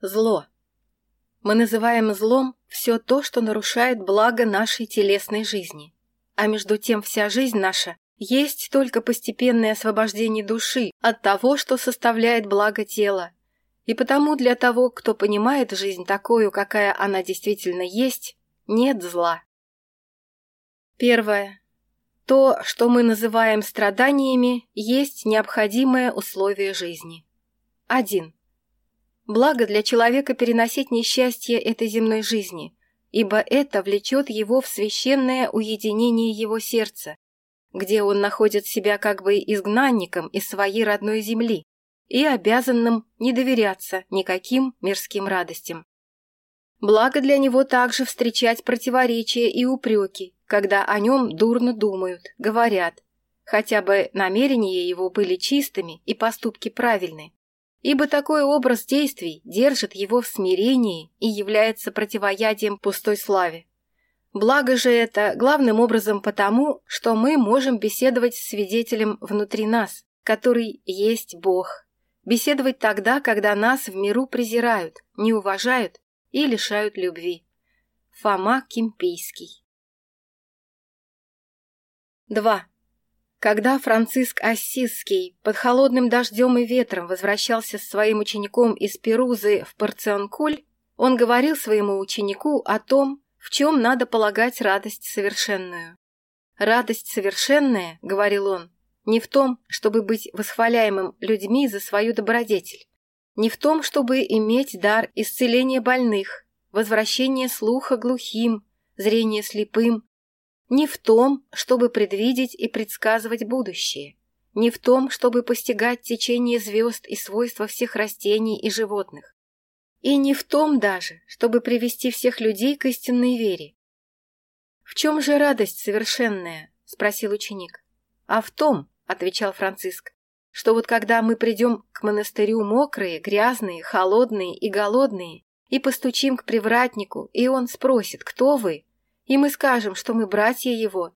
Зло. Мы называем злом все то, что нарушает благо нашей телесной жизни. А между тем вся жизнь наша есть только постепенное освобождение души от того, что составляет благо тела. И потому для того, кто понимает жизнь такую, какая она действительно есть, нет зла. Первое. То, что мы называем страданиями, есть необходимое условие жизни. 1. Благо для человека переносить несчастье этой земной жизни, ибо это влечет его в священное уединение его сердца, где он находит себя как бы изгнанником из своей родной земли и обязанным не доверяться никаким мирским радостям. Благо для него также встречать противоречия и упреки, когда о нем дурно думают, говорят, хотя бы намерения его были чистыми и поступки правильны ибо такой образ действий держит его в смирении и является противоядием пустой славе. Благо же это главным образом потому, что мы можем беседовать с свидетелем внутри нас, который есть Бог. Беседовать тогда, когда нас в миру презирают, не уважают и лишают любви. Фома Кимпийский 2. Когда Франциск Ассизский под холодным дождем и ветром возвращался с своим учеником из Перузы в Парцианкуль, он говорил своему ученику о том, в чем надо полагать радость совершенную. «Радость совершенная, — говорил он, — не в том, чтобы быть восхваляемым людьми за свою добродетель, не в том, чтобы иметь дар исцеления больных, возвращения слуха глухим, зрения слепым, не в том, чтобы предвидеть и предсказывать будущее. Не в том, чтобы постигать течение звезд и свойства всех растений и животных. И не в том даже, чтобы привести всех людей к истинной вере. «В чем же радость совершенная?» – спросил ученик. «А в том», – отвечал Франциск, «что вот когда мы придем к монастырю мокрые, грязные, холодные и голодные, и постучим к привратнику, и он спросит, кто вы, и мы скажем, что мы братья его.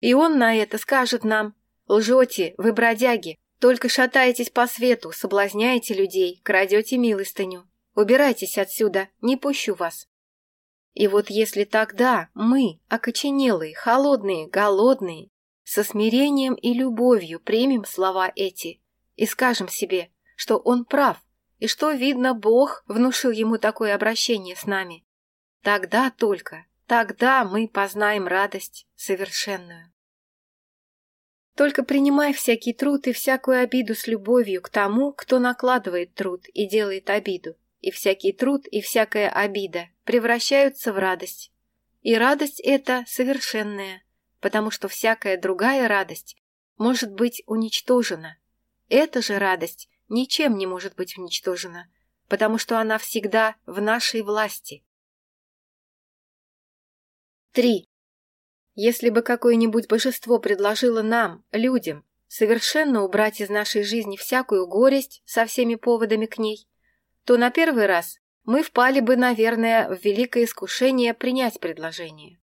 И он на это скажет нам, лжете, вы бродяги, только шатаетесь по свету, соблазняете людей, крадете милостыню. Убирайтесь отсюда, не пущу вас. И вот если тогда мы, окоченелые, холодные, голодные, со смирением и любовью примем слова эти и скажем себе, что он прав, и что, видно, Бог внушил ему такое обращение с нами, тогда только Тогда мы познаем радость совершенную. Только принимай всякий труд и всякую обиду с любовью к тому, кто накладывает труд и делает обиду, и всякий труд и всякая обида превращаются в радость. И радость эта совершенная, потому что всякая другая радость может быть уничтожена. Эта же радость ничем не может быть уничтожена, потому что она всегда в нашей власти. 3. Если бы какое-нибудь божество предложило нам, людям, совершенно убрать из нашей жизни всякую горесть со всеми поводами к ней, то на первый раз мы впали бы, наверное, в великое искушение принять предложение.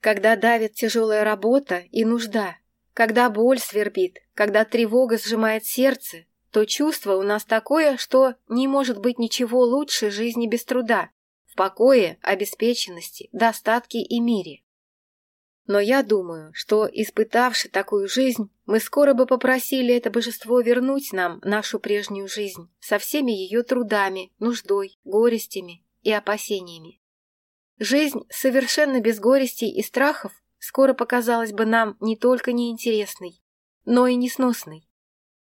Когда давит тяжелая работа и нужда, когда боль свербит, когда тревога сжимает сердце, то чувство у нас такое, что не может быть ничего лучше жизни без труда, покое, обеспеченности, достатке и мире. Но я думаю, что, испытавши такую жизнь, мы скоро бы попросили это божество вернуть нам нашу прежнюю жизнь со всеми ее трудами, нуждой, горестями и опасениями. Жизнь совершенно без горестей и страхов скоро показалась бы нам не только неинтересной, но и несносной.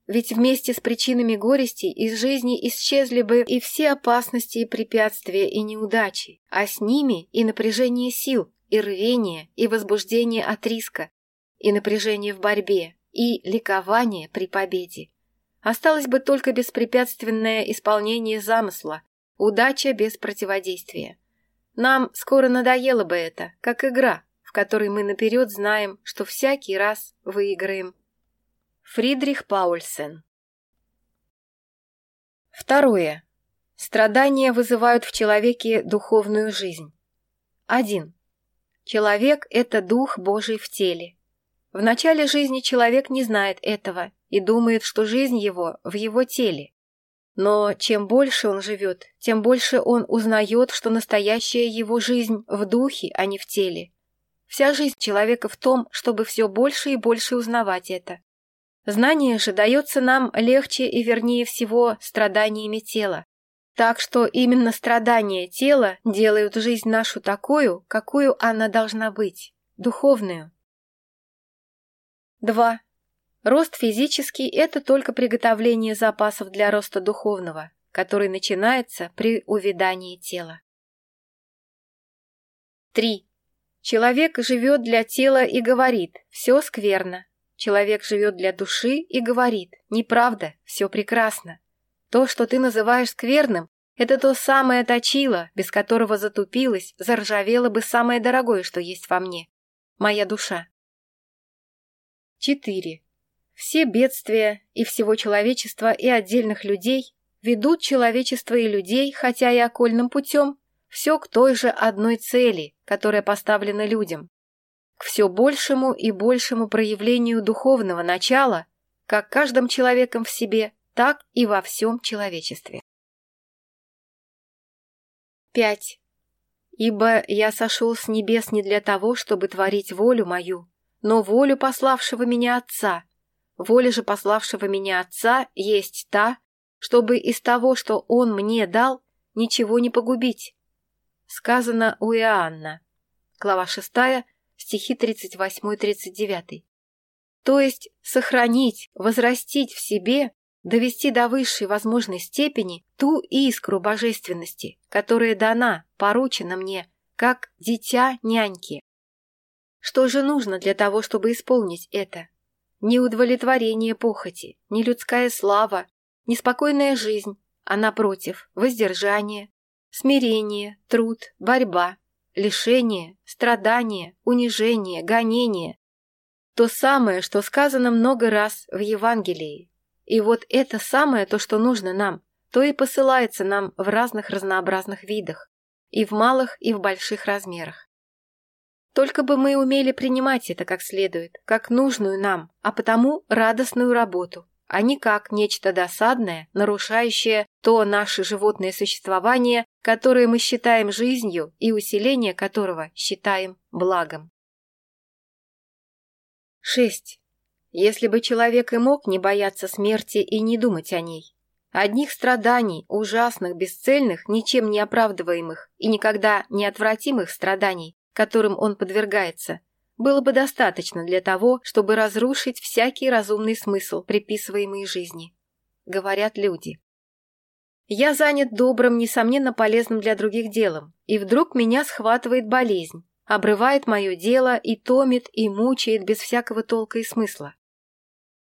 Ведь вместе с причинами горести из жизни исчезли бы и все опасности и препятствия и неудачи, а с ними и напряжение сил, и рвение, и возбуждение от риска, и напряжение в борьбе, и ликование при победе. Осталось бы только беспрепятственное исполнение замысла, удача без противодействия. Нам скоро надоело бы это, как игра, в которой мы наперед знаем, что всякий раз выиграем Фридрих Паульсен Второе. Страдания вызывают в человеке духовную жизнь. 1. Человек – это Дух Божий в теле. В начале жизни человек не знает этого и думает, что жизнь его в его теле. Но чем больше он живет, тем больше он узнает, что настоящая его жизнь в духе, а не в теле. Вся жизнь человека в том, Знание же дается нам легче и вернее всего страданиями тела. Так что именно страдания тела делают жизнь нашу такую, какую она должна быть, духовную. 2. Рост физический – это только приготовление запасов для роста духовного, который начинается при увядании тела. 3. Человек живет для тела и говорит «все скверно», Человек живет для души и говорит «Неправда, все прекрасно». То, что ты называешь скверным, это то самое точило, без которого затупилось, заржавело бы самое дорогое, что есть во мне. Моя душа. 4. Все бедствия и всего человечества и отдельных людей ведут человечество и людей, хотя и окольным путем, все к той же одной цели, которая поставлена людям все большему и большему проявлению духовного начала, как каждым человеком в себе, так и во всем человечестве. 5. Ибо я сошел с небес не для того, чтобы творить волю мою, но волю пославшего меня Отца. Воля же пославшего меня Отца есть та, чтобы из того, что Он мне дал, ничего не погубить. Сказано у Иоанна. Глава 6, стихи 38-39. То есть сохранить, возрастить в себе, довести до высшей возможной степени ту искру божественности, которая дана, поручена мне, как дитя няньки. Что же нужно для того, чтобы исполнить это? Не удовлетворение похоти, не людская слава, не спокойная жизнь, а напротив, воздержание, смирение, труд, борьба, лишение, страдание, унижение, гонение. То самое, что сказано много раз в Евангелии. И вот это самое то, что нужно нам, то и посылается нам в разных разнообразных видах, и в малых, и в больших размерах. Только бы мы умели принимать это как следует, как нужную нам, а потому радостную работу, они а как нечто досадное, нарушающее то наше животное существование, которое мы считаем жизнью и усиление которого считаем благом. 6. Если бы человек и мог не бояться смерти и не думать о ней. Одних страданий, ужасных, бесцельных, ничем не оправдываемых и никогда неотвратимых страданий, которым он подвергается, было бы достаточно для того, чтобы разрушить всякий разумный смысл, приписываемый жизни. Говорят люди. Я занят добрым, несомненно полезным для других делом, и вдруг меня схватывает болезнь, обрывает мое дело и томит, и мучает без всякого толка и смысла.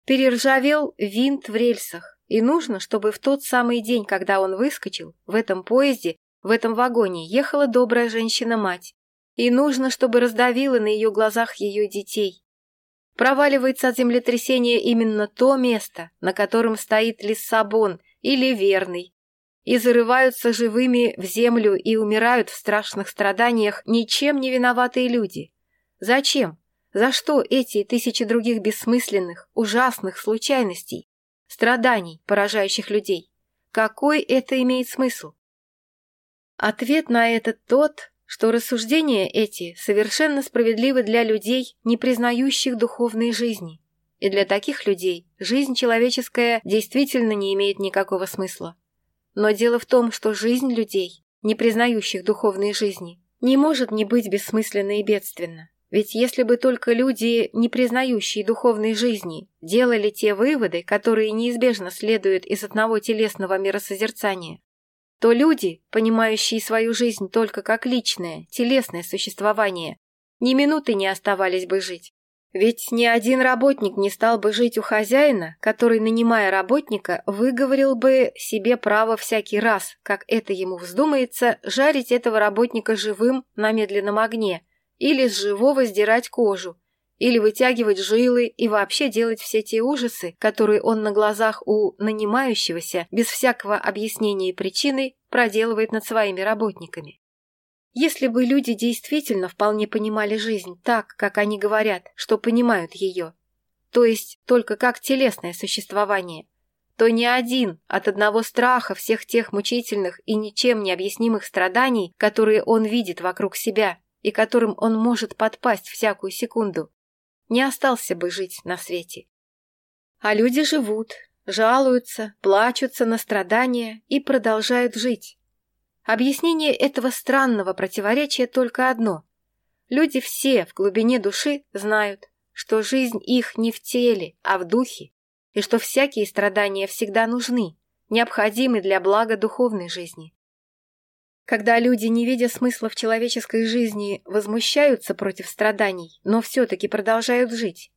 Перержавел винт в рельсах, и нужно, чтобы в тот самый день, когда он выскочил, в этом поезде, в этом вагоне ехала добрая женщина-мать, и нужно, чтобы раздавило на ее глазах ее детей. Проваливается от землетрясения именно то место, на котором стоит Лиссабон или Верный, и зарываются живыми в землю и умирают в страшных страданиях ничем не виноватые люди. Зачем? За что эти тысячи других бессмысленных, ужасных случайностей, страданий, поражающих людей? Какой это имеет смысл? Ответ на это тот, Что рассуждения эти совершенно справедливы для людей, не признающих духовной жизни. И для таких людей жизнь человеческая действительно не имеет никакого смысла. Но дело в том, что жизнь людей, не признающих духовной жизни, не может не быть бессмысленной и бедственна. Ведь если бы только люди, не признающие духовной жизни, делали те выводы, которые неизбежно следуют из одного телесного миросозерцания, то люди, понимающие свою жизнь только как личное, телесное существование, ни минуты не оставались бы жить. Ведь ни один работник не стал бы жить у хозяина, который, нанимая работника, выговорил бы себе право всякий раз, как это ему вздумается, жарить этого работника живым на медленном огне или с живого сдирать кожу, или вытягивать жилы и вообще делать все те ужасы, которые он на глазах у нанимающегося, без всякого объяснения и причины, проделывает над своими работниками. Если бы люди действительно вполне понимали жизнь так, как они говорят, что понимают ее, то есть только как телесное существование, то ни один от одного страха всех тех мучительных и ничем не объяснимых страданий, которые он видит вокруг себя и которым он может подпасть всякую секунду, не остался бы жить на свете. А люди живут, жалуются, плачутся на страдания и продолжают жить. Объяснение этого странного противоречия только одно. Люди все в глубине души знают, что жизнь их не в теле, а в духе, и что всякие страдания всегда нужны, необходимы для блага духовной жизни. Когда люди не видя смысла в человеческой жизни, возмущаются против страданий, но все-таки продолжают жить,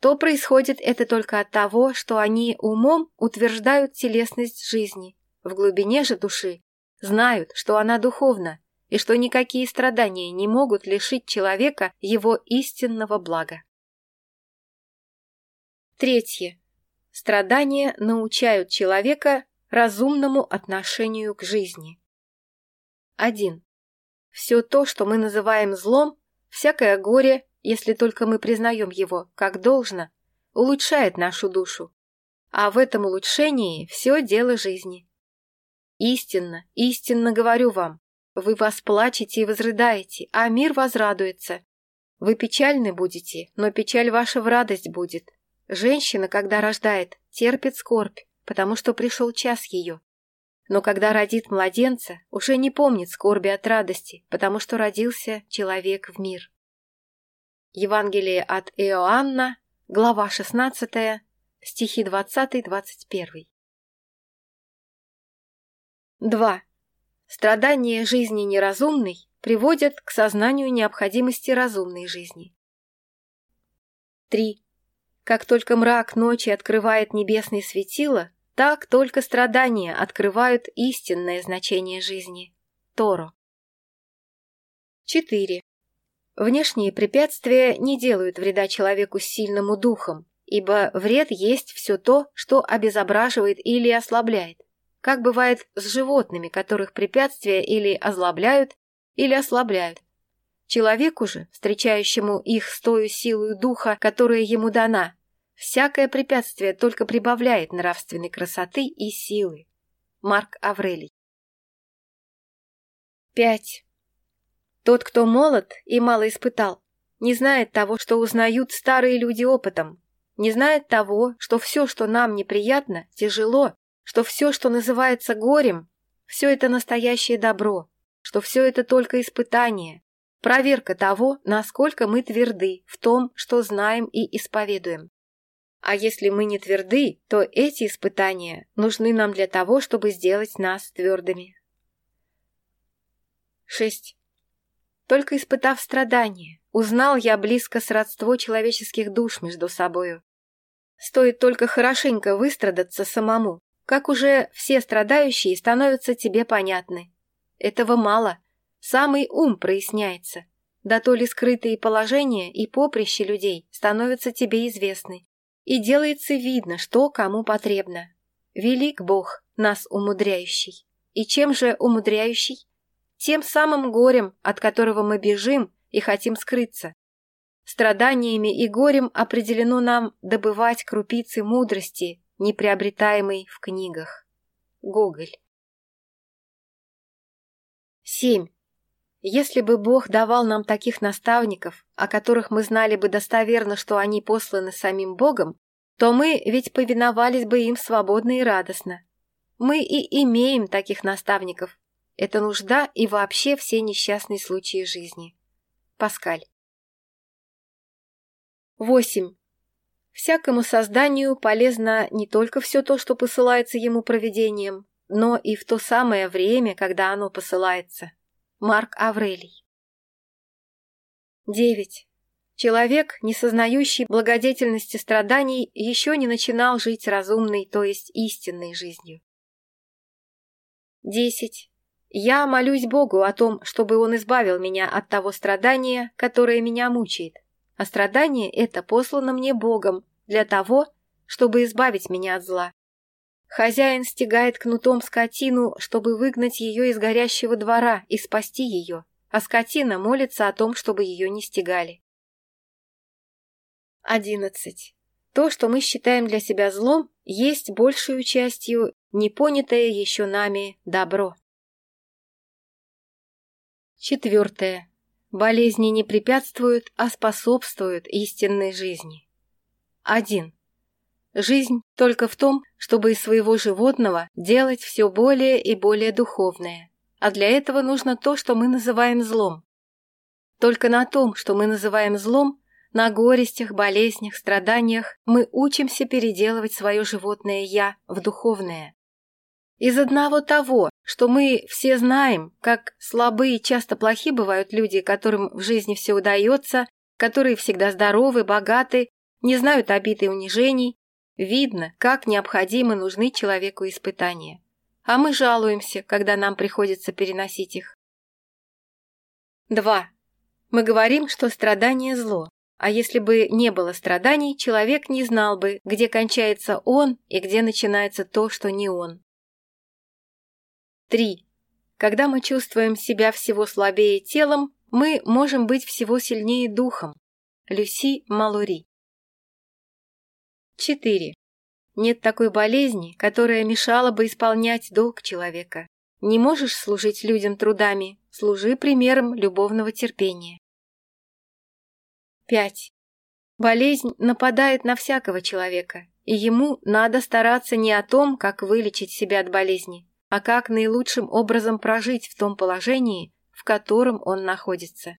то происходит это только от того, что они умом утверждают телесность жизни, в глубине же души знают, что она духовна, и что никакие страдания не могут лишить человека его истинного блага. Третье. Страдания научают человека разумному отношению к жизни один. Все то, что мы называем злом, всякое горе, если только мы признаем его, как должно, улучшает нашу душу. А в этом улучшении все дело жизни. Истинно, истинно говорю вам, вы восплачете и возрыдаете, а мир возрадуется. Вы печальны будете, но печаль ваша в радость будет. Женщина, когда рождает, терпит скорбь, потому что пришел час ее. Но когда родит младенца, уже не помнит скорби от радости, потому что родился человек в мир. Евангелие от Иоанна, глава 16, стихи 20-21. 2. Страдания жизни неразумной приводят к сознанию необходимости разумной жизни. 3. Как только мрак ночи открывает небесные светила. Так только страдания открывают истинное значение жизни. Торо. 4. Внешние препятствия не делают вреда человеку сильному духом, ибо вред есть все то, что обезображивает или ослабляет. Как бывает с животными, которых препятствия или озлобляют, или ослабляют. Человеку же, встречающему их с тою силою духа, которая ему дана, Всякое препятствие только прибавляет нравственной красоты и силы. Марк Аврелий. 5. Тот, кто молод и мало испытал, не знает того, что узнают старые люди опытом, не знает того, что все, что нам неприятно, тяжело, что все, что называется горем, все это настоящее добро, что все это только испытание, проверка того, насколько мы тверды в том, что знаем и исповедуем. А если мы не тверды, то эти испытания нужны нам для того, чтобы сделать нас твердыми. 6. Только испытав страдания, узнал я близко сродство человеческих душ между собою. Стоит только хорошенько выстрадаться самому, как уже все страдающие становятся тебе понятны. Этого мало, самый ум проясняется, да то ли скрытые положения и поприща людей становятся тебе известны и делается видно, что кому потребно. Велик Бог, нас умудряющий. И чем же умудряющий? Тем самым горем, от которого мы бежим и хотим скрыться. Страданиями и горем определено нам добывать крупицы мудрости, не приобретаемой в книгах. Гоголь. 7. Если бы Бог давал нам таких наставников, о которых мы знали бы достоверно, что они посланы самим Богом, то мы ведь повиновались бы им свободно и радостно. Мы и имеем таких наставников. Это нужда и вообще все несчастные случаи жизни. Паскаль. 8. Всякому созданию полезно не только все то, что посылается ему провидением, но и в то самое время, когда оно посылается. Марк Аврелий. 9. Человек, не сознающий благодетельности страданий, еще не начинал жить разумной, то есть истинной жизнью. 10. Я молюсь Богу о том, чтобы Он избавил меня от того страдания, которое меня мучает. А страдание это послано мне Богом для того, чтобы избавить меня от зла. Хозяин стегает кнутом скотину, чтобы выгнать ее из горящего двора и спасти ее, а скотина молится о том, чтобы ее не стегали. 11. То, что мы считаем для себя злом, есть большую частью непонятое еще нами добро. Четвертое. Болезни не препятствуют, а способствуют истинной жизни. 1. Жизнь только в том, чтобы из своего животного делать все более и более духовное. А для этого нужно то, что мы называем злом. Только на том, что мы называем злом, на горестях, болезнях, страданиях мы учимся переделывать свое животное «я» в духовное. Из одного того, что мы все знаем, как слабые и часто плохи бывают люди, которым в жизни все удается, которые всегда здоровы, богаты, не знают обид и унижений, Видно, как необходимы нужны человеку испытания. А мы жалуемся, когда нам приходится переносить их. 2. Мы говорим, что страдание – зло. А если бы не было страданий, человек не знал бы, где кончается он и где начинается то, что не он. 3. Когда мы чувствуем себя всего слабее телом, мы можем быть всего сильнее духом. Люси Малури 4. Нет такой болезни, которая мешала бы исполнять долг человека. Не можешь служить людям трудами, служи примером любовного терпения. 5. Болезнь нападает на всякого человека, и ему надо стараться не о том, как вылечить себя от болезни, а как наилучшим образом прожить в том положении, в котором он находится.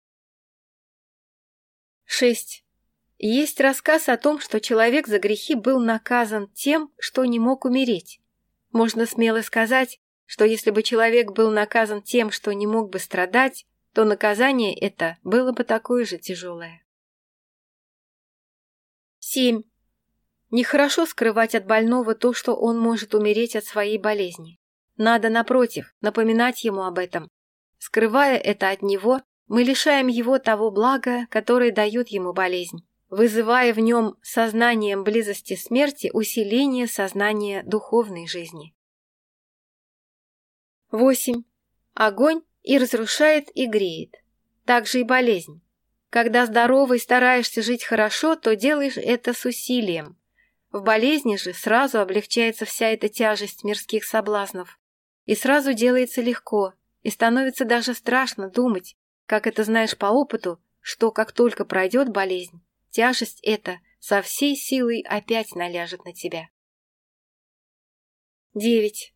6. Есть рассказ о том, что человек за грехи был наказан тем, что не мог умереть. Можно смело сказать, что если бы человек был наказан тем, что не мог бы страдать, то наказание это было бы такое же тяжелое. 7. Нехорошо скрывать от больного то, что он может умереть от своей болезни. Надо, напротив, напоминать ему об этом. Скрывая это от него, мы лишаем его того блага, которое дает ему болезнь вызывая в нем сознанием близости смерти усиление сознания духовной жизни. 8. Огонь и разрушает, и греет. Также и болезнь. Когда здоровый стараешься жить хорошо, то делаешь это с усилием. В болезни же сразу облегчается вся эта тяжесть мирских соблазнов. И сразу делается легко, и становится даже страшно думать, тяжесть эта со всей силой опять наляжет на тебя. 9.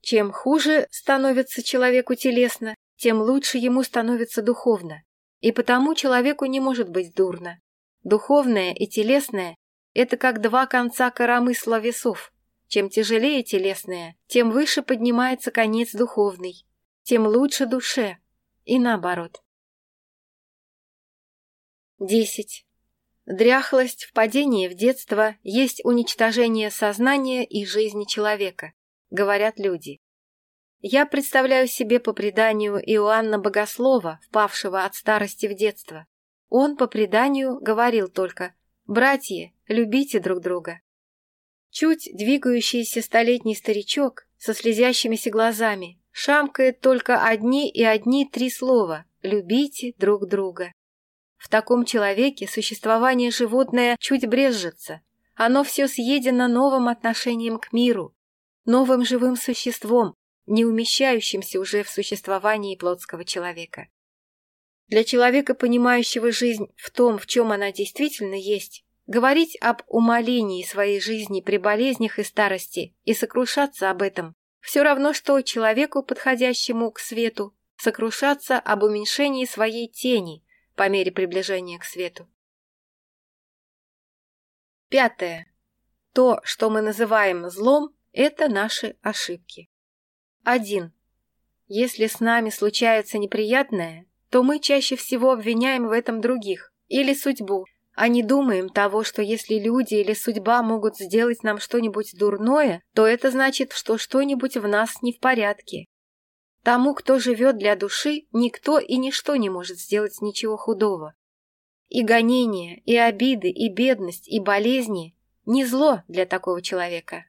Чем хуже становится человеку телесно, тем лучше ему становится духовно, и потому человеку не может быть дурно. Духовное и телесное – это как два конца коромысла весов. Чем тяжелее телесное, тем выше поднимается конец духовный, тем лучше душе, и наоборот. 10. Дряхлость в падении в детство есть уничтожение сознания и жизни человека, говорят люди. Я представляю себе по преданию Иоанна Богослова, впавшего от старости в детство. Он по преданию говорил только «Братья, любите друг друга». Чуть двигающийся столетний старичок со слезящимися глазами шамкает только одни и одни три слова «любите друг друга». В таком человеке существование животное чуть брежется. Оно все съедено новым отношением к миру, новым живым существом, не умещающимся уже в существовании плотского человека. Для человека, понимающего жизнь в том, в чем она действительно есть, говорить об умолении своей жизни при болезнях и старости и сокрушаться об этом все равно, что человеку, подходящему к свету, сокрушаться по мере приближения к свету. Пятое. То, что мы называем злом, это наши ошибки. 1. Если с нами случается неприятное, то мы чаще всего обвиняем в этом других или судьбу, а не думаем того, что если люди или судьба могут сделать нам что-нибудь дурное, то это значит, что что-нибудь в нас не в порядке, Тому, кто живет для души, никто и ничто не может сделать ничего худого. И гонения, и обиды, и бедность, и болезни – не зло для такого человека.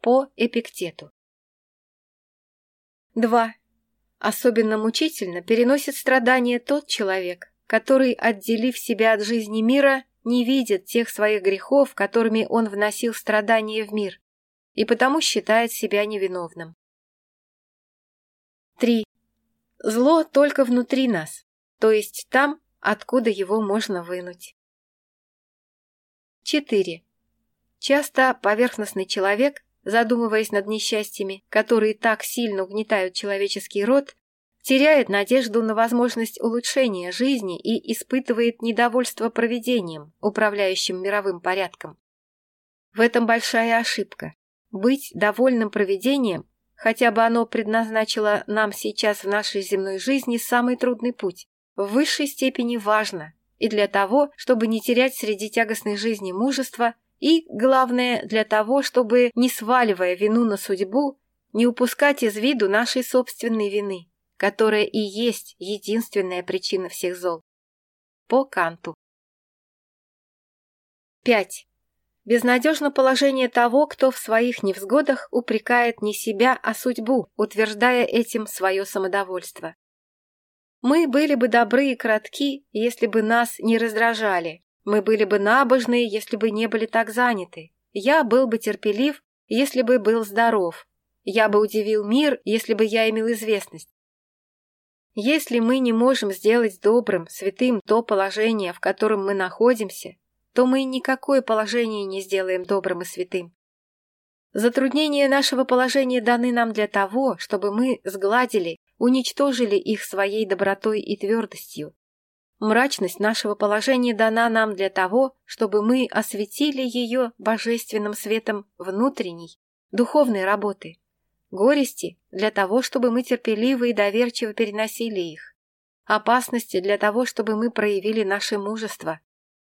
По эпиктету. 2. Особенно мучительно переносит страдания тот человек, который, отделив себя от жизни мира, не видит тех своих грехов, которыми он вносил страдания в мир, и потому считает себя невиновным. 3. Зло только внутри нас, то есть там, откуда его можно вынуть. 4. Часто поверхностный человек, задумываясь над несчастьями, которые так сильно угнетают человеческий род, теряет надежду на возможность улучшения жизни и испытывает недовольство проведением, управляющим мировым порядком. В этом большая ошибка. Быть довольным проведением, хотя бы оно предназначило нам сейчас в нашей земной жизни самый трудный путь, в высшей степени важно, и для того, чтобы не терять среди тягостной жизни мужество, и, главное, для того, чтобы, не сваливая вину на судьбу, не упускать из виду нашей собственной вины, которая и есть единственная причина всех зол. По Канту. 5. Безнадежно положение того, кто в своих невзгодах упрекает не себя, а судьбу, утверждая этим свое самодовольство. Мы были бы добры и кратки, если бы нас не раздражали. Мы были бы набожные, если бы не были так заняты. Я был бы терпелив, если бы был здоров. Я бы удивил мир, если бы я имел известность. Если мы не можем сделать добрым, святым то положение, в котором мы находимся, то мы никакое положение не сделаем добрым и святым. Затруднения нашего положения даны нам для того, чтобы мы сгладили уничтожили их своей добротой и твердостью. Мрачность нашего положения дана нам для того, чтобы мы осветили ее божественным светом внутренней, духовной работы. Горести для того, чтобы мы терпеливо и доверчиво переносили их. Опасности для того, чтобы мы проявили наше мужество.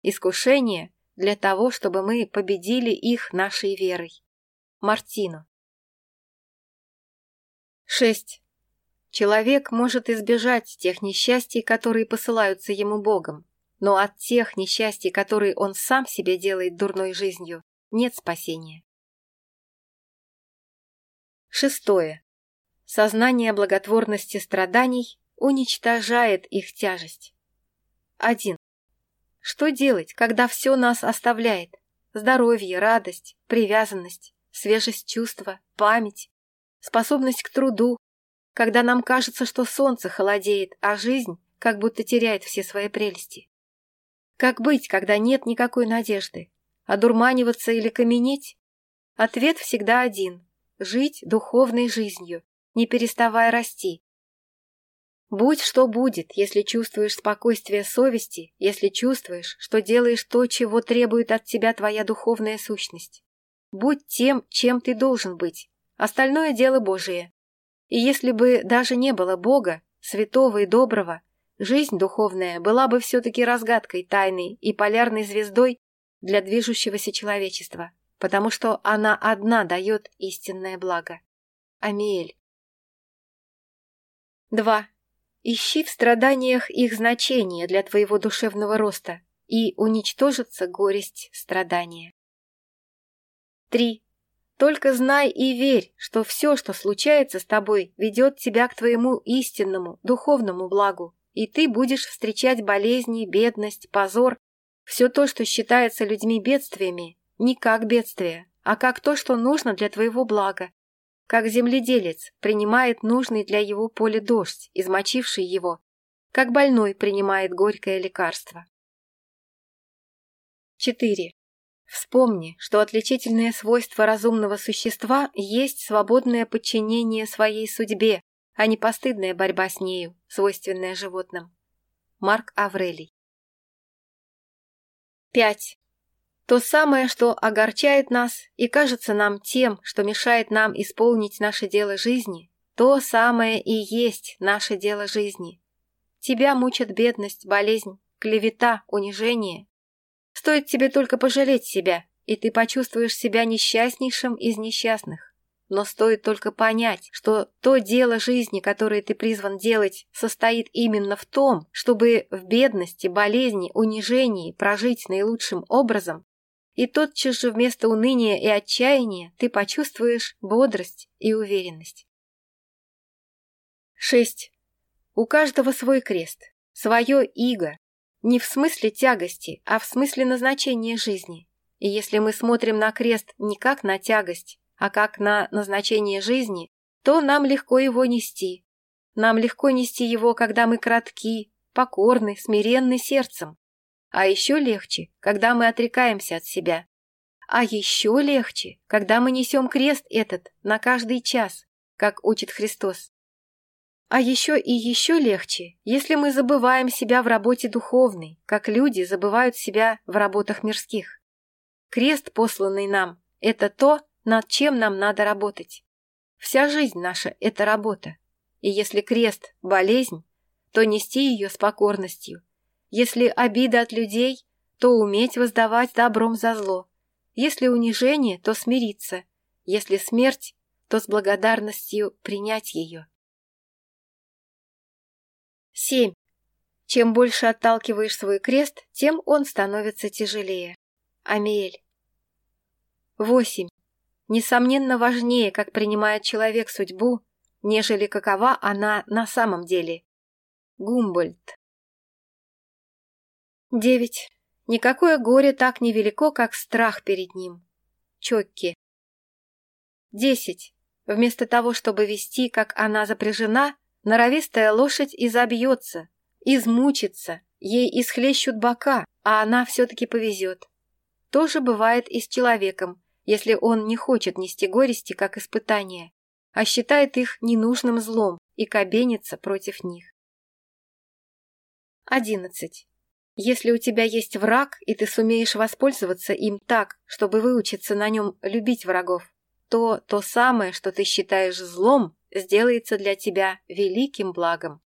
искушение для того, чтобы мы победили их нашей верой. Мартину. 6. Человек может избежать тех несчастий, которые посылаются ему Богом, но от тех несчастий, которые он сам себе делает дурной жизнью, нет спасения. Шестое. Сознание благотворности страданий уничтожает их тяжесть. 1. Что делать, когда все нас оставляет? Здоровье, радость, привязанность, свежесть чувства, память, способность к труду, когда нам кажется, что солнце холодеет, а жизнь как будто теряет все свои прелести. Как быть, когда нет никакой надежды? Одурманиваться или каменеть? Ответ всегда один – жить духовной жизнью, не переставая расти, Будь что будет, если чувствуешь спокойствие совести, если чувствуешь, что делаешь то, чего требует от тебя твоя духовная сущность. Будь тем, чем ты должен быть. Остальное дело Божие. И если бы даже не было Бога, святого и доброго, жизнь духовная была бы все-таки разгадкой тайной и полярной звездой для движущегося человечества, потому что она одна дает истинное благо. Амиэль. 2. Ищи в страданиях их значение для твоего душевного роста, и уничтожится горесть страдания. 3. Только знай и верь, что все, что случается с тобой, ведет тебя к твоему истинному, духовному благу, и ты будешь встречать болезни, бедность, позор, все то, что считается людьми бедствиями, не как бедствие, а как то, что нужно для твоего блага, как земледелец принимает нужный для его поля дождь, измочивший его, как больной принимает горькое лекарство. 4. Вспомни, что отличительное свойство разумного существа есть свободное подчинение своей судьбе, а не постыдная борьба с нею, свойственная животным. Марк Аврелий. 5. То самое, что огорчает нас и кажется нам тем, что мешает нам исполнить наше дело жизни, то самое и есть наше дело жизни. Тебя мучат бедность, болезнь, клевета, унижение, Стоит тебе только пожалеть себя, и ты почувствуешь себя несчастнейшим из несчастных. Но стоит только понять, что то дело жизни, которое ты призван делать, состоит именно в том, чтобы в бедности, болезни, унижении прожить наилучшим образом, и тотчас же вместо уныния и отчаяния ты почувствуешь бодрость и уверенность. 6. У каждого свой крест, свое иго, не в смысле тягости, а в смысле назначения жизни. И если мы смотрим на крест не как на тягость, а как на назначение жизни, то нам легко его нести. Нам легко нести его, когда мы кратки, покорны, смиренны сердцем. А еще легче, когда мы отрекаемся от себя. А еще легче, когда мы несем крест этот на каждый час, как учит Христос. А еще и еще легче, если мы забываем себя в работе духовной, как люди забывают себя в работах мирских. Крест, посланный нам, это то, над чем нам надо работать. Вся жизнь наша – это работа. И если крест – болезнь, то нести ее с покорностью, Если обида от людей, то уметь воздавать добром за зло. Если унижение, то смириться. Если смерть, то с благодарностью принять ее. 7. Чем больше отталкиваешь свой крест, тем он становится тяжелее. Амиэль. 8. Несомненно важнее, как принимает человек судьбу, нежели какова она на самом деле. Гумбольд. 9. Никакое горе так невелико, как страх перед ним. Чокки. 10. Вместо того, чтобы вести, как она запряжена, Норовистая лошадь изобьется, измучится, ей исхлещут бока, а она все-таки повезет. То же бывает и с человеком, если он не хочет нести горести как испытание, а считает их ненужным злом и кабенится против них. 11. Если у тебя есть враг, и ты сумеешь воспользоваться им так, чтобы выучиться на нем любить врагов, то то самое, что ты считаешь злом, сделается для тебя великим благом.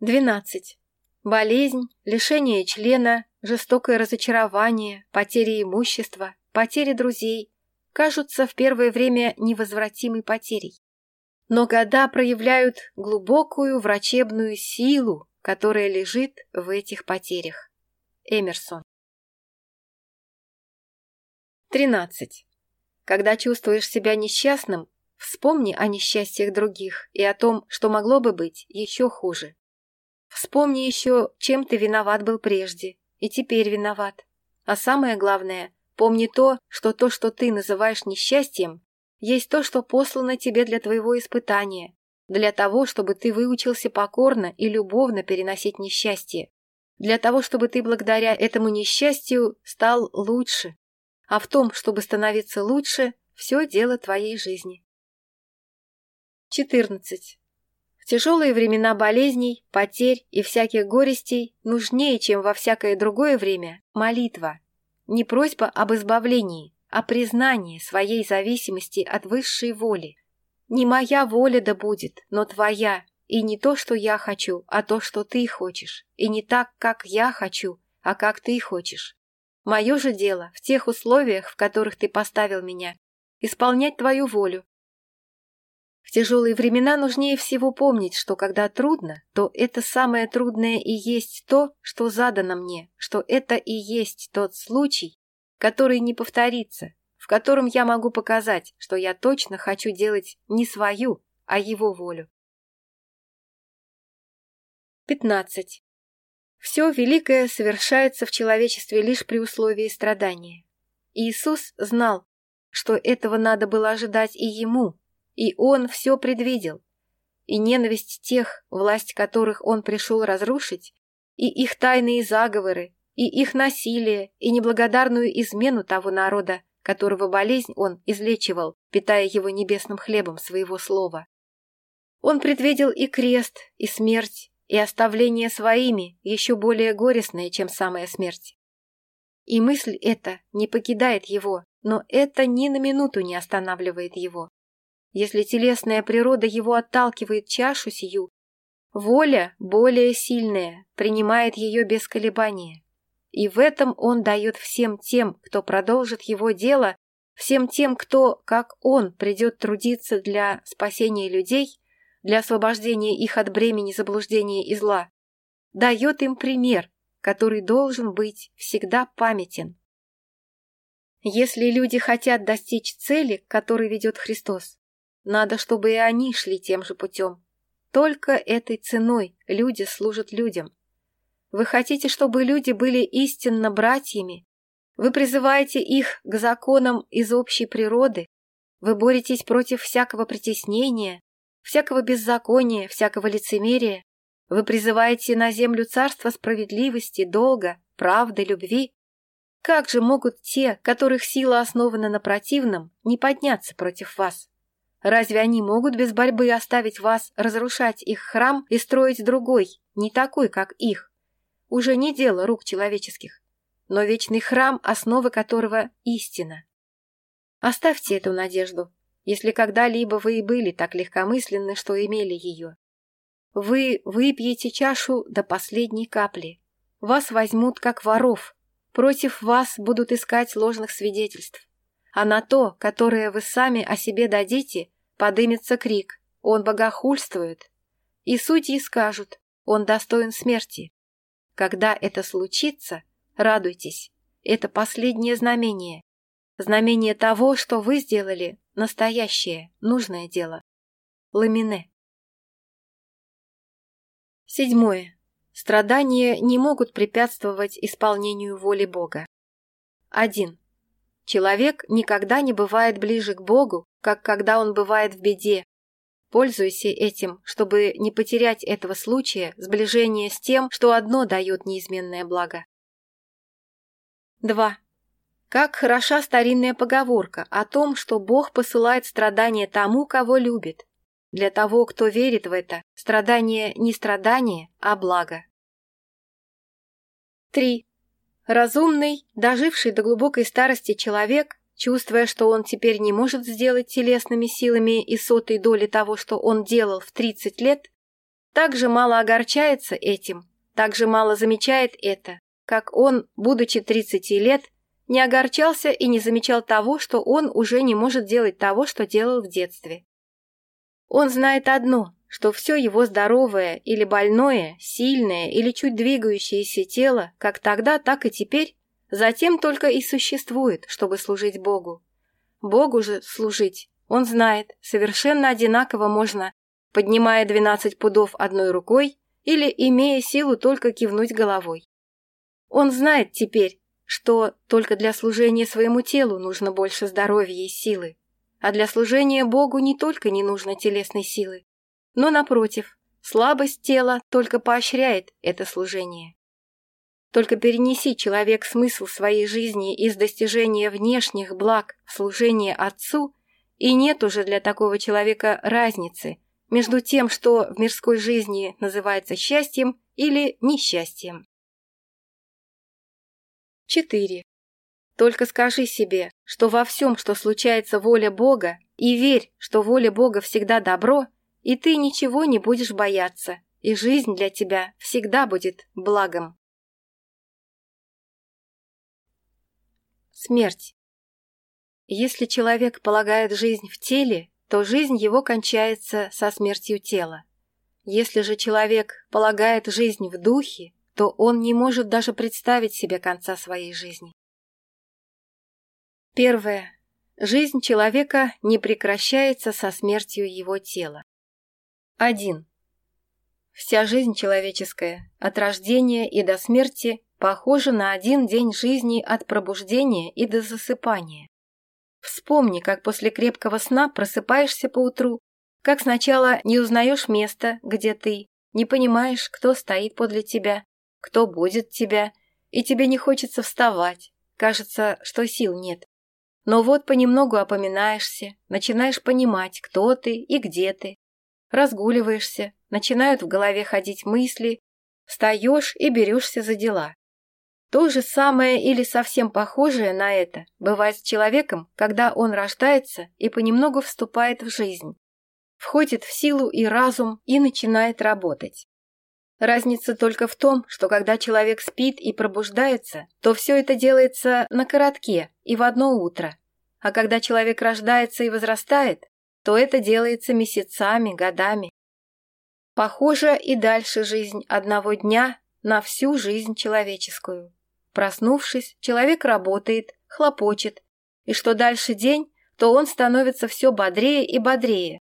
12. Болезнь, лишение члена, жестокое разочарование, потеря имущества, потеря друзей кажутся в первое время невозвратимой потерей. Но года проявляют глубокую врачебную силу которая лежит в этих потерях. Эмерсон. 13. Когда чувствуешь себя несчастным, вспомни о несчастьях других и о том, что могло бы быть еще хуже. Вспомни еще, чем ты виноват был прежде и теперь виноват. А самое главное, помни то, что то, что ты называешь несчастьем, есть то, что послано тебе для твоего испытания, для того, чтобы ты выучился покорно и любовно переносить несчастье, для того, чтобы ты благодаря этому несчастью стал лучше. А в том, чтобы становиться лучше, все дело твоей жизни. 14. В тяжелые времена болезней, потерь и всяких горестей нужнее, чем во всякое другое время, молитва. Не просьба об избавлении, а признание своей зависимости от высшей воли. Не моя воля да будет, но твоя, и не то, что я хочу, а то, что ты хочешь, и не так, как я хочу, а как ты хочешь. Мое же дело в тех условиях, в которых ты поставил меня, исполнять твою волю, в тяжелые времена нужнее всего помнить, что когда трудно, то это самое трудное и есть то, что задано мне, что это и есть тот случай, который не повторится, в котором я могу показать, что я точно хочу делать не свою, а его волю. 15. Все великое совершается в человечестве лишь при условии страдания. Иисус знал, что этого надо было ожидать и ему, и он все предвидел. И ненависть тех, власть которых он пришел разрушить, и их тайные заговоры, и их насилие, и неблагодарную измену того народа, которого болезнь он излечивал, питая его небесным хлебом своего слова. Он предвидел и крест, и смерть, и оставление своими, еще более горестное, чем самая смерть. И мысль эта не покидает его, но это ни на минуту не останавливает его. Если телесная природа его отталкивает чашу сию, воля, более сильная, принимает ее без колебания. И в этом он дает всем тем, кто продолжит его дело, всем тем, кто, как он, придет трудиться для спасения людей, для освобождения их от бремени заблуждения и зла, дает им пример, который должен быть всегда памятен. Если люди хотят достичь цели, к которой ведет Христос, надо, чтобы и они шли тем же путем. Только этой ценой люди служат людям. Вы хотите, чтобы люди были истинно братьями, Вы призываете их к законам из общей природы. Вы боретесь против всякого притеснения, всякого беззакония, всякого лицемерия. Вы призываете на землю царство справедливости, долга, правды, любви. Как же могут те, которых сила основана на противном, не подняться против вас? Разве они могут без борьбы оставить вас разрушать их храм и строить другой, не такой, как их? уже не дело рук человеческих, но вечный храм, основы которого истина. Оставьте эту надежду, если когда-либо вы и были так легкомысленны, что имели ее. Вы выпьете чашу до последней капли. Вас возьмут как воров. Против вас будут искать ложных свидетельств. А на то, которое вы сами о себе дадите, подымется крик. Он богохульствует. И судьи скажут, он достоин смерти. Когда это случится, радуйтесь. Это последнее знамение. Знамение того, что вы сделали настоящее, нужное дело. Ламине. Седьмое. Страдания не могут препятствовать исполнению воли Бога. 1. Человек никогда не бывает ближе к Богу, как когда он бывает в беде, Пользуйся этим, чтобы не потерять этого случая сближения с тем, что одно дает неизменное благо. 2. Как хороша старинная поговорка о том, что Бог посылает страдания тому, кого любит. Для того, кто верит в это, страдание не страдание, а благо. 3. Разумный, доживший до глубокой старости человек чувствуя, что он теперь не может сделать телесными силами и сотой доли того, что он делал в 30 лет, так же мало огорчается этим, так же мало замечает это, как он, будучи 30 лет, не огорчался и не замечал того, что он уже не может делать того, что делал в детстве. Он знает одно, что все его здоровое или больное, сильное или чуть двигающееся тело, как тогда, так и теперь, затем только и существует, чтобы служить Богу. Богу же служить, он знает, совершенно одинаково можно, поднимая двенадцать пудов одной рукой или имея силу только кивнуть головой. Он знает теперь, что только для служения своему телу нужно больше здоровья и силы, а для служения Богу не только не нужно телесной силы, но, напротив, слабость тела только поощряет это служение. Только перенеси человек смысл своей жизни из достижения внешних благ в служение Отцу, и нет уже для такого человека разницы между тем, что в мирской жизни называется счастьем или несчастьем. 4. Только скажи себе, что во всем, что случается воля Бога, и верь, что воля Бога всегда добро, и ты ничего не будешь бояться, и жизнь для тебя всегда будет благом. смерть. Если человек полагает жизнь в теле, то жизнь его кончается со смертью тела. Если же человек полагает жизнь в духе, то он не может даже представить себе конца своей жизни. Первое. Жизнь человека не прекращается со смертью его тела. 1. Вся жизнь человеческая, от рождения и до смерти, Похоже на один день жизни от пробуждения и до засыпания. Вспомни, как после крепкого сна просыпаешься поутру, как сначала не узнаешь место, где ты, не понимаешь, кто стоит подле тебя, кто будет тебя, и тебе не хочется вставать, кажется, что сил нет. Но вот понемногу опоминаешься, начинаешь понимать, кто ты и где ты. Разгуливаешься, начинают в голове ходить мысли, встаешь и берешься за дела. То же самое или совсем похожее на это бывает с человеком, когда он рождается и понемногу вступает в жизнь, входит в силу и разум и начинает работать. Разница только в том, что когда человек спит и пробуждается, то все это делается на коротке и в одно утро. А когда человек рождается и возрастает, то это делается месяцами, годами. Похожа и дальше жизнь одного дня на всю жизнь человеческую. Проснувшись, человек работает, хлопочет, и что дальше день, то он становится все бодрее и бодрее.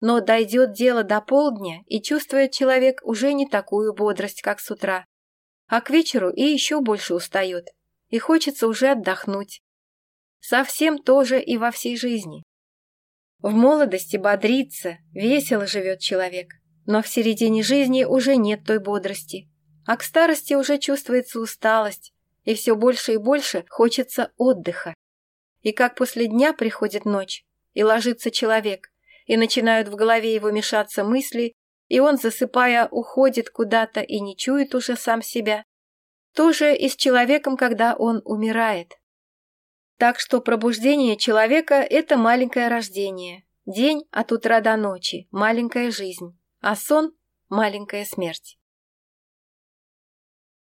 Но дойдет дело до полдня, и чувствует человек уже не такую бодрость, как с утра. А к вечеру и еще больше устает, и хочется уже отдохнуть. Совсем тоже и во всей жизни. В молодости бодрится, весело живет человек, но в середине жизни уже нет той бодрости, а к старости уже чувствуется усталость, и все больше и больше хочется отдыха. И как после дня приходит ночь, и ложится человек, и начинают в голове его мешаться мысли, и он, засыпая, уходит куда-то и не чует уже сам себя. То же и с человеком, когда он умирает. Так что пробуждение человека – это маленькое рождение, день от утра до ночи – маленькая жизнь, а сон – маленькая смерть.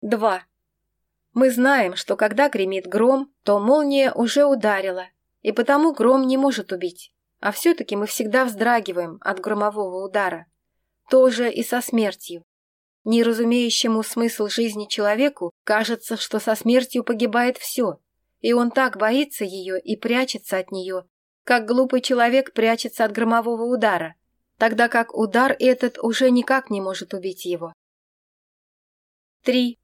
2. Мы знаем, что когда гремит гром, то молния уже ударила, и потому гром не может убить. А все-таки мы всегда вздрагиваем от громового удара. Тоже и со смертью. Неразумеющему смысл жизни человеку кажется, что со смертью погибает все, и он так боится ее и прячется от нее, как глупый человек прячется от громового удара, тогда как удар этот уже никак не может убить его. 3.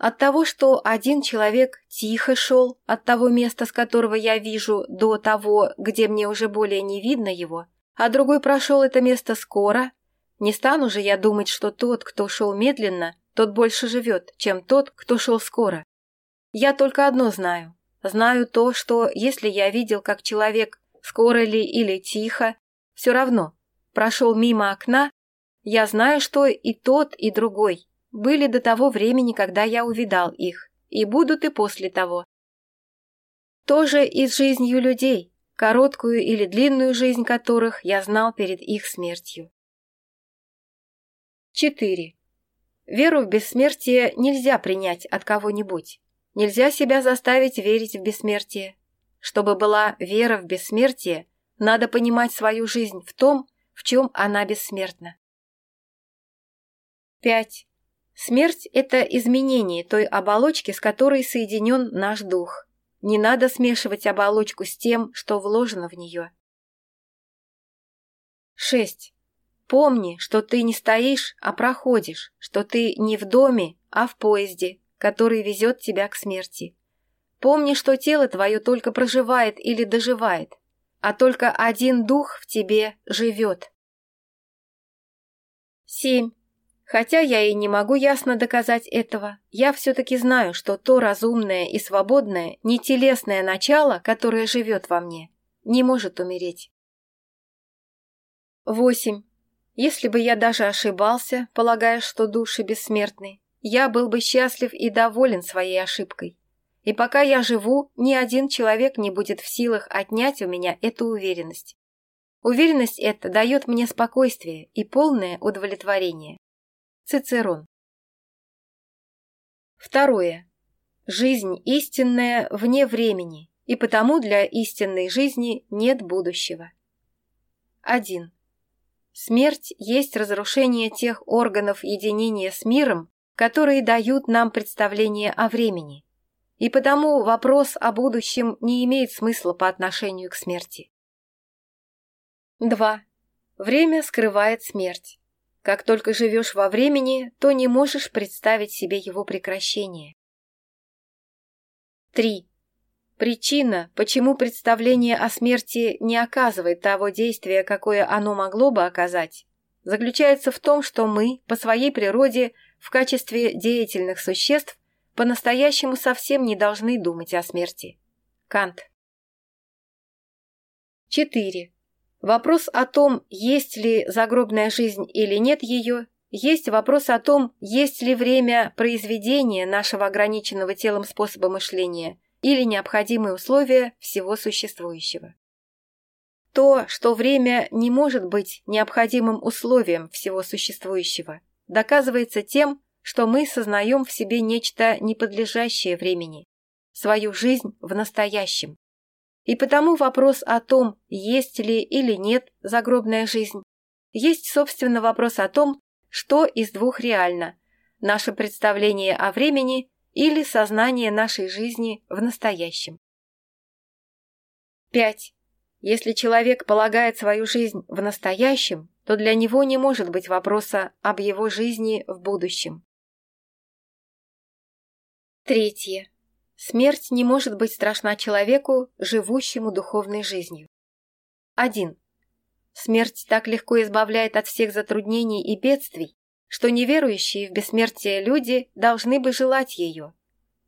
От того, что один человек тихо шел от того места, с которого я вижу, до того, где мне уже более не видно его, а другой прошел это место скоро, не стану же я думать, что тот, кто шел медленно, тот больше живет, чем тот, кто шел скоро. Я только одно знаю. Знаю то, что если я видел, как человек, скоро ли или тихо, все равно, прошел мимо окна, я знаю, что и тот, и другой были до того времени, когда я увидал их, и будут и после того. Тоже и с жизнью людей, короткую или длинную жизнь которых я знал перед их смертью. 4. Веру в бессмертие нельзя принять от кого-нибудь. Нельзя себя заставить верить в бессмертие. Чтобы была вера в бессмертие, надо понимать свою жизнь в том, в чем она бессмертна. 5. Смерть – это изменение той оболочки, с которой соединен наш дух. Не надо смешивать оболочку с тем, что вложено в нее. 6. Помни, что ты не стоишь, а проходишь, что ты не в доме, а в поезде, который везет тебя к смерти. Помни, что тело твое только проживает или доживает, а только один дух в тебе живет. 7. Хотя я и не могу ясно доказать этого, я все-таки знаю, что то разумное и свободное, нетелесное начало, которое живет во мне, не может умереть. 8. Если бы я даже ошибался, полагая, что души бессмертны, я был бы счастлив и доволен своей ошибкой. И пока я живу, ни один человек не будет в силах отнять у меня эту уверенность. Уверенность эта дает мне спокойствие и полное удовлетворение. Цицерон. Второе. Жизнь истинная вне времени, и потому для истинной жизни нет будущего. 1. Смерть есть разрушение тех органов единения с миром, которые дают нам представление о времени. И потому вопрос о будущем не имеет смысла по отношению к смерти. 2. Время скрывает смерть. Как только живешь во времени, то не можешь представить себе его прекращение. 3. Причина, почему представление о смерти не оказывает того действия, какое оно могло бы оказать, заключается в том, что мы, по своей природе, в качестве деятельных существ, по-настоящему совсем не должны думать о смерти. Кант. 4. Вопрос о том, есть ли загробная жизнь или нет ее, есть вопрос о том, есть ли время произведения нашего ограниченного телом способа мышления или необходимые условия всего существующего. То, что время не может быть необходимым условием всего существующего, доказывается тем, что мы сознаем в себе нечто неподлежащее времени, свою жизнь в настоящем. И потому вопрос о том, есть ли или нет загробная жизнь, есть, собственно, вопрос о том, что из двух реально – наше представление о времени или сознание нашей жизни в настоящем. 5. Если человек полагает свою жизнь в настоящем, то для него не может быть вопроса об его жизни в будущем. Третье. Смерть не может быть страшна человеку, живущему духовной жизнью. 1. Смерть так легко избавляет от всех затруднений и бедствий, что неверующие в бессмертие люди должны бы желать ее.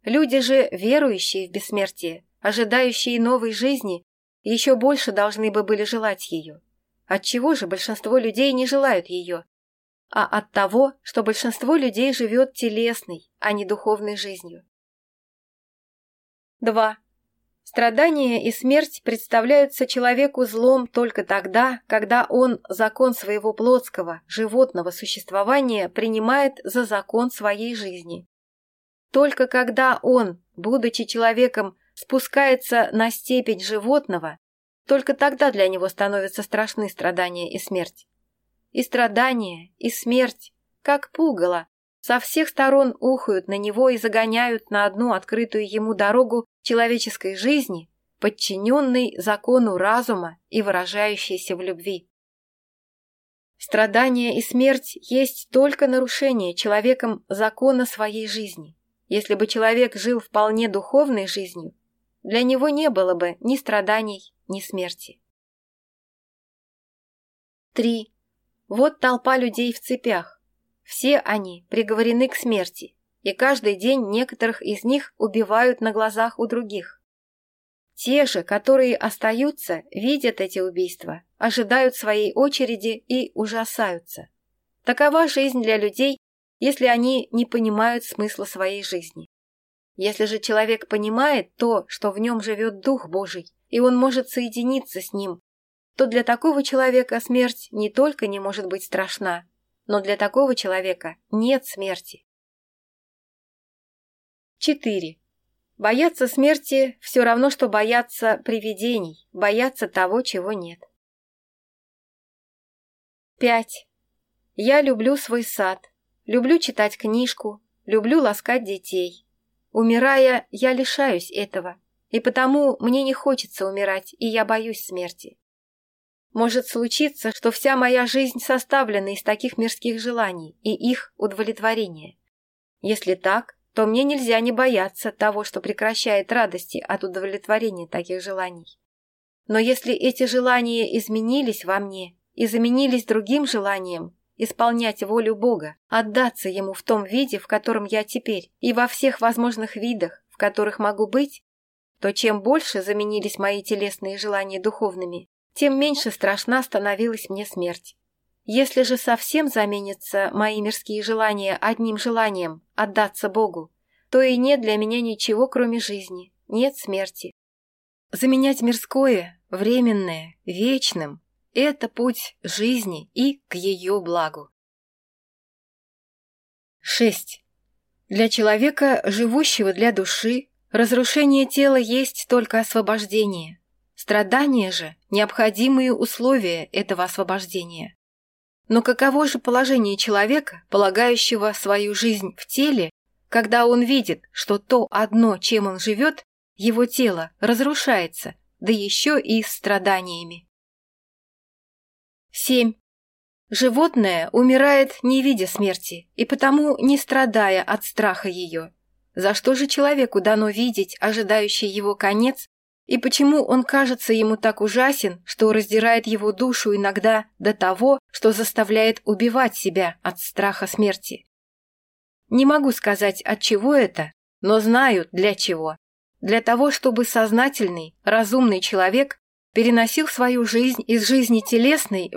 Люди же, верующие в бессмертие, ожидающие новой жизни, еще больше должны бы были желать ее. Отчего же большинство людей не желают ее? А от того, что большинство людей живет телесной, а не духовной жизнью. 2. Страдания и смерть представляются человеку злом только тогда, когда он закон своего плотского, животного существования принимает за закон своей жизни. Только когда он, будучи человеком, спускается на степень животного, только тогда для него становятся страшны страдания и смерть. И страдания, и смерть, как пугало, со всех сторон ухают на него и загоняют на одну открытую ему дорогу Человеческой жизни, подчиненной закону разума и выражающейся в любви. Страдание и смерть есть только нарушение человеком закона своей жизни. Если бы человек жил вполне духовной жизнью, для него не было бы ни страданий, ни смерти. 3. Вот толпа людей в цепях. Все они приговорены к смерти, и каждый день некоторых из них убивают на глазах у других. Те же, которые остаются, видят эти убийства, ожидают своей очереди и ужасаются. Такова жизнь для людей, если они не понимают смысла своей жизни. Если же человек понимает то, что в нем живет Дух Божий, и он может соединиться с ним, то для такого человека смерть не только не может быть страшна, но для такого человека нет смерти. 4. Бояться смерти все равно, что бояться привидений, бояться того, чего нет. 5. Я люблю свой сад, люблю читать книжку, люблю ласкать детей. Умирая, я лишаюсь этого, и потому мне не хочется умирать, и я боюсь смерти. Может случиться, что вся моя жизнь составлена из таких мирских желаний и их удовлетворения. Если так, то мне нельзя не бояться того, что прекращает радости от удовлетворения таких желаний. Но если эти желания изменились во мне и заменились другим желанием исполнять волю Бога, отдаться Ему в том виде, в котором я теперь, и во всех возможных видах, в которых могу быть, то чем больше заменились мои телесные желания духовными, тем меньше страшна становилась мне смерть. Если же совсем заменятся мои мирские желания одним желанием – отдаться Богу, то и нет для меня ничего, кроме жизни, нет смерти. Заменять мирское, временное, вечным это путь жизни и к ее благу. 6. Для человека, живущего для души, разрушение тела есть только освобождение. Страдания же – необходимые условия этого освобождения. Но каково же положение человека, полагающего свою жизнь в теле, когда он видит, что то одно, чем он живет, его тело разрушается, да еще и с страданиями? 7. Животное умирает, не видя смерти, и потому не страдая от страха ее. За что же человеку дано видеть ожидающий его конец, и почему он кажется ему так ужасен, что раздирает его душу иногда до того, что заставляет убивать себя от страха смерти? Не могу сказать, от чего это, но знаю, для чего. Для того, чтобы сознательный, разумный человек переносил свою жизнь из жизни телесной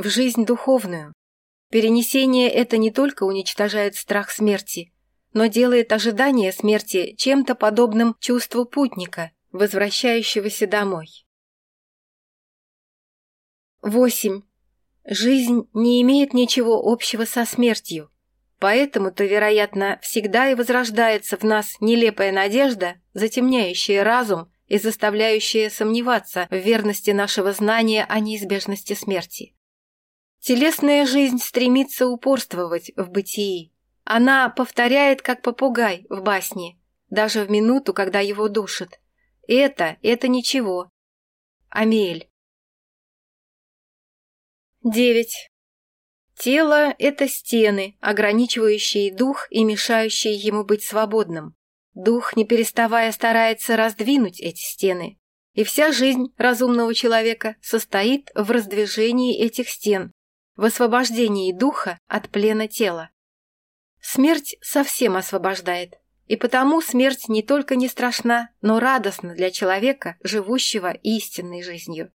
в жизнь духовную. Перенесение это не только уничтожает страх смерти, но делает ожидание смерти чем-то подобным чувству путника, возвращающегося домой. 8. Жизнь не имеет ничего общего со смертью, поэтому-то, вероятно, всегда и возрождается в нас нелепая надежда, затемняющая разум и заставляющее сомневаться в верности нашего знания о неизбежности смерти. Телесная жизнь стремится упорствовать в бытии. Она повторяет, как попугай в басне, даже в минуту, когда его душит. Это, это ничего. Амель. Девять. Тело – это стены, ограничивающие дух и мешающие ему быть свободным. Дух, не переставая, старается раздвинуть эти стены. И вся жизнь разумного человека состоит в раздвижении этих стен, в освобождении духа от плена тела. Смерть совсем освобождает. И потому смерть не только не страшна, но радостна для человека, живущего истинной жизнью.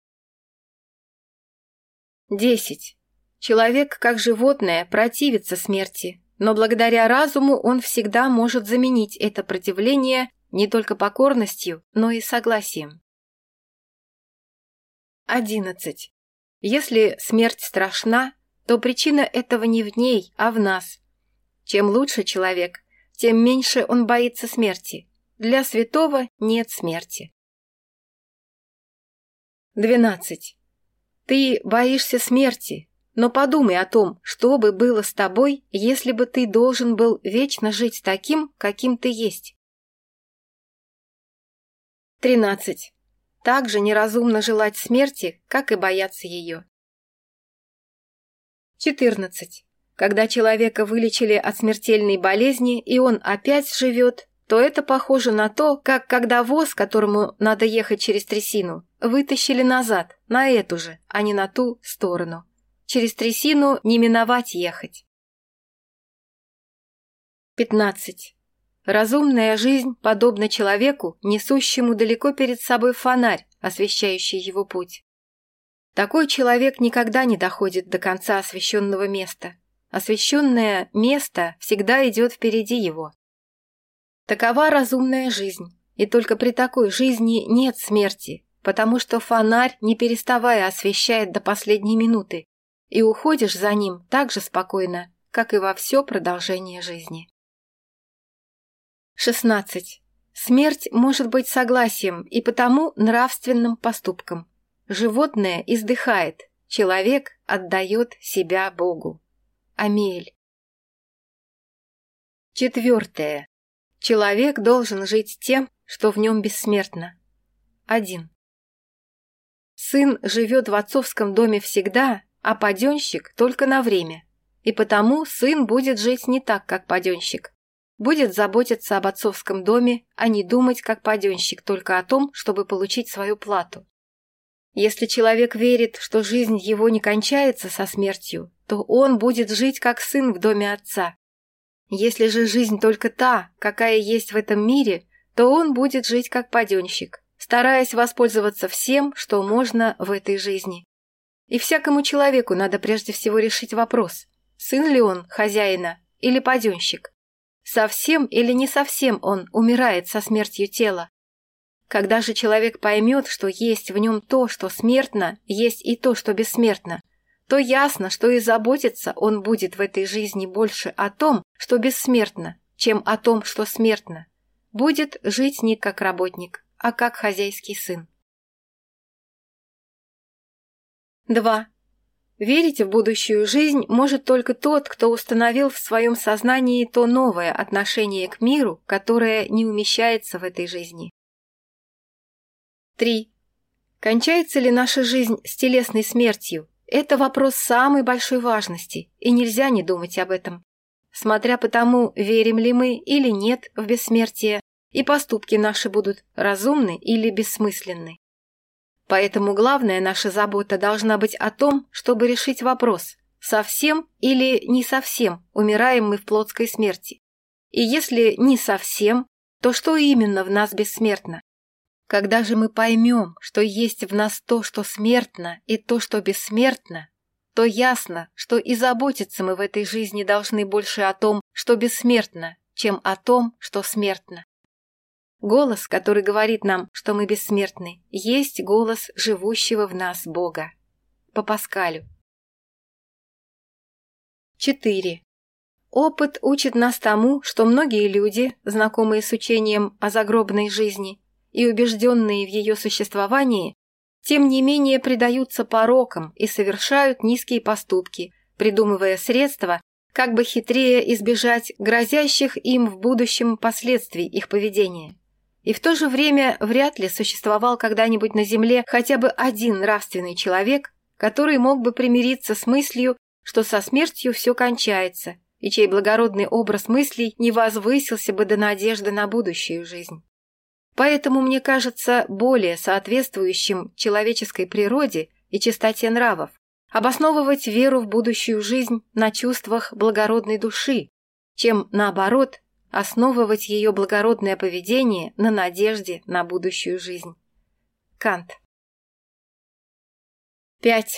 10. Человек, как животное, противится смерти, но благодаря разуму он всегда может заменить это противление не только покорностью, но и согласием. 11. Если смерть страшна, то причина этого не в ней, а в нас. Чем лучше человек, тем меньше он боится смерти. Для святого нет смерти. 12. Ты боишься смерти, но подумай о том, что бы было с тобой, если бы ты должен был вечно жить таким, каким ты есть. 13. Так же неразумно желать смерти, как и бояться ее. 14. Когда человека вылечили от смертельной болезни, и он опять живет, то это похоже на то, как когда воз, которому надо ехать через трясину, вытащили назад, на эту же, а не на ту сторону. Через трясину не миновать ехать. 15. Разумная жизнь подобна человеку, несущему далеко перед собой фонарь, освещающий его путь. Такой человек никогда не доходит до конца освещенного места освещенное место всегда идет впереди его. Такова разумная жизнь, и только при такой жизни нет смерти, потому что фонарь, не переставая, освещает до последней минуты, и уходишь за ним так же спокойно, как и во все продолжение жизни. 16. Смерть может быть согласием и потому нравственным поступком. Животное издыхает, человек отдает себя Богу. Амель. Четвертое. Человек должен жить тем, что в нем бессмертно. 1. Сын живет в отцовском доме всегда, а паденщик только на время. И потому сын будет жить не так, как паденщик. Будет заботиться об отцовском доме, а не думать, как паденщик, только о том, чтобы получить свою плату. Если человек верит, что жизнь его не кончается со смертью, то он будет жить как сын в доме отца. Если же жизнь только та, какая есть в этом мире, то он будет жить как паденщик, стараясь воспользоваться всем, что можно в этой жизни. И всякому человеку надо прежде всего решить вопрос, сын ли он хозяина или паденщик. Совсем или не совсем он умирает со смертью тела. Когда же человек поймет, что есть в нем то, что смертно, есть и то, что бессмертно, то ясно, что и заботиться он будет в этой жизни больше о том, что бессмертно, чем о том, что смертно. Будет жить не как работник, а как хозяйский сын. 2. Верить в будущую жизнь может только тот, кто установил в своем сознании то новое отношение к миру, которое не умещается в этой жизни. 3. Кончается ли наша жизнь с телесной смертью, это вопрос самой большой важности, и нельзя не думать об этом. Смотря по тому, верим ли мы или нет в бессмертие, и поступки наши будут разумны или бессмысленны. Поэтому главная наша забота должна быть о том, чтобы решить вопрос, совсем или не совсем умираем мы в плотской смерти. И если не совсем, то что именно в нас бессмертно? Когда же мы поймем, что есть в нас то, что смертно, и то, что бессмертно, то ясно, что и заботиться мы в этой жизни должны больше о том, что бессмертно, чем о том, что смертно. Голос, который говорит нам, что мы бессмертны, есть голос живущего в нас Бога. По Паскалю. 4. Опыт учит нас тому, что многие люди, знакомые с учением о загробной жизни, и убежденные в ее существовании, тем не менее предаются порокам и совершают низкие поступки, придумывая средства, как бы хитрее избежать грозящих им в будущем последствий их поведения. И в то же время вряд ли существовал когда-нибудь на Земле хотя бы один нравственный человек, который мог бы примириться с мыслью, что со смертью все кончается, и чей благородный образ мыслей не возвысился бы до надежды на будущую жизнь. Поэтому мне кажется более соответствующим человеческой природе и чистоте нравов обосновывать веру в будущую жизнь на чувствах благородной души, чем, наоборот, основывать ее благородное поведение на надежде на будущую жизнь. Кант. 5.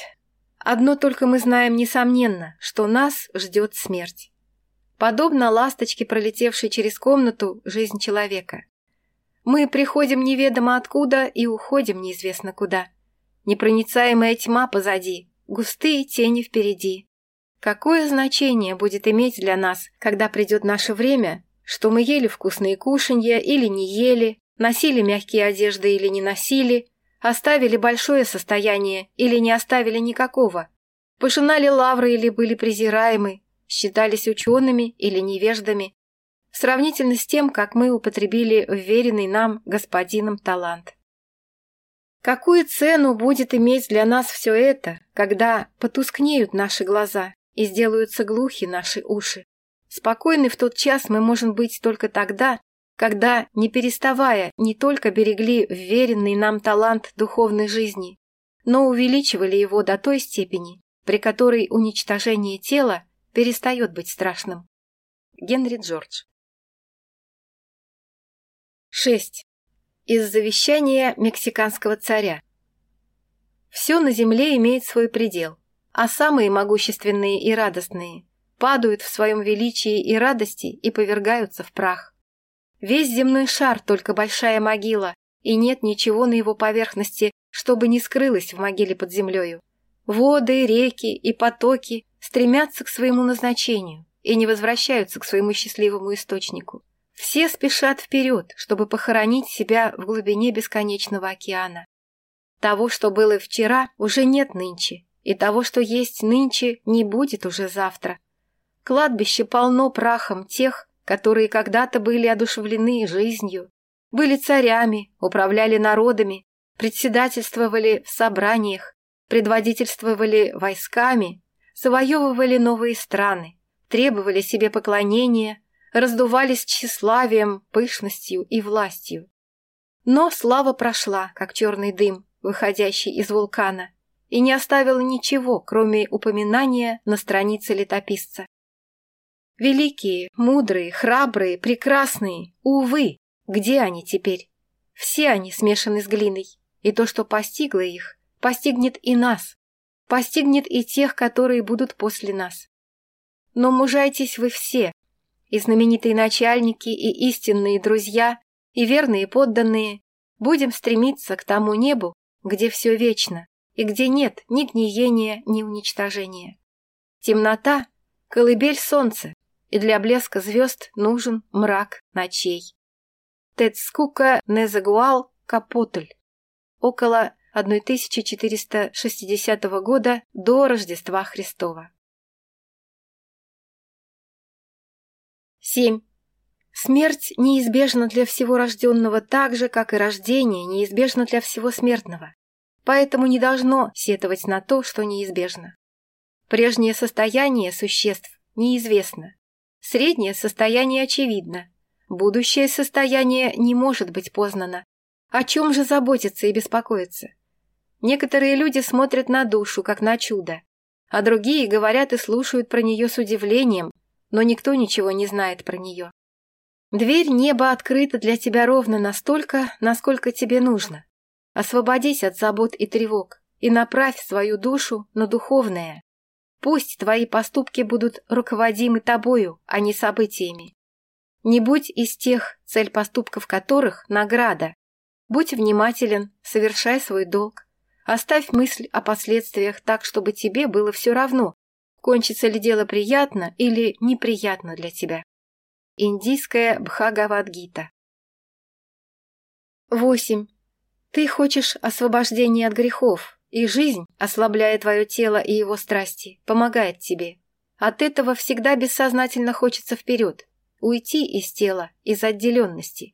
Одно только мы знаем несомненно, что нас ждет смерть. Подобно ласточке, пролетевшей через комнату, жизнь человека. Мы приходим неведомо откуда и уходим неизвестно куда. Непроницаемая тьма позади, густые тени впереди. Какое значение будет иметь для нас, когда придет наше время, что мы ели вкусные кушанья или не ели, носили мягкие одежды или не носили, оставили большое состояние или не оставили никакого, пожинали лавры или были презираемы, считались учеными или невеждами, сравнительно с тем, как мы употребили уверенный нам господином талант. Какую цену будет иметь для нас все это, когда потускнеют наши глаза и сделаются глухи наши уши? Спокойны в тот час мы можем быть только тогда, когда, не переставая, не только берегли вверенный нам талант духовной жизни, но увеличивали его до той степени, при которой уничтожение тела перестает быть страшным. Генри Джордж 6. из завещания мексиканского царя. Все на земле имеет свой предел, а самые могущественные и радостные падают в своем величии и радости и повергаются в прах. Весь земной шар только большая могила, и нет ничего на его поверхности, чтобы не скрылось в могиле под землею. Воды, реки и потоки стремятся к своему назначению и не возвращаются к своему счастливому источнику. Все спешат вперед, чтобы похоронить себя в глубине бесконечного океана. Того, что было вчера, уже нет нынче, и того, что есть нынче, не будет уже завтра. Кладбище полно прахом тех, которые когда-то были одушевлены жизнью, были царями, управляли народами, председательствовали в собраниях, предводительствовали войсками, завоевывали новые страны, требовали себе поклонения, раздувались тщеславием, пышностью и властью. Но слава прошла, как черный дым, выходящий из вулкана, и не оставила ничего, кроме упоминания на странице летописца. Великие, мудрые, храбрые, прекрасные, увы, где они теперь? Все они смешаны с глиной, и то, что постигло их, постигнет и нас, постигнет и тех, которые будут после нас. Но мужайтесь вы все, и знаменитые начальники, и истинные друзья, и верные подданные, будем стремиться к тому небу, где все вечно, и где нет ни гниения, ни уничтожения. Темнота — колыбель солнца, и для блеска звезд нужен мрак ночей. Тецкука Незагуал Капотль. Около 1460 года до Рождества Христова. 7. Смерть неизбежна для всего рожденного так же, как и рождение неизбежно для всего смертного. Поэтому не должно сетовать на то, что неизбежно. Прежнее состояние существ неизвестно. Среднее состояние очевидно. Будущее состояние не может быть познано. О чем же заботиться и беспокоиться? Некоторые люди смотрят на душу, как на чудо, а другие говорят и слушают про нее с удивлением, но никто ничего не знает про нее. Дверь неба открыта для тебя ровно настолько, насколько тебе нужно. Освободись от забот и тревог и направь свою душу на духовное. Пусть твои поступки будут руководимы тобою, а не событиями. Не будь из тех, цель поступков которых – награда. Будь внимателен, совершай свой долг. Оставь мысль о последствиях так, чтобы тебе было все равно, кончится ли дело приятно или неприятно для тебя. Индийская Бхагавадгита. 8. Ты хочешь освобождения от грехов, и жизнь, ослабляя твое тело и его страсти, помогает тебе. От этого всегда бессознательно хочется вперед, уйти из тела, из отделенности.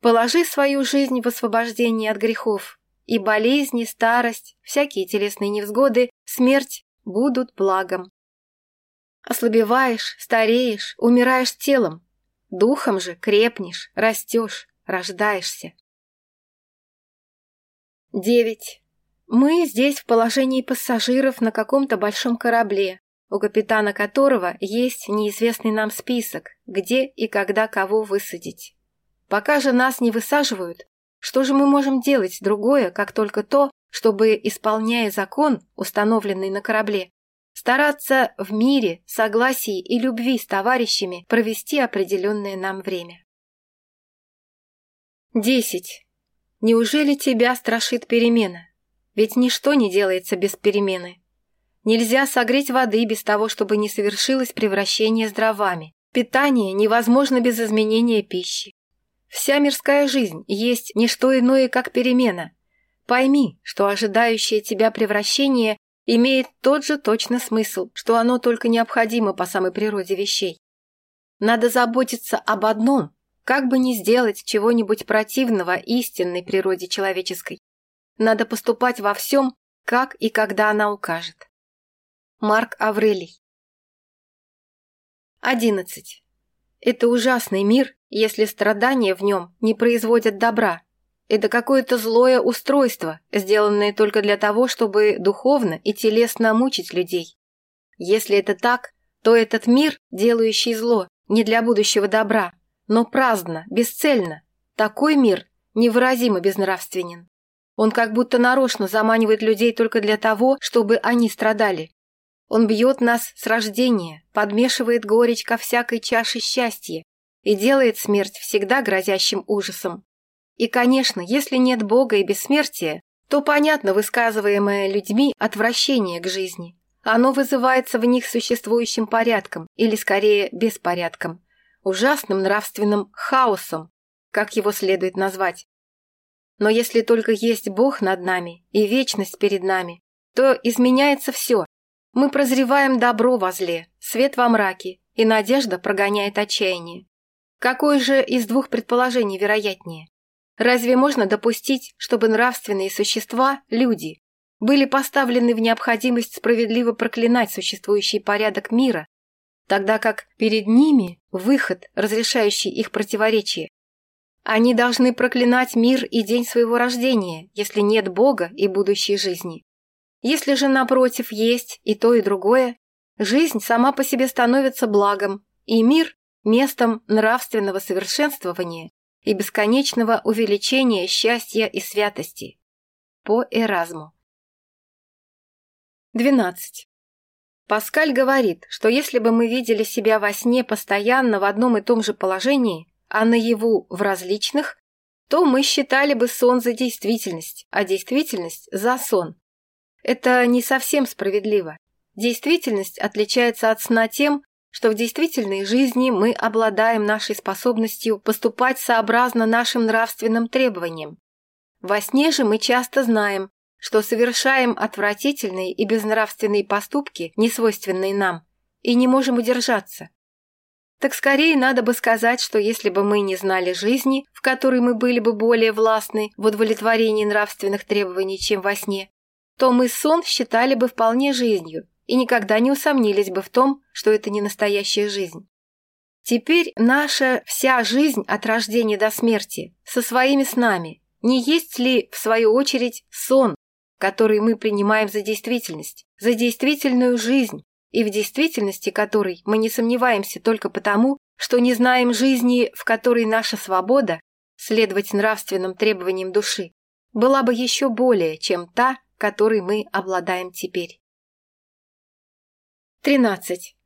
Положи свою жизнь в освобождение от грехов, и болезни, старость, всякие телесные невзгоды, смерть будут благом. Ослабеваешь, стареешь, умираешь телом. Духом же крепнешь, растешь, рождаешься. 9. Мы здесь в положении пассажиров на каком-то большом корабле, у капитана которого есть неизвестный нам список, где и когда кого высадить. Пока же нас не высаживают, что же мы можем делать другое, как только то, чтобы исполняя закон, установленный на корабле, стараться в мире, согласии и любви с товарищами провести определенное нам время. 10. Неужели тебя страшит перемена? Ведь ничто не делается без перемены. Нельзя согреть воды без того, чтобы не совершилось превращение с дровами. Питание невозможно без изменения пищи. Вся мирская жизнь есть не что иное, как перемена, Пойми, что ожидающее тебя превращение имеет тот же точно смысл, что оно только необходимо по самой природе вещей. Надо заботиться об одном, как бы не сделать чего-нибудь противного истинной природе человеческой. Надо поступать во всем, как и когда она укажет. Марк Аврелий 11. Это ужасный мир, если страдания в нем не производят добра – это какое-то злое устройство, сделанное только для того, чтобы духовно и телесно мучить людей. Если это так, то этот мир, делающий зло, не для будущего добра, но праздно, бесцельно. Такой мир невыразимо безнравственен. Он как будто нарочно заманивает людей только для того, чтобы они страдали. Он бьет нас с рождения, подмешивает горечь ко всякой чаше счастья и делает смерть всегда грозящим ужасом. И, конечно, если нет Бога и бессмертия, то понятно высказываемое людьми отвращение к жизни. Оно вызывается в них существующим порядком, или скорее беспорядком, ужасным нравственным хаосом, как его следует назвать. Но если только есть Бог над нами и вечность перед нами, то изменяется все. Мы прозреваем добро во зле, свет во мраке, и надежда прогоняет отчаяние. Какое же из двух предположений вероятнее? Разве можно допустить, чтобы нравственные существа, люди, были поставлены в необходимость справедливо проклинать существующий порядок мира, тогда как перед ними выход, разрешающий их противоречие? Они должны проклинать мир и день своего рождения, если нет Бога и будущей жизни. Если же, напротив, есть и то, и другое, жизнь сама по себе становится благом, и мир – местом нравственного совершенствования и бесконечного увеличения счастья и святости. По Эразму. 12. Паскаль говорит, что если бы мы видели себя во сне постоянно в одном и том же положении, а наяву в различных, то мы считали бы сон за действительность, а действительность за сон. Это не совсем справедливо. Действительность отличается от сна тем, что в действительной жизни мы обладаем нашей способностью поступать сообразно нашим нравственным требованиям. Во сне же мы часто знаем, что совершаем отвратительные и безнравственные поступки, несвойственные нам, и не можем удержаться. Так скорее надо бы сказать, что если бы мы не знали жизни, в которой мы были бы более властны в удовлетворении нравственных требований, чем во сне, то мы сон считали бы вполне жизнью, и никогда не усомнились бы в том, что это не настоящая жизнь. Теперь наша вся жизнь от рождения до смерти со своими снами не есть ли, в свою очередь, сон, который мы принимаем за действительность, за действительную жизнь, и в действительности которой мы не сомневаемся только потому, что не знаем жизни, в которой наша свобода, следовать нравственным требованиям души, была бы еще более, чем та, которой мы обладаем теперь. 13.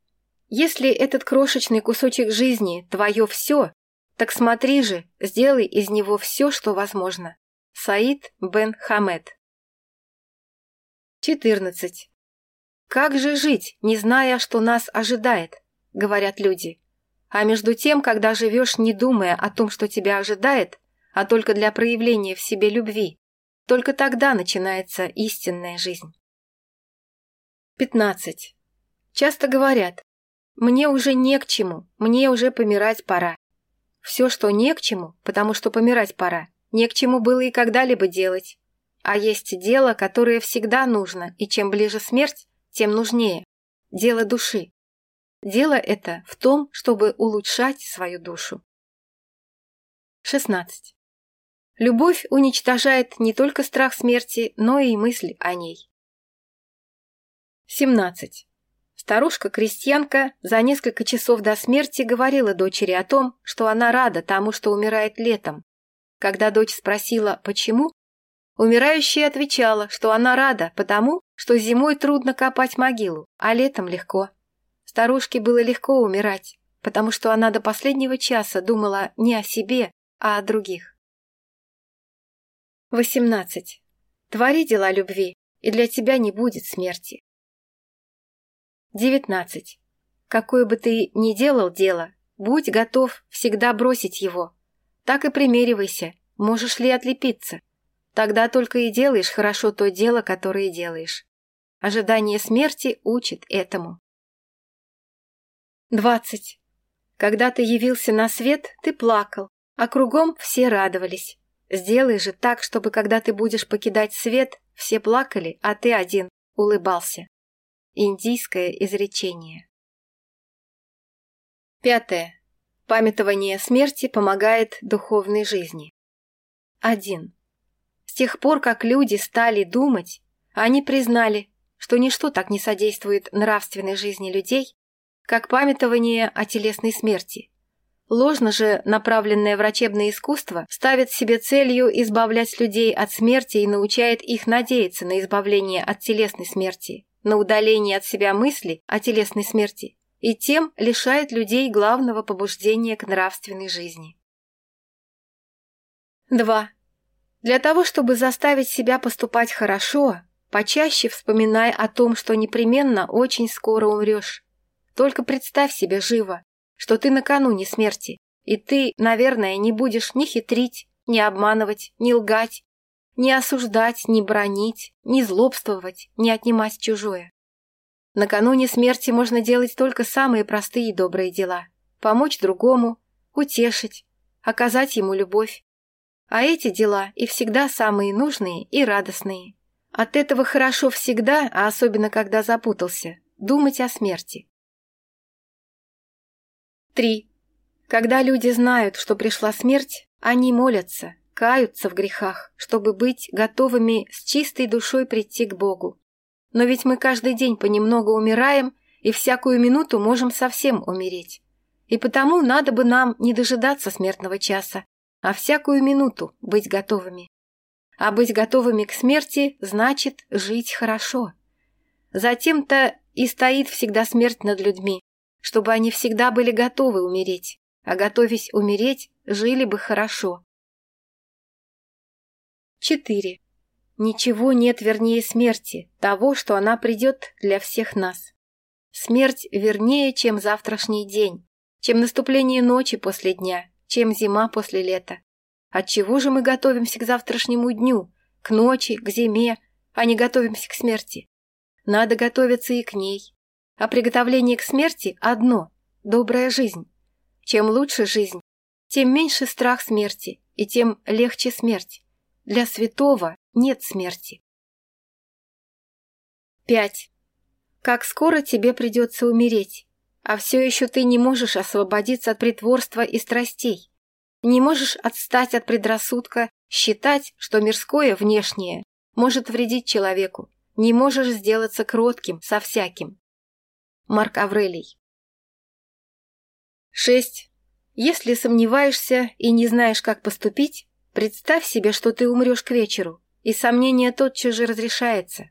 Если этот крошечный кусочек жизни – твое все, так смотри же, сделай из него все, что возможно. Саид бен Хамед 14. Как же жить, не зная, что нас ожидает, говорят люди. А между тем, когда живешь, не думая о том, что тебя ожидает, а только для проявления в себе любви, только тогда начинается истинная жизнь. Часто говорят, мне уже не к чему, мне уже помирать пора. Все, что не к чему, потому что помирать пора, не к чему было и когда-либо делать. А есть дело, которое всегда нужно, и чем ближе смерть, тем нужнее. Дело души. Дело это в том, чтобы улучшать свою душу. 16. Любовь уничтожает не только страх смерти, но и мысль о ней. 17. Старушка крестьянка за несколько часов до смерти говорила дочери о том, что она рада тому, что умирает летом. Когда дочь спросила «почему?», умирающая отвечала, что она рада потому, что зимой трудно копать могилу, а летом легко. Старушке было легко умирать, потому что она до последнего часа думала не о себе, а о других. 18. Твори дела любви, и для тебя не будет смерти. 19. Какое бы ты ни делал дело, будь готов всегда бросить его. Так и примеривайся, можешь ли отлепиться. Тогда только и делаешь хорошо то дело, которое делаешь. Ожидание смерти учит этому. 20. Когда ты явился на свет, ты плакал, а кругом все радовались. Сделай же так, чтобы когда ты будешь покидать свет, все плакали, а ты один улыбался. Индийское изречение. Пятое. Памятование смерти помогает духовной жизни. 1. С тех пор, как люди стали думать, они признали, что ничто так не содействует нравственной жизни людей, как памятование о телесной смерти. Ложно же направленное врачебное искусство ставит себе целью избавлять людей от смерти и научает их надеяться на избавление от телесной смерти – на نودالینی от себя мысли о телесной смерти и тем лишает людей главного побуждения к нравственной жизни. 2. Для того, чтобы заставить себя поступать хорошо, почаще вспоминай о том, что непременно очень скоро умрешь. Только представь себе живо, что ты накануне смерти, и ты, наверное, не будешь ни хитрить, ни обманывать, ни лгать, не осуждать, не бронить, не злобствовать, не отнимать чужое. Накануне смерти можно делать только самые простые и добрые дела. Помочь другому, утешить, оказать ему любовь. А эти дела и всегда самые нужные и радостные. От этого хорошо всегда, а особенно когда запутался, думать о смерти. 3. Когда люди знают, что пришла смерть, они молятся, каются в грехах, чтобы быть готовыми с чистой душой прийти к Богу. Но ведь мы каждый день понемногу умираем и всякую минуту можем совсем умереть. И потому надо бы нам не дожидаться смертного часа, а всякую минуту быть готовыми. А быть готовыми к смерти значит жить хорошо. Затем-то и стоит всегда смерть над людьми, чтобы они всегда были готовы умереть, а готовясь умереть, жили бы хорошо. 4. Ничего нет вернее смерти, того, что она придет для всех нас. Смерть вернее, чем завтрашний день, чем наступление ночи после дня, чем зима после лета. Отчего же мы готовимся к завтрашнему дню, к ночи, к зиме, а не готовимся к смерти? Надо готовиться и к ней. А приготовление к смерти одно – добрая жизнь. Чем лучше жизнь, тем меньше страх смерти и тем легче смерть. Для святого нет смерти. 5. Как скоро тебе придется умереть, а все еще ты не можешь освободиться от притворства и страстей, не можешь отстать от предрассудка, считать, что мирское внешнее может вредить человеку, не можешь сделаться кротким со всяким. Марк Аврелий 6. Если сомневаешься и не знаешь, как поступить, Представь себе, что ты умрешь к вечеру, и сомнение тотчас же разрешается.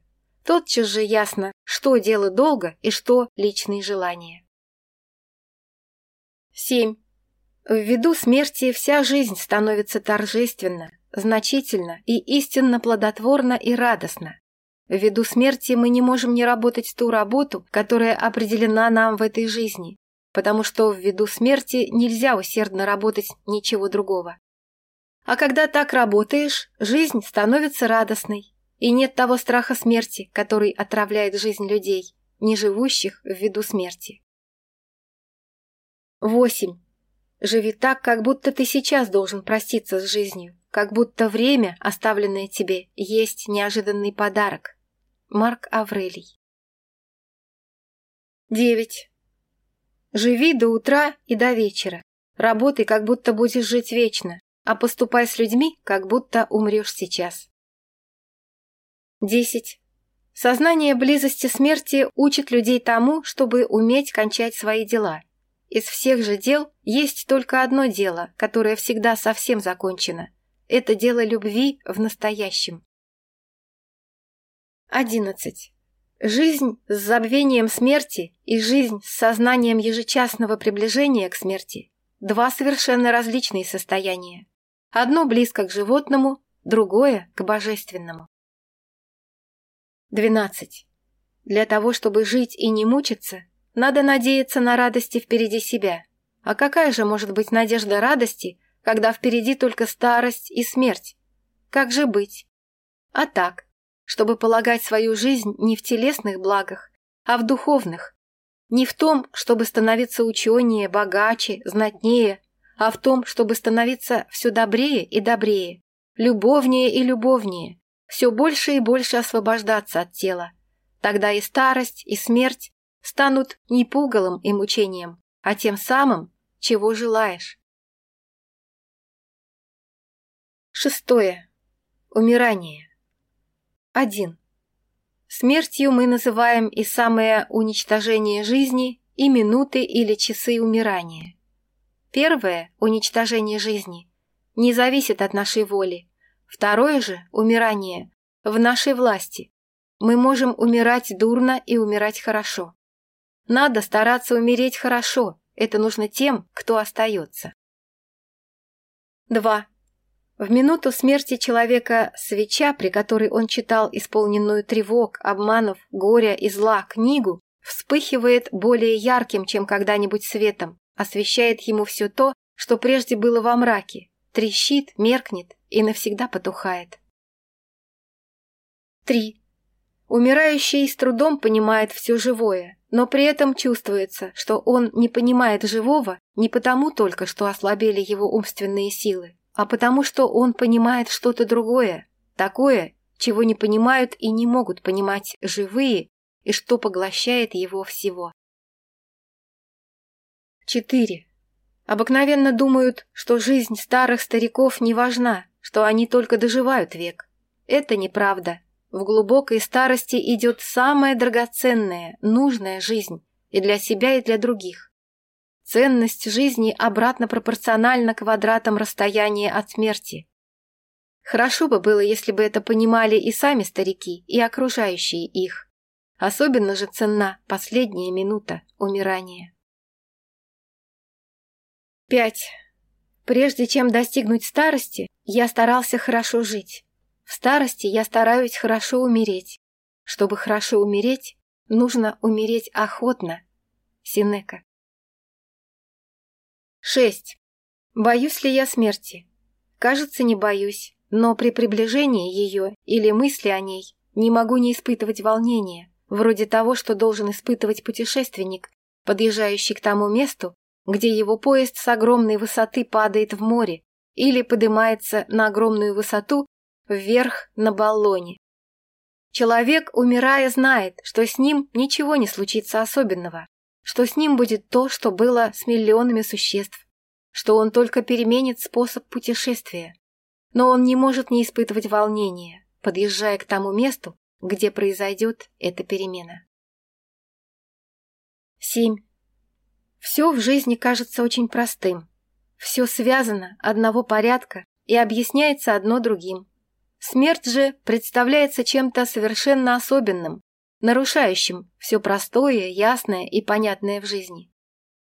Тотчас же ясно, что дело долго и что личные желания. 7. Ввиду смерти вся жизнь становится торжественна, значительна и истинно плодотворна и радостна. Ввиду смерти мы не можем не работать ту работу, которая определена нам в этой жизни, потому что ввиду смерти нельзя усердно работать ничего другого. А когда так работаешь, жизнь становится радостной, и нет того страха смерти, который отравляет жизнь людей, не живущих в виду смерти. 8. Живи так, как будто ты сейчас должен проститься с жизнью, как будто время, оставленное тебе, есть неожиданный подарок. Марк Аврелий 9. Живи до утра и до вечера. Работай, как будто будешь жить вечно, а поступай с людьми, как будто умрешь сейчас. 10. Сознание близости смерти учит людей тому, чтобы уметь кончать свои дела. Из всех же дел есть только одно дело, которое всегда совсем закончено. Это дело любви в настоящем. 11. Жизнь с забвением смерти и жизнь с сознанием ежечасного приближения к смерти – два совершенно различные состояния. Одно близко к животному, другое – к божественному. 12. Для того, чтобы жить и не мучиться, надо надеяться на радости впереди себя. А какая же может быть надежда радости, когда впереди только старость и смерть? Как же быть? А так, чтобы полагать свою жизнь не в телесных благах, а в духовных. Не в том, чтобы становиться ученее, богаче, знатнее, а в том, чтобы становиться все добрее и добрее, любовнее и любовнее, все больше и больше освобождаться от тела. Тогда и старость, и смерть станут не пугалом и мучением, а тем самым, чего желаешь. Шестое. Умирание. Один. Смертью мы называем и самое уничтожение жизни, и минуты или часы умирания. Первое – уничтожение жизни. Не зависит от нашей воли. Второе же – умирание. В нашей власти. Мы можем умирать дурно и умирать хорошо. Надо стараться умереть хорошо. Это нужно тем, кто остается. 2. В минуту смерти человека свеча, при которой он читал исполненную тревог, обманов, горя и зла книгу, вспыхивает более ярким, чем когда-нибудь светом, Освещает ему все то, что прежде было во мраке, трещит, меркнет и навсегда потухает. 3. Умирающий с трудом понимает все живое, но при этом чувствуется, что он не понимает живого не потому только, что ослабели его умственные силы, а потому что он понимает что-то другое, такое, чего не понимают и не могут понимать живые, и что поглощает его всего. 4. Обыкновенно думают, что жизнь старых стариков не важна, что они только доживают век. Это неправда. В глубокой старости идет самая драгоценная, нужная жизнь и для себя, и для других. Ценность жизни обратно пропорциональна квадратам расстояния от смерти. Хорошо бы было, если бы это понимали и сами старики, и окружающие их. Особенно же ценна последняя минута умирания. Пять. Прежде чем достигнуть старости, я старался хорошо жить. В старости я стараюсь хорошо умереть. Чтобы хорошо умереть, нужно умереть охотно. Синека. Шесть. Боюсь ли я смерти? Кажется, не боюсь, но при приближении ее или мысли о ней не могу не испытывать волнения, вроде того, что должен испытывать путешественник, подъезжающий к тому месту, где его поезд с огромной высоты падает в море или поднимается на огромную высоту вверх на баллоне. Человек, умирая, знает, что с ним ничего не случится особенного, что с ним будет то, что было с миллионами существ, что он только переменит способ путешествия. Но он не может не испытывать волнения, подъезжая к тому месту, где произойдет эта перемена. 7. Все в жизни кажется очень простым. Все связано, одного порядка, и объясняется одно другим. Смерть же представляется чем-то совершенно особенным, нарушающим все простое, ясное и понятное в жизни.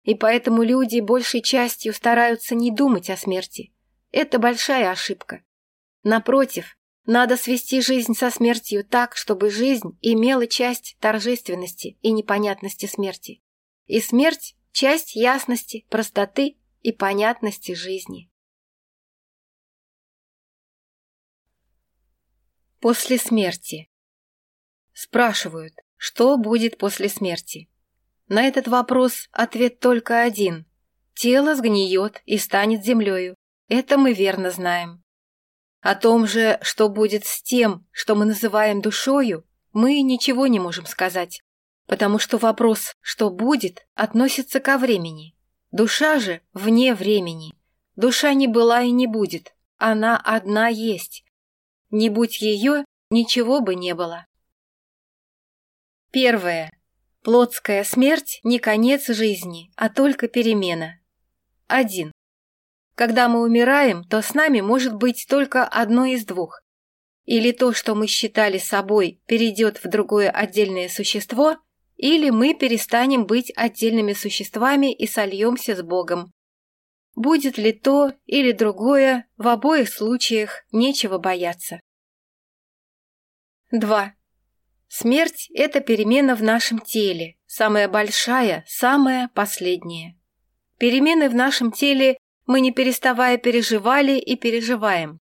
И поэтому люди большей частью стараются не думать о смерти. Это большая ошибка. Напротив, надо свести жизнь со смертью так, чтобы жизнь имела часть торжественности и непонятности смерти. И смерть – Часть ясности, простоты и понятности жизни. После смерти. Спрашивают, что будет после смерти? На этот вопрос ответ только один. Тело сгниет и станет землею. Это мы верно знаем. О том же, что будет с тем, что мы называем душою, мы ничего не можем сказать потому что вопрос «что будет» относится ко времени. Душа же вне времени. Душа не была и не будет, она одна есть. Не будь ее, ничего бы не было. Первое. Плотская смерть не конец жизни, а только перемена. 1. Когда мы умираем, то с нами может быть только одно из двух. Или то, что мы считали собой, перейдет в другое отдельное существо – или мы перестанем быть отдельными существами и сольемся с Богом. Будет ли то или другое, в обоих случаях нечего бояться. 2. Смерть – это перемена в нашем теле, самая большая, самая последняя. Перемены в нашем теле мы не переставая переживали и переживаем.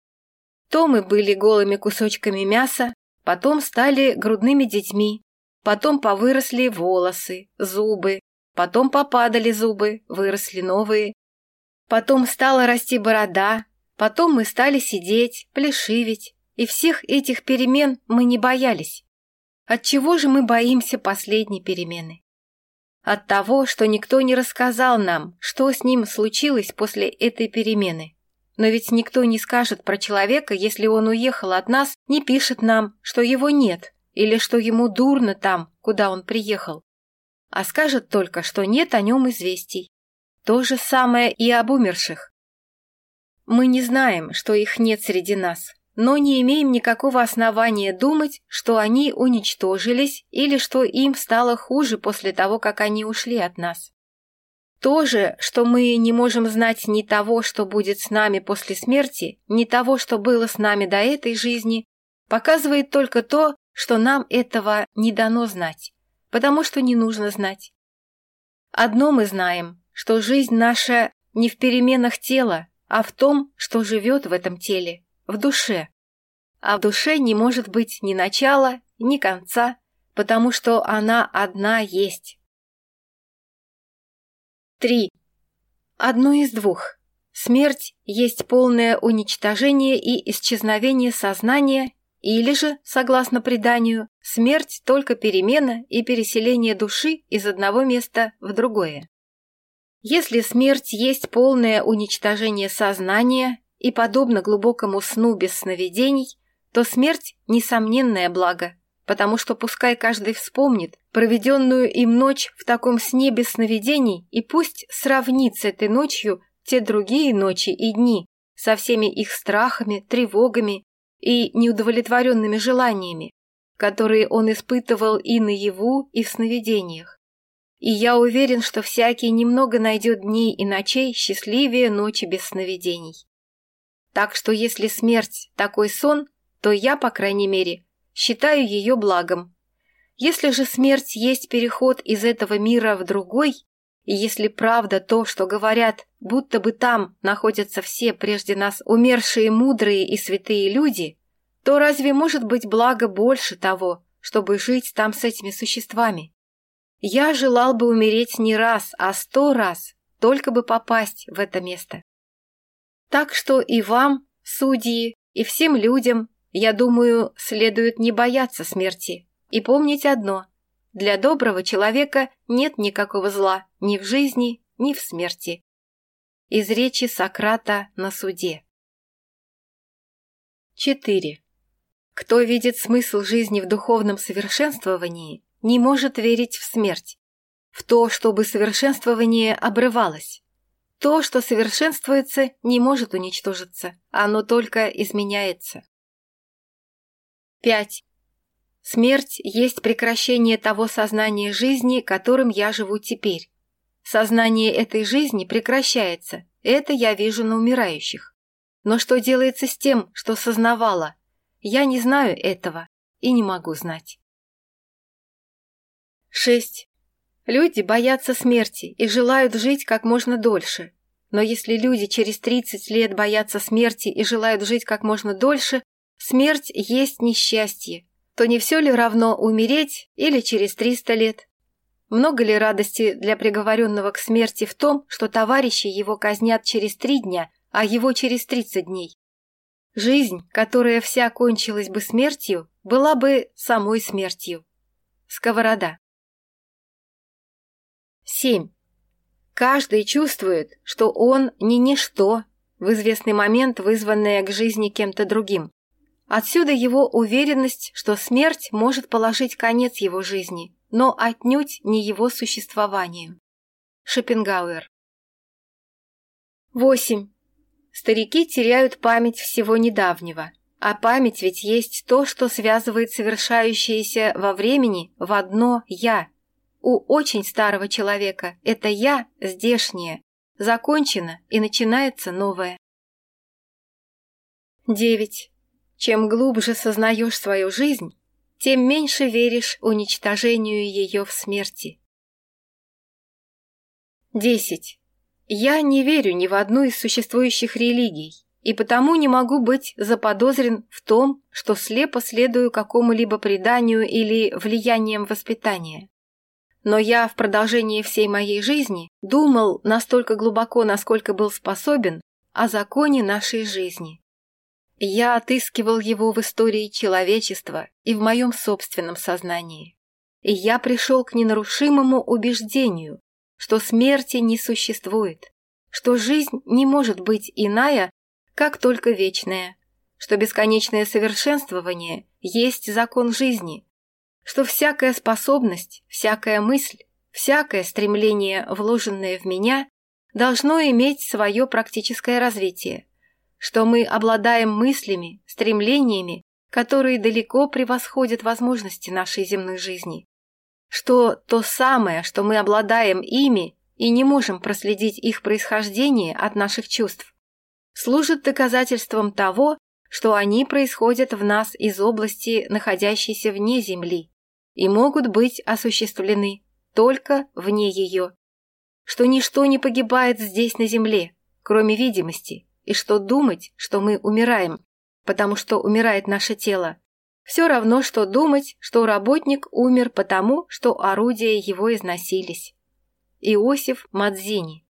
То мы были голыми кусочками мяса, потом стали грудными детьми, потом повыросли волосы, зубы, потом попадали зубы, выросли новые. Потом стала расти борода, потом мы стали сидеть, плешивить, и всех этих перемен мы не боялись. Отчего же мы боимся последней перемены? От того, что никто не рассказал нам, что с ним случилось после этой перемены. Но ведь никто не скажет про человека, если он уехал от нас, не пишет нам, что его нет, или что ему дурно там, куда он приехал. А скажет только, что нет о нем известий. То же самое и об умерших. Мы не знаем, что их нет среди нас, но не имеем никакого основания думать, что они уничтожились или что им стало хуже после того, как они ушли от нас. То же, что мы не можем знать ни того, что будет с нами после смерти, ни того, что было с нами до этой жизни, показывает только то, что нам этого не дано знать, потому что не нужно знать. Одно мы знаем, что жизнь наша не в переменах тела, а в том, что живет в этом теле, в душе. А в душе не может быть ни начала, ни конца, потому что Или же, согласно преданию, смерть только перемена и переселение души из одного места в другое. Если смерть есть полное уничтожение сознания и подобно глубокому сну без сновидений, то смерть – несомненное благо, потому что пускай каждый вспомнит проведенную им ночь в таком сне без сновидений и пусть сравнит с этой ночью те другие ночи и дни со всеми их страхами, тревогами и неудовлетворенными желаниями, которые он испытывал и наяву, и в сновидениях. И я уверен, что всякий немного найдет дней и ночей счастливее ночи без сновидений. Так что если смерть – такой сон, то я, по крайней мере, считаю ее благом. Если же смерть есть переход из этого мира в другой, и Если правда то, что говорят, будто бы там находятся все прежде нас умершие мудрые и святые люди, то разве может быть благо больше того, чтобы жить там с этими существами? Я желал бы умереть не раз, а сто раз, только бы попасть в это место. Так что и вам, судьи, и всем людям, я думаю, следует не бояться смерти и помнить одно – для доброго человека нет никакого зла ни в жизни, ни в смерти. Из речи Сократа на суде. 4. Кто видит смысл жизни в духовном совершенствовании, не может верить в смерть, в то, чтобы совершенствование обрывалось. То, что совершенствуется, не может уничтожиться, оно только изменяется. 5. Смерть есть прекращение того сознания жизни, которым я живу теперь. Сознание этой жизни прекращается, это я вижу на умирающих. Но что делается с тем, что сознавала? Я не знаю этого и не могу знать. 6. Люди боятся смерти и желают жить как можно дольше. Но если люди через 30 лет боятся смерти и желают жить как можно дольше, смерть есть несчастье, то не все ли равно умереть или через 300 лет? Много ли радости для приговоренного к смерти в том, что товарищи его казнят через три дня, а его через 30 дней? Жизнь, которая вся кончилась бы смертью, была бы самой смертью. Сковорода. 7. Каждый чувствует, что он не ничто, в известный момент вызванное к жизни кем-то другим. Отсюда его уверенность, что смерть может положить конец его жизни, но отнюдь не его существованию. Шопенгауэр. 8. Старики теряют память всего недавнего. А память ведь есть то, что связывает совершающееся во времени в одно «я». У очень старого человека это «я» здешнее, закончено и начинается новое. 9. Чем глубже сознаешь свою жизнь, тем меньше веришь уничтожению ее в смерти. 10. Я не верю ни в одну из существующих религий, и потому не могу быть заподозрен в том, что слепо следую какому-либо преданию или влиянием воспитания. Но я в продолжении всей моей жизни думал настолько глубоко, насколько был способен, о законе нашей жизни. Я отыскивал его в истории человечества и в моем собственном сознании. И я пришел к ненарушимому убеждению, что смерти не существует, что жизнь не может быть иная, как только вечная, что бесконечное совершенствование есть закон жизни, что всякая способность, всякая мысль, всякое стремление, вложенное в меня, должно иметь свое практическое развитие, что мы обладаем мыслями, стремлениями, которые далеко превосходят возможности нашей земной жизни. Что то самое, что мы обладаем ими и не можем проследить их происхождение от наших чувств, служит доказательством того, что они происходят в нас из области, находящейся вне Земли, и могут быть осуществлены только вне ее. Что ничто не погибает здесь на Земле, кроме видимости, и что думать, что мы умираем, потому что умирает наше тело, все равно, что думать, что работник умер потому, что орудия его износились. Иосиф Мадзини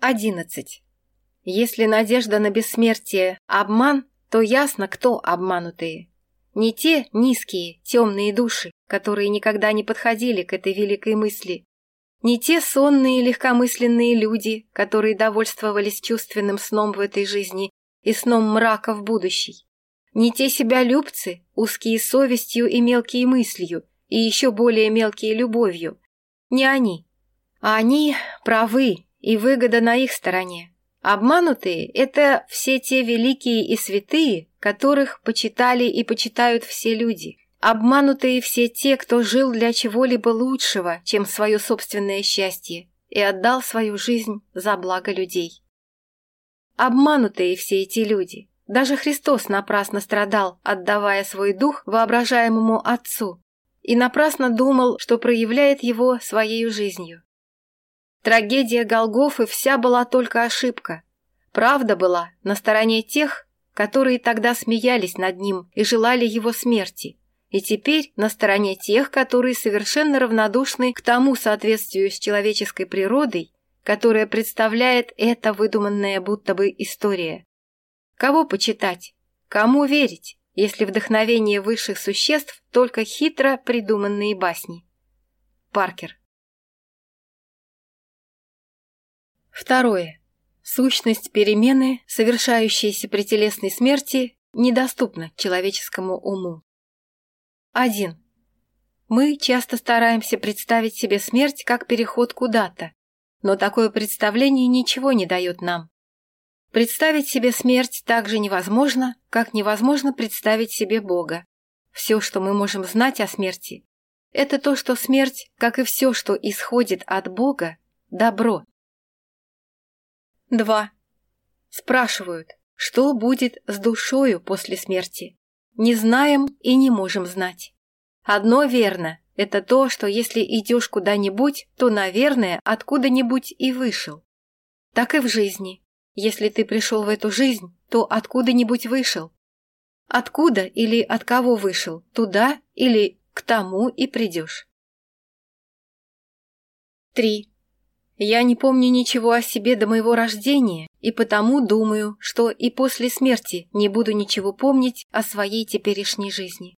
11. Если надежда на бессмертие – обман, то ясно, кто обманутые. Не те низкие, темные души, которые никогда не подходили к этой великой мысли. Не те сонные, легкомысленные люди, которые довольствовались чувственным сном в этой жизни и сном мрака в будущей. Не те себялюбцы, узкие совестью и мелкие мыслью, и еще более мелкие любовью. Не они. А они правы, и выгода на их стороне. Обманутые – это все те великие и святые, которых почитали и почитают все люди. Обманутые все те, кто жил для чего-либо лучшего, чем свое собственное счастье, и отдал свою жизнь за благо людей. Обманутые все эти люди. Даже Христос напрасно страдал, отдавая свой дух воображаемому Отцу, и напрасно думал, что проявляет его своей жизнью. Трагедия Голгофы вся была только ошибка. Правда была на стороне тех, которые тогда смеялись над ним и желали его смерти. и теперь на стороне тех, которые совершенно равнодушны к тому соответствию с человеческой природой, которая представляет эта выдуманная будто бы история. Кого почитать? Кому верить, если вдохновение высших существ только хитро придуманные басни? Паркер. Второе. Сущность перемены, совершающейся при телесной смерти, недоступна человеческому уму. один. Мы часто стараемся представить себе смерть как переход куда-то, но такое представление ничего не дает нам. Представить себе смерть так же невозможно, как невозможно представить себе Бога. Все, что мы можем знать о смерти, это то, что смерть, как и все, что исходит от Бога, добро. 2. Спрашивают, что будет с душою после смерти? не знаем и не можем знать. Одно верно – это то, что если идешь куда-нибудь, то, наверное, откуда-нибудь и вышел. Так и в жизни. Если ты пришел в эту жизнь, то откуда-нибудь вышел. Откуда или от кого вышел, туда или к тому и придешь. 3. Я не помню ничего о себе до моего рождения, и потому думаю, что и после смерти не буду ничего помнить о своей теперешней жизни.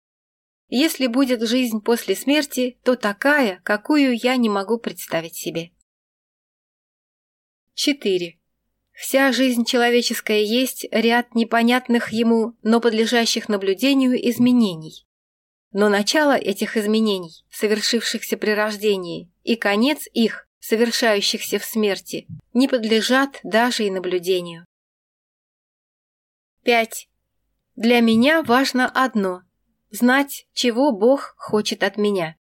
Если будет жизнь после смерти, то такая, какую я не могу представить себе. 4. Вся жизнь человеческая есть ряд непонятных ему, но подлежащих наблюдению изменений. Но начало этих изменений, совершившихся при рождении, и конец их, совершающихся в смерти, не подлежат даже и наблюдению. 5. Для меня важно одно – знать, чего Бог хочет от меня.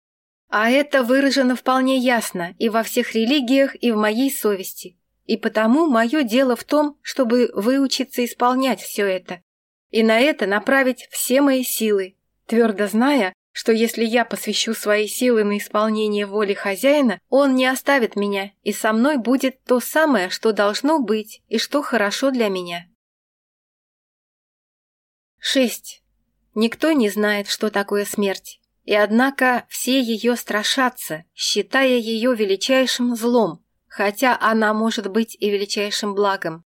А это выражено вполне ясно и во всех религиях, и в моей совести. И потому мое дело в том, чтобы выучиться исполнять все это. И на это направить все мои силы, твердо зная, что если я посвящу свои силы на исполнение воли хозяина, он не оставит меня, и со мной будет то самое, что должно быть и что хорошо для меня. 6. Никто не знает, что такое смерть, и однако все ее страшатся, считая ее величайшим злом, хотя она может быть и величайшим благом.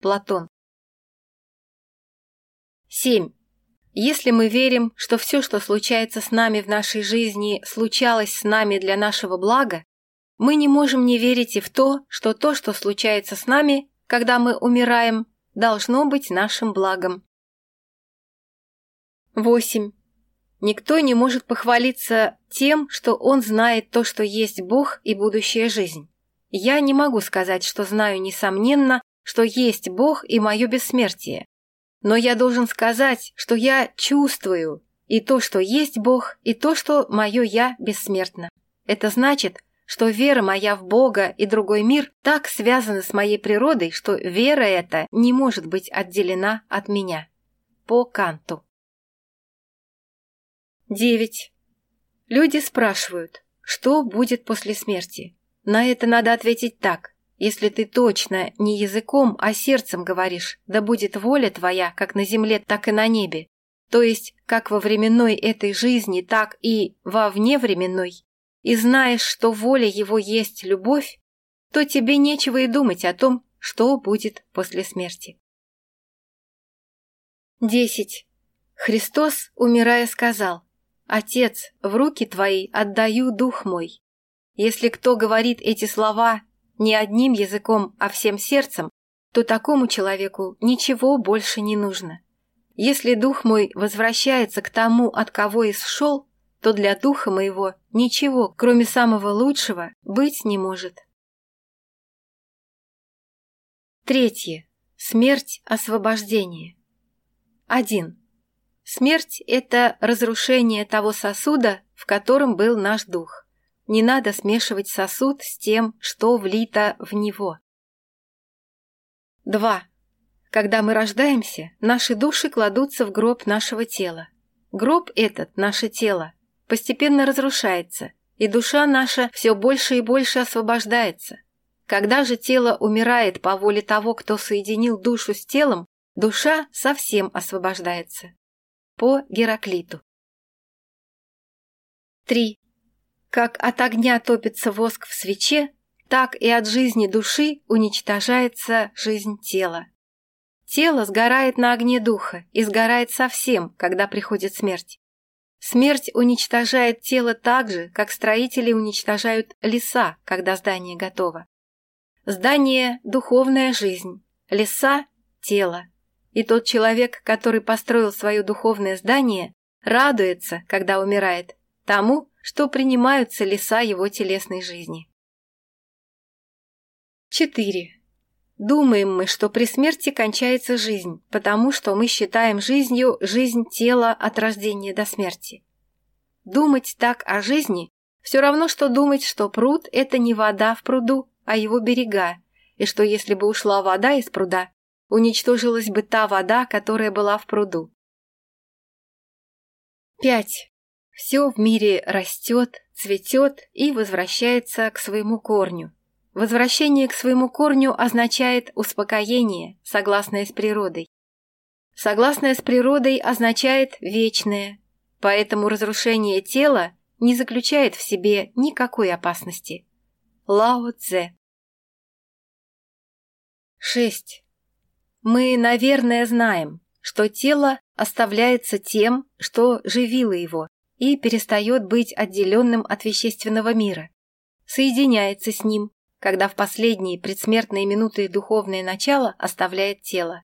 Платон. 7. Если мы верим, что все, что случается с нами в нашей жизни, случалось с нами для нашего блага, мы не можем не верить и в то, что то, что случается с нами, когда мы умираем, должно быть нашим благом. 8. Никто не может похвалиться тем, что он знает то, что есть Бог и будущая жизнь. Я не могу сказать, что знаю несомненно, Но я должен сказать, что я чувствую и то, что есть Бог, и то, что мое «я» бессмертно. Это значит, что вера моя в Бога и другой мир так связана с моей природой, что вера эта не может быть отделена от меня. По Канту. 9. Люди спрашивают, что будет после смерти. На это надо ответить так. Если ты точно не языком, а сердцем говоришь, да будет воля твоя, как на земле, так и на небе. То есть, как во временной этой жизни, так и во вневременной. И знаешь, что воля его есть любовь, то тебе нечего и думать о том, что будет после смерти. 10. Христос, умирая, сказал, «Отец, в руки твои отдаю дух мой». Если кто говорит эти слова не одним языком, а всем сердцем, то такому человеку ничего больше не нужно. Если дух мой возвращается к тому, от кого и то для духа моего ничего, кроме самого лучшего, быть не может. Третье. Смерть освобождение. 1. Смерть – это разрушение того сосуда, в котором был наш дух не надо смешивать сосуд с тем, что влито в него. 2. Когда мы рождаемся, наши души кладутся в гроб нашего тела. Гроб этот, наше тело, постепенно разрушается, и душа наша все больше и больше освобождается. Когда же тело умирает по воле того, кто соединил душу с телом, душа совсем освобождается. По Гераклиту. 3 как от огня топится воск в свече, так и от жизни души уничтожается жизнь тела. Тело сгорает на огне духа и сгорает совсем, когда приходит смерть. Смерть уничтожает тело так же, как строители уничтожают леса, когда здание готово. Здание – духовная жизнь, леса – тело. И тот человек, который построил свое духовное здание, радуется, когда умирает, тому, что принимаются леса его телесной жизни. 4. Думаем мы, что при смерти кончается жизнь, потому что мы считаем жизнью жизнь тела от рождения до смерти. Думать так о жизни – все равно, что думать, что пруд – это не вода в пруду, а его берега, и что если бы ушла вода из пруда, уничтожилась бы та вода, которая была в пруду. 5. Все в мире растет, цветет и возвращается к своему корню. Возвращение к своему корню означает успокоение, согласное с природой. Согласное с природой означает вечное, поэтому разрушение тела не заключает в себе никакой опасности. Лао Цзэ 6. Мы, наверное, знаем, что тело оставляется тем, что живило его, и перестает быть отделенным от вещественного мира, соединяется с ним, когда в последние предсмертные минуты духовное начало оставляет тело.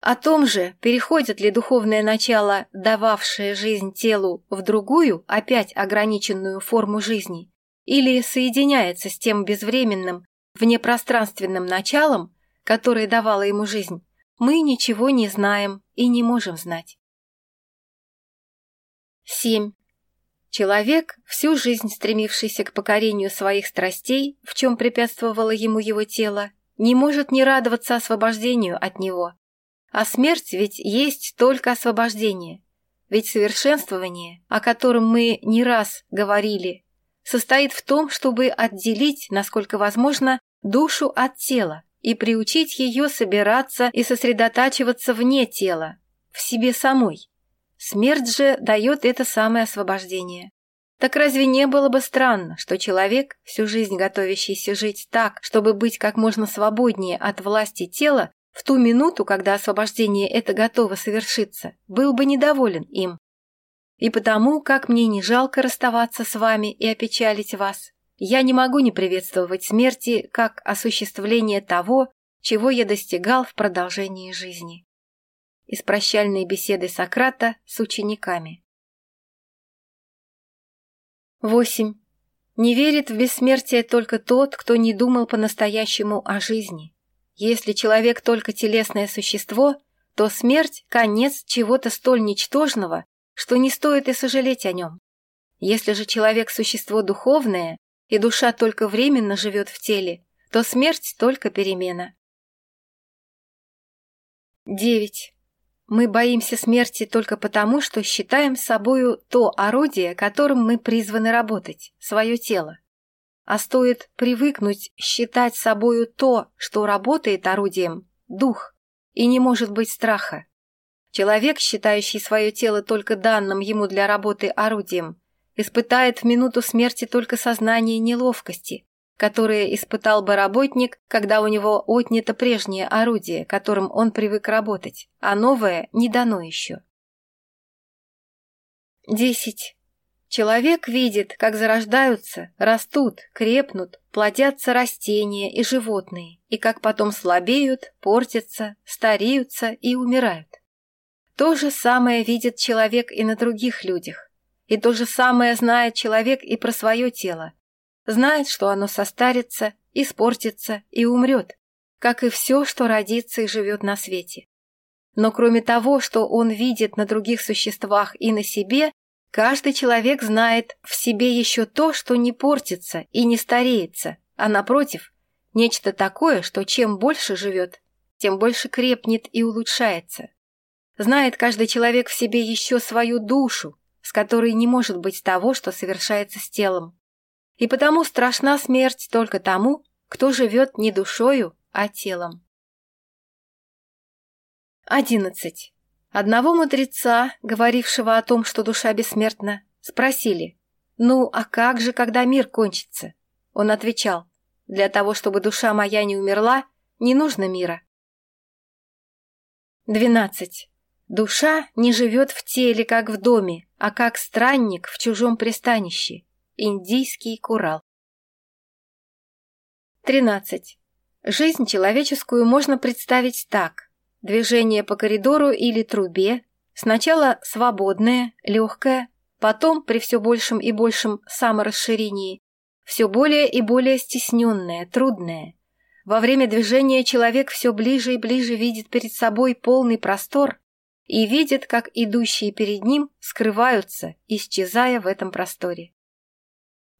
О том же, переходит ли духовное начало, дававшее жизнь телу, в другую, опять ограниченную форму жизни, или соединяется с тем безвременным, внепространственным началом, которое давало ему жизнь, мы ничего не знаем и не можем знать. 7. Человек, всю жизнь стремившийся к покорению своих страстей, в чем препятствовало ему его тело, не может не радоваться освобождению от него. А смерть ведь есть только освобождение. Ведь совершенствование, о котором мы не раз говорили, состоит в том, чтобы отделить, насколько возможно, душу от тела и приучить ее собираться и сосредотачиваться вне тела, в себе самой. Смерть же дает это самое освобождение. Так разве не было бы странно, что человек, всю жизнь готовящийся жить так, чтобы быть как можно свободнее от власти тела, в ту минуту, когда освобождение это готово совершиться, был бы недоволен им? И потому, как мне не жалко расставаться с вами и опечалить вас, я не могу не приветствовать смерти как осуществление того, чего я достигал в продолжении жизни. из прощальной беседы Сократа с учениками. 8. Не верит в бессмертие только тот, кто не думал по-настоящему о жизни. Если человек только телесное существо, то смерть – конец чего-то столь ничтожного, что не стоит и сожалеть о нем. Если же человек – существо духовное, и душа только временно живет в теле, то смерть – только перемена. 9. Мы боимся смерти только потому, что считаем собою то орудие, которым мы призваны работать, свое тело. А стоит привыкнуть считать собою то, что работает орудием, дух, и не может быть страха. Человек, считающий свое тело только данным ему для работы орудием, испытает в минуту смерти только сознание неловкости, которые испытал бы работник, когда у него отнято прежнее орудие, которым он привык работать, а новое не дано еще. 10. Человек видит, как зарождаются, растут, крепнут, плодятся растения и животные, и как потом слабеют, портятся, стареются и умирают. То же самое видит человек и на других людях, и то же самое знает человек и про свое тело, знает, что оно состарится, испортится и умрет, как и все, что родится и живет на свете. Но кроме того, что он видит на других существах и на себе, каждый человек знает в себе еще то, что не портится и не стареется, а напротив, нечто такое, что чем больше живет, тем больше крепнет и улучшается. Знает каждый человек в себе еще свою душу, с которой не может быть того, что совершается с телом. И потому страшна смерть только тому, кто живет не душою, а телом. 11. Одного мудреца, говорившего о том, что душа бессмертна, спросили, «Ну, а как же, когда мир кончится?» Он отвечал, «Для того, чтобы душа моя не умерла, не нужно мира». 12. Душа не живет в теле, как в доме, а как странник в чужом пристанище. индийский курал. 13. Жизнь человеческую можно представить так. Движение по коридору или трубе, сначала свободное, легкое, потом при все большем и большем саморасширении, все более и более стесненное, трудное. Во время движения человек все ближе и ближе видит перед собой полный простор и видит, как идущие перед ним скрываются, исчезая в этом просторе.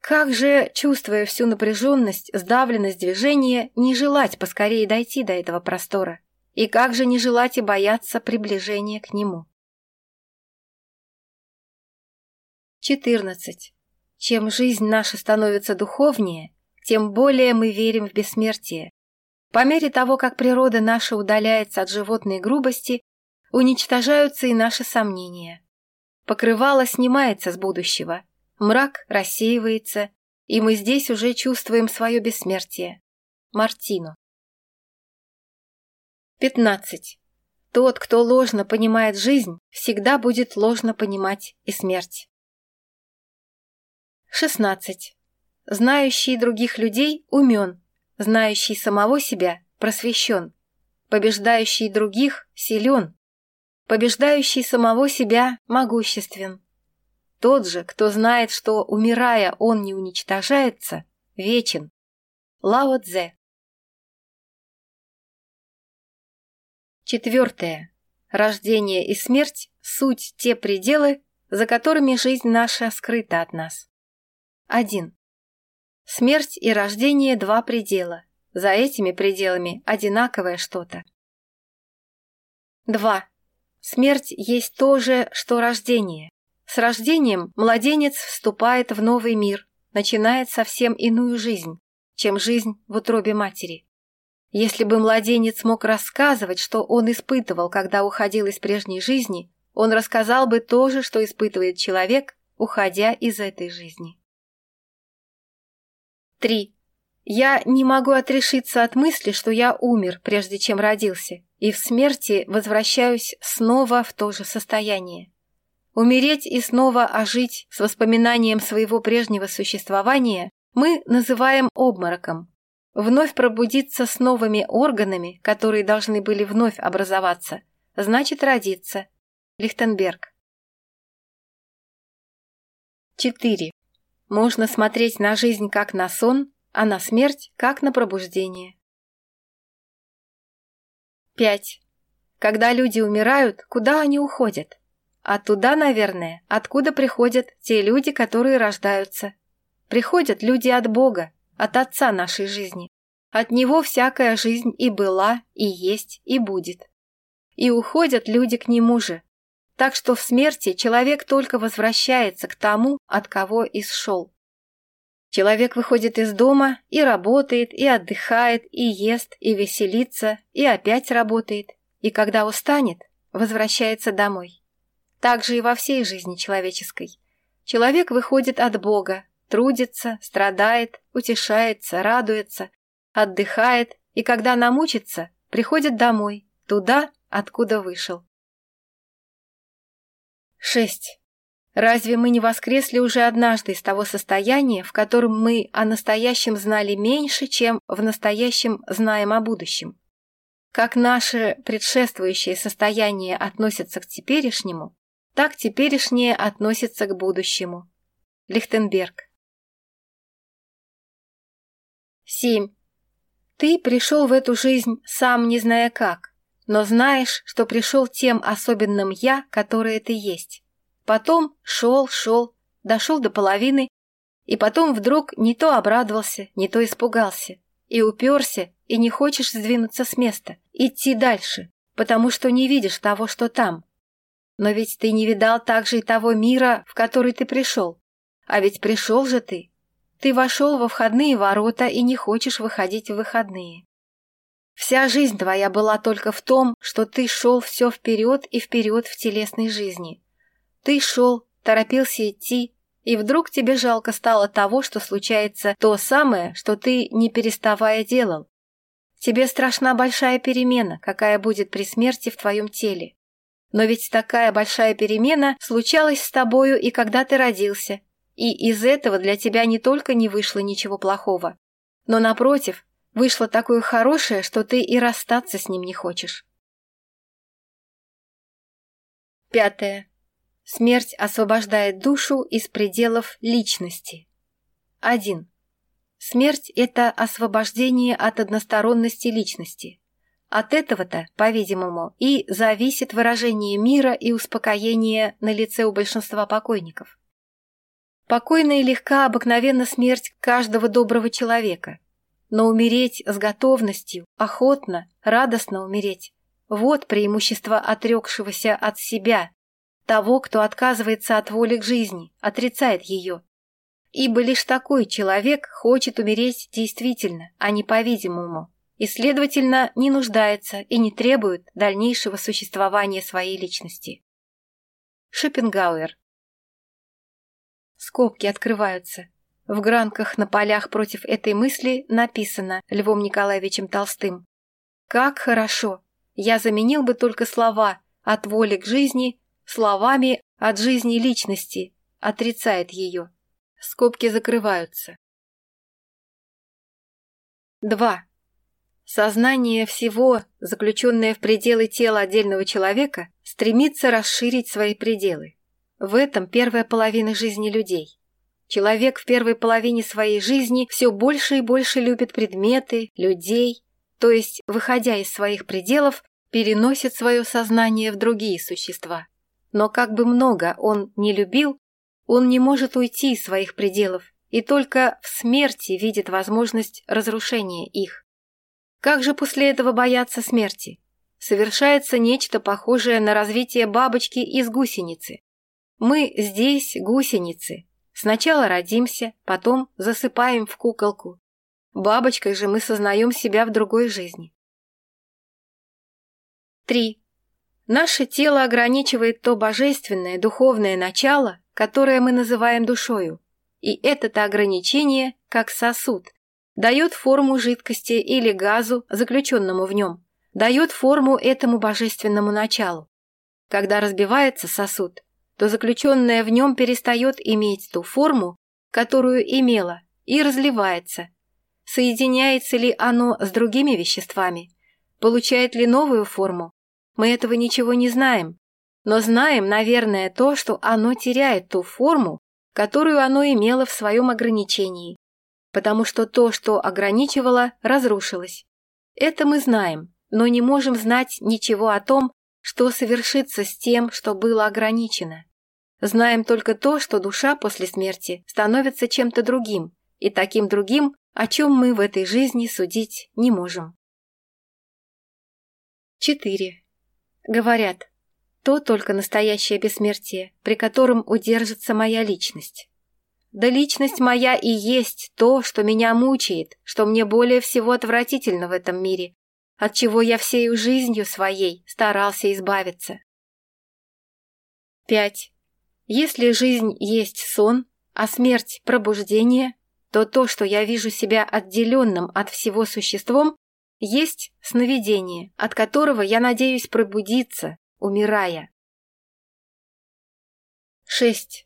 Как же, чувствуя всю напряженность, сдавленность движения, не желать поскорее дойти до этого простора? И как же не желать и бояться приближения к нему? 14. Чем жизнь наша становится духовнее, тем более мы верим в бессмертие. По мере того, как природа наша удаляется от животной грубости, уничтожаются и наши сомнения. Покрывало снимается с будущего – Мрак рассеивается, и мы здесь уже чувствуем свое бессмертие. Мартину. 15. Тот, кто ложно понимает жизнь, всегда будет ложно понимать и смерть. 16. Знающий других людей умен, знающий самого себя просвещен, побеждающий других силен, побеждающий самого себя могуществен. Тот же, кто знает, что, умирая, он не уничтожается, вечен. Лао Цзе. Четвертое. Рождение и смерть – суть те пределы, за которыми жизнь наша скрыта от нас. 1. Смерть и рождение – два предела. За этими пределами одинаковое что-то. 2. Смерть есть то же, что рождение. С рождением младенец вступает в новый мир, начинает совсем иную жизнь, чем жизнь в утробе матери. Если бы младенец мог рассказывать, что он испытывал, когда уходил из прежней жизни, он рассказал бы то же, что испытывает человек, уходя из этой жизни. 3. Я не могу отрешиться от мысли, что я умер, прежде чем родился, и в смерти возвращаюсь снова в то же состояние. Умереть и снова ожить с воспоминанием своего прежнего существования мы называем обмороком. Вновь пробудиться с новыми органами, которые должны были вновь образоваться, значит родиться. Лихтенберг. 4. Можно смотреть на жизнь как на сон, а на смерть как на пробуждение. 5. Когда люди умирают, куда они уходят? А туда, наверное, откуда приходят те люди, которые рождаются. Приходят люди от Бога, от Отца нашей жизни. От Него всякая жизнь и была, и есть, и будет. И уходят люди к Нему же. Так что в смерти человек только возвращается к тому, от кого исшел. Человек выходит из дома и работает, и отдыхает, и ест, и веселится, и опять работает. И когда устанет, возвращается домой также и во всей жизни человеческой. Человек выходит от Бога, трудится, страдает, утешается, радуется, отдыхает и, когда намучится, приходит домой, туда, откуда вышел. 6. Разве мы не воскресли уже однажды из того состояния, в котором мы о настоящем знали меньше, чем в настоящем знаем о будущем? Как наше предшествующее состояние относится к теперешнему, так теперь относится к будущему. Лихтенберг. 7. Ты пришел в эту жизнь сам не зная как, но знаешь, что пришел тем особенным «я», которое ты есть. Потом шел, шел, дошел до половины, и потом вдруг не то обрадовался, не то испугался, и уперся, и не хочешь сдвинуться с места, идти дальше, потому что не видишь того, что там, но ведь ты не видал также и того мира, в который ты пришел. А ведь пришел же ты. Ты вошел во входные ворота и не хочешь выходить в выходные. Вся жизнь твоя была только в том, что ты шел все вперед и вперед в телесной жизни. Ты шел, торопился идти, и вдруг тебе жалко стало того, что случается то самое, что ты, не переставая, делал. Тебе страшна большая перемена, какая будет при смерти в твоем теле. Но ведь такая большая перемена случалась с тобою и когда ты родился, и из этого для тебя не только не вышло ничего плохого, но, напротив, вышло такое хорошее, что ты и расстаться с ним не хочешь. Пятое. Смерть освобождает душу из пределов личности. 1. Смерть – это освобождение от односторонности личности. От этого-то, по-видимому, и зависит выражение мира и успокоения на лице у большинства покойников. Покойна и легка обыкновенно смерть каждого доброго человека – но умереть с готовностью, охотно, радостно умереть – вот преимущество отрекшегося от себя, того, кто отказывается от воли к жизни, отрицает ее. Ибо лишь такой человек хочет умереть действительно, а не по-видимому, и, следовательно, не нуждается и не требует дальнейшего существования своей личности. Шопенгауэр Скобки открываются. В гранках на полях против этой мысли написано Львом Николаевичем Толстым. «Как хорошо! Я заменил бы только слова «от воли к жизни» словами «от жизни личности», отрицает ее. Скобки закрываются. 2. Сознание всего, заключенное в пределы тела отдельного человека, стремится расширить свои пределы. В этом первая половина жизни людей. Человек в первой половине своей жизни все больше и больше любит предметы, людей, то есть, выходя из своих пределов, переносит свое сознание в другие существа. Но как бы много он не любил, он не может уйти из своих пределов и только в смерти видит возможность разрушения их. Как же после этого бояться смерти? Совершается нечто похожее на развитие бабочки из гусеницы. Мы здесь гусеницы. Сначала родимся, потом засыпаем в куколку. Бабочкой же мы сознаем себя в другой жизни. 3. Наше тело ограничивает то божественное духовное начало, которое мы называем душою, и это-то ограничение, как сосуд, дает форму жидкости или газу, заключенному в нем, дает форму этому божественному началу. Когда разбивается сосуд, то заключенное в нем перестает иметь ту форму, которую имело, и разливается. Соединяется ли оно с другими веществами? Получает ли новую форму? Мы этого ничего не знаем, но знаем, наверное, то, что оно теряет ту форму, которую оно имело в своем ограничении, потому что то, что ограничивало, разрушилось. Это мы знаем, но не можем знать ничего о том, что совершится с тем, что было ограничено. Знаем только то, что душа после смерти становится чем-то другим, и таким другим, о чем мы в этой жизни судить не можем. 4. Говорят, то только настоящее бессмертие, при котором удержится моя личность. Да личность моя и есть то, что меня мучает, что мне более всего отвратительно в этом мире, от чего я всею жизнью своей старался избавиться. 5. Если жизнь есть сон, а смерть – пробуждение, то то, что я вижу себя отделенным от всего существом, есть сновидение, от которого я надеюсь пробудиться, умирая. 6.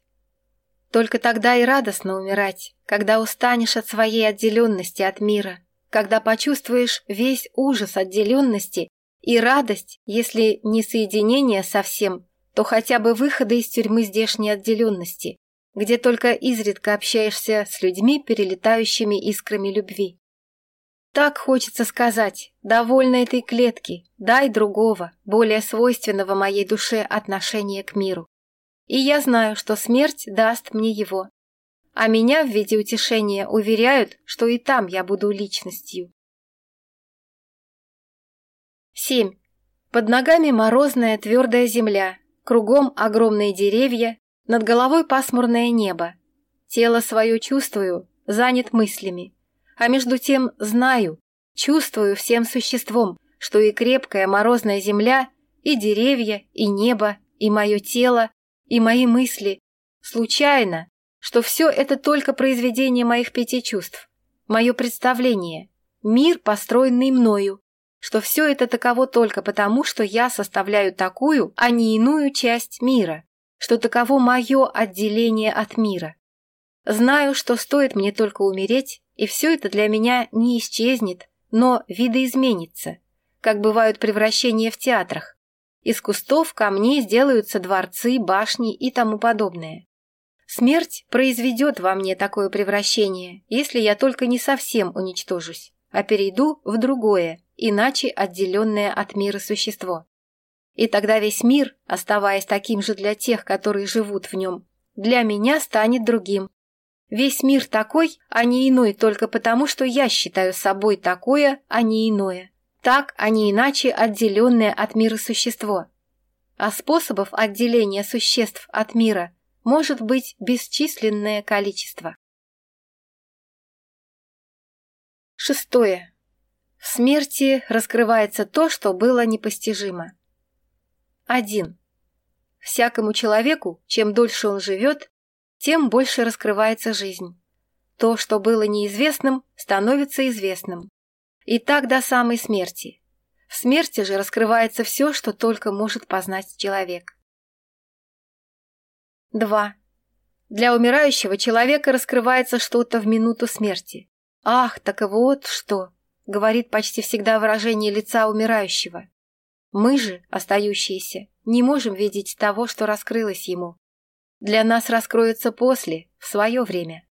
Только тогда и радостно умирать, когда устанешь от своей отделенности от мира, когда почувствуешь весь ужас отделенности и радость, если не соединение совсем, то хотя бы выхода из тюрьмы здешней отделенности, где только изредка общаешься с людьми, перелетающими искрами любви. Так хочется сказать, довольна этой клетки, дай другого, более свойственного моей душе отношения к миру. И я знаю, что смерть даст мне его. А меня в виде утешения уверяют, что и там я буду личностью. 7. Под ногами морозная твердая земля, кругом огромные деревья, над головой пасмурное небо. Тело свое чувствую, занят мыслями а между тем знаю, чувствую всем существом, что и крепкая морозная земля, и деревья, и небо, и мое тело, и мои мысли, случайно, что все это только произведение моих пяти чувств, мое представление, мир, построенный мною, что все это таково только потому, что я составляю такую, а не иную часть мира, что таково мое отделение от мира. Знаю, что стоит мне только умереть, и все это для меня не исчезнет, но видоизменится, как бывают превращения в театрах, Из кустов камней сделаются дворцы, башни и тому подобное. Смерть произведет во мне такое превращение, если я только не совсем уничтожусь, а перейду в другое, иначе отделенное от мира существо. И тогда весь мир, оставаясь таким же для тех, которые живут в нем, для меня станет другим, Весь мир такой, а не иной только потому, что я считаю собой такое, а не иное. Так они иначе отделенное от мира существо. А способов отделения существ от мира может быть бесчисленное количество. Шестое. В смерти раскрывается то, что было непостижимо. 1. Всякому человеку, чем дольше он живет, тем больше раскрывается жизнь. То, что было неизвестным, становится известным. И так до самой смерти. В смерти же раскрывается все, что только может познать человек. 2. Для умирающего человека раскрывается что-то в минуту смерти. «Ах, так и вот что!» — говорит почти всегда выражение лица умирающего. Мы же, остающиеся, не можем видеть того, что раскрылось ему. Для нас раскроется после, в свое время.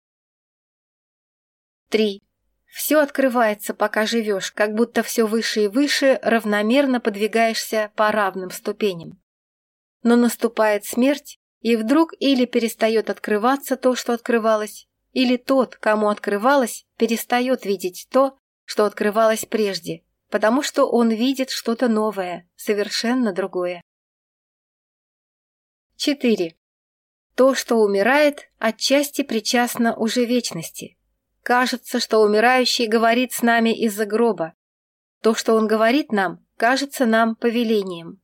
3. Все открывается, пока живешь, как будто все выше и выше равномерно подвигаешься по равным ступеням. Но наступает смерть, и вдруг или перестает открываться то, что открывалось, или тот, кому открывалось, перестает видеть то, что открывалось прежде, потому что он видит что-то новое, совершенно другое. 4. То, что умирает, отчасти причастно уже вечности – Кажется, что умирающий говорит с нами из-за гроба. То, что он говорит нам, кажется нам повелением.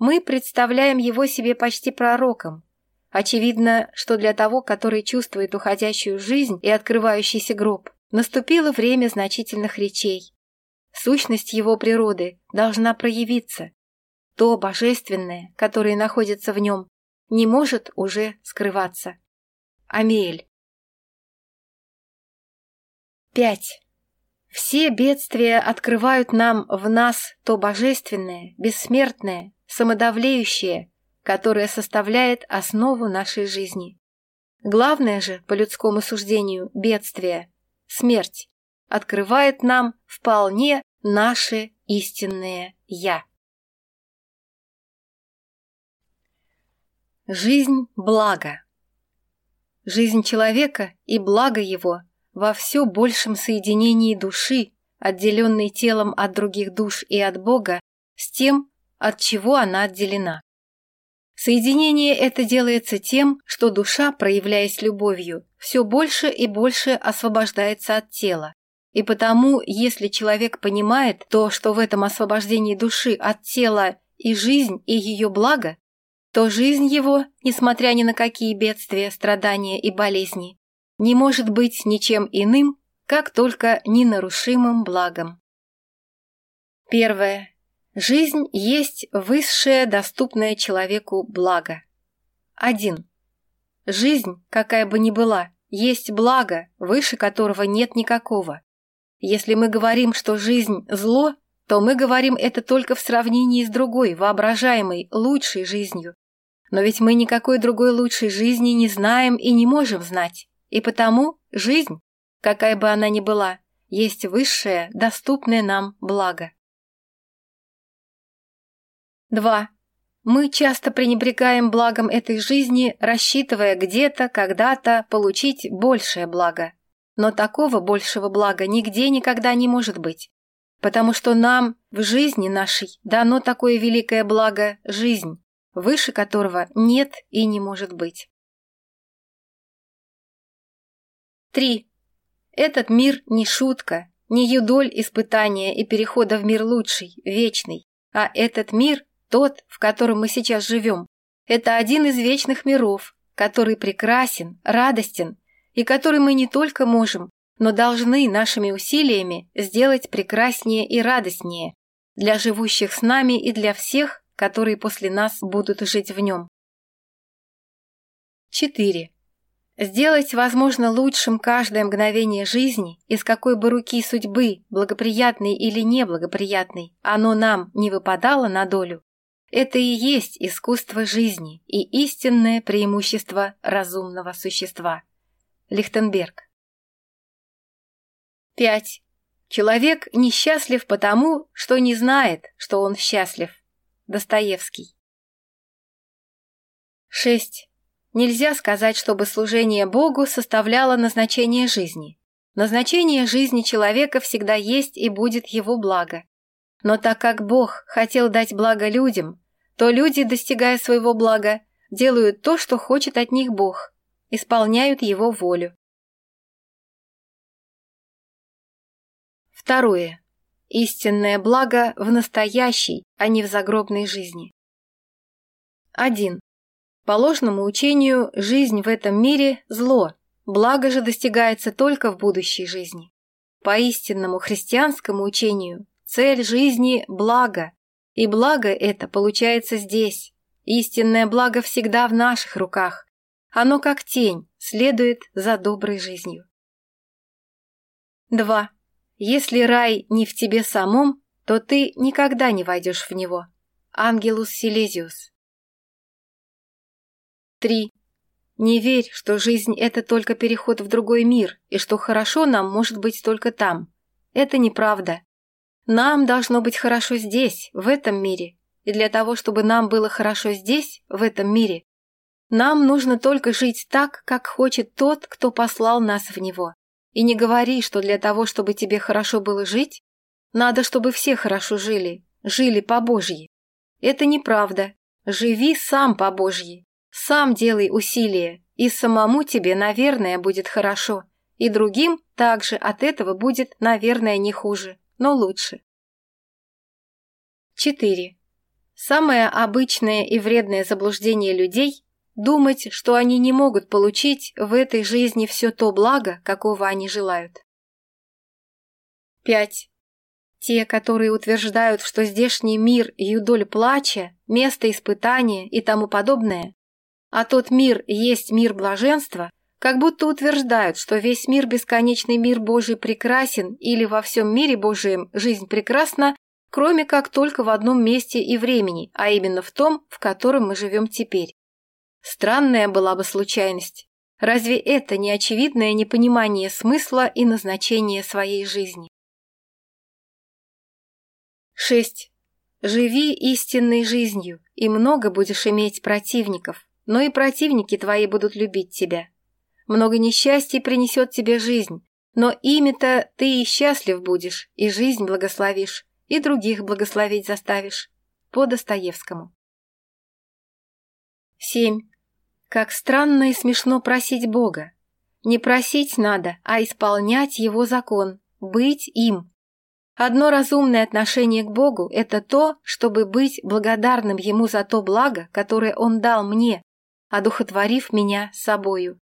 Мы представляем его себе почти пророком. Очевидно, что для того, который чувствует уходящую жизнь и открывающийся гроб, наступило время значительных речей. Сущность его природы должна проявиться. То божественное, которое находится в нем, не может уже скрываться. Амель. Пять. Все бедствия открывают нам в нас то божественное, бессмертное, самодавлеющее, которое составляет основу нашей жизни. Главное же, по людскому суждению, бедствие, смерть, открывает нам вполне наше истинное «Я». Жизнь – благо. Жизнь человека и благо его – во все большем соединении души, отделенной телом от других душ и от Бога, с тем, от чего она отделена. Соединение это делается тем, что душа, проявляясь любовью, все больше и больше освобождается от тела. И потому, если человек понимает то, что в этом освобождении души от тела и жизнь, и ее благо, то жизнь его, несмотря ни на какие бедствия, страдания и болезни, не может быть ничем иным, как только ненарушимым благом. Первое. Жизнь есть высшее доступное человеку благо. 1. Жизнь, какая бы ни была, есть благо, выше которого нет никакого. Если мы говорим, что жизнь – зло, то мы говорим это только в сравнении с другой, воображаемой, лучшей жизнью. Но ведь мы никакой другой лучшей жизни не знаем и не можем знать. И потому жизнь, какая бы она ни была, есть высшее, доступное нам благо. 2. Мы часто пренебрегаем благом этой жизни, рассчитывая где-то, когда-то получить большее благо. Но такого большего блага нигде никогда не может быть, потому что нам в жизни нашей дано такое великое благо – жизнь, выше которого нет и не может быть. Три. Этот мир не шутка, не юдоль испытания и перехода в мир лучший, вечный, а этот мир – тот, в котором мы сейчас живем. Это один из вечных миров, который прекрасен, радостен, и который мы не только можем, но должны нашими усилиями сделать прекраснее и радостнее для живущих с нами и для всех, которые после нас будут жить в нем. 4. Сделать, возможно, лучшим каждое мгновение жизни, из какой бы руки судьбы, благоприятной или неблагоприятной, оно нам не выпадало на долю, это и есть искусство жизни и истинное преимущество разумного существа. Лихтенберг. 5. Человек несчастлив потому, что не знает, что он счастлив. Достоевский. 6. Нельзя сказать, чтобы служение Богу составляло назначение жизни. Назначение жизни человека всегда есть и будет его благо. Но так как Бог хотел дать благо людям, то люди, достигая своего блага, делают то, что хочет от них Бог, исполняют его волю. Второе. Истинное благо в настоящей, а не в загробной жизни. 1. По По ложному учению жизнь в этом мире – зло, благо же достигается только в будущей жизни. По истинному христианскому учению цель жизни – благо, и благо это получается здесь. Истинное благо всегда в наших руках. Оно как тень следует за доброй жизнью. 2. Если рай не в тебе самом, то ты никогда не войдешь в него. Ангелус Силезиус Три. Не верь, что жизнь – это только переход в другой мир, и что хорошо нам может быть только там. Это неправда. Нам должно быть хорошо здесь, в этом мире. И для того, чтобы нам было хорошо здесь, в этом мире, нам нужно только жить так, как хочет тот, кто послал нас в него. И не говори, что для того, чтобы тебе хорошо было жить, надо, чтобы все хорошо жили, жили по Божьи. Это неправда. Живи сам по Божьи. Сам делай усилия, и самому тебе, наверное, будет хорошо, и другим также от этого будет, наверное, не хуже, но лучше. 4. Самое обычное и вредное заблуждение людей – думать, что они не могут получить в этой жизни все то благо, какого они желают. 5. Те, которые утверждают, что здешний мир – юдоль плача, место испытания и тому подобное, а тот мир есть мир блаженства, как будто утверждают, что весь мир бесконечный мир Божий прекрасен или во всем мире Божием жизнь прекрасна, кроме как только в одном месте и времени, а именно в том, в котором мы живем теперь. Странная была бы случайность. Разве это не очевидное непонимание смысла и назначения своей жизни? 6. Живи истинной жизнью, и много будешь иметь противников но и противники твои будут любить тебя. Много несчастий принесет тебе жизнь, но ими-то ты и счастлив будешь, и жизнь благословишь, и других благословить заставишь. По Достоевскому. 7. Как странно и смешно просить Бога. Не просить надо, а исполнять Его закон, быть им. Одно разумное отношение к Богу – это то, чтобы быть благодарным Ему за то благо, которое Он дал мне, одухотворив меня собою.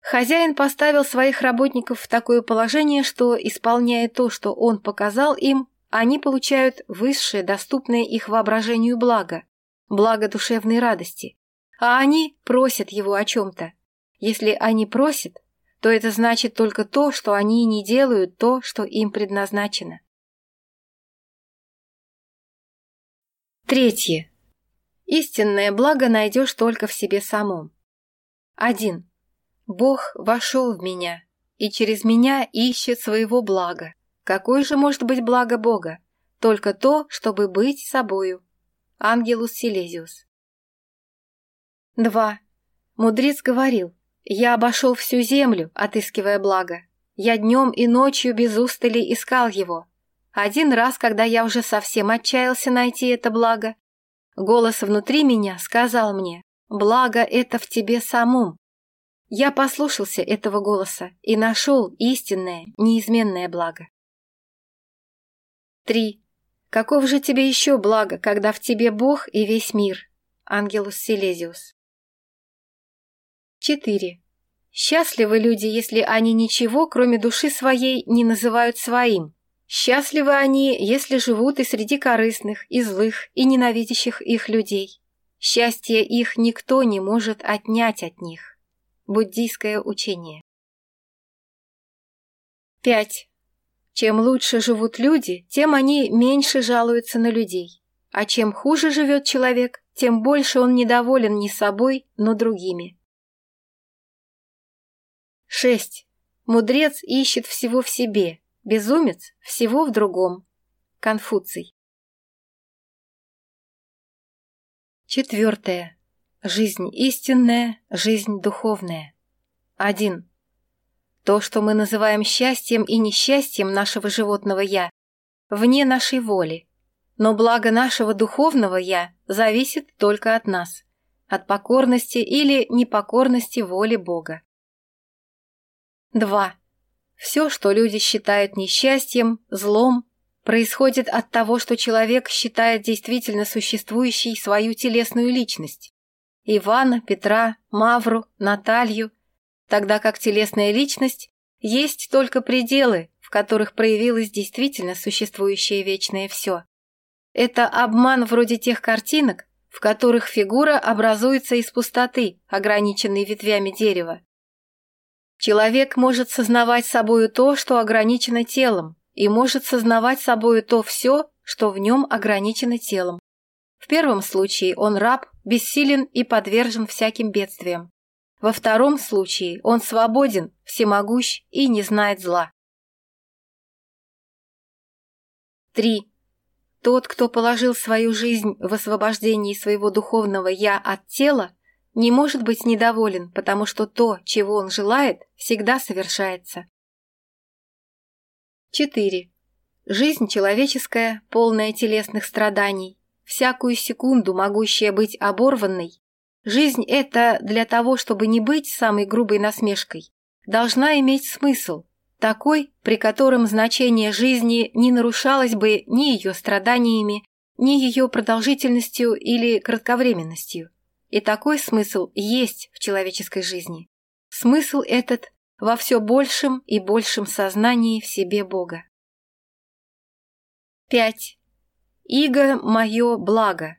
Хозяин поставил своих работников в такое положение, что, исполняя то, что он показал им, они получают высшее, доступное их воображению благо, благо душевной радости. А они просят его о чем-то. Если они просят, то это значит только то, что они не делают то, что им предназначено. Третье истинное благо найдешь только в себе самом. Один. Бог вошел в меня и через меня ищет своего блага. Какое же может быть благо Бога? Только то, чтобы быть собою. Ангелус Силезиус. 2. Мудрец говорил, «Я обошел всю землю, отыскивая благо. Я днем и ночью без устали искал его. Один раз, когда я уже совсем отчаялся найти это благо, Голос внутри меня сказал мне, благо это в тебе самом. Я послушался этого голоса и нашел истинное, неизменное благо. 3. Каков же тебе еще благо, когда в тебе Бог и весь мир? Ангелус Силезиус. 4. Счастливы люди, если они ничего, кроме души своей, не называют своим, Счастливы они, если живут и среди корыстных, и злых, и ненавидящих их людей. Счастье их никто не может отнять от них. Буддийское учение. 5. Чем лучше живут люди, тем они меньше жалуются на людей. А чем хуже живет человек, тем больше он недоволен не собой, но другими. 6. Мудрец ищет всего в себе, Безумец всего в другом. Конфуций. Четвертое. Жизнь истинная, жизнь духовная. Один. То, что мы называем счастьем и несчастьем нашего животного «я», вне нашей воли. Но благо нашего духовного «я» зависит только от нас, от покорности или непокорности воли Бога. 2. Все, что люди считают несчастьем, злом, происходит от того, что человек считает действительно существующей свою телесную личность. Ивана, Петра, Мавру, Наталью, тогда как телесная личность есть только пределы, в которых проявилось действительно существующее вечное все. Это обман вроде тех картинок, в которых фигура образуется из пустоты, ограниченной ветвями дерева. Человек может сознавать собою то, что ограничено телом, и может сознавать собою то все, что в нем ограничено телом. В первом случае он раб, бессилен и подвержен всяким бедствиям. Во втором случае он свободен, всемогущ и не знает зла. 3. Тот, кто положил свою жизнь в освобождении своего духовного «я» от тела, не может быть недоволен, потому что то, чего он желает, всегда совершается. 4. Жизнь человеческая, полная телесных страданий, всякую секунду могущая быть оборванной. Жизнь эта для того, чтобы не быть самой грубой насмешкой, должна иметь смысл, такой, при котором значение жизни не нарушалось бы ни ее страданиями, ни ее продолжительностью или кратковременностью. И такой смысл есть в человеческой жизни. Смысл этот во все большем и большем сознании в себе Бога. 5. Иго – мое благо.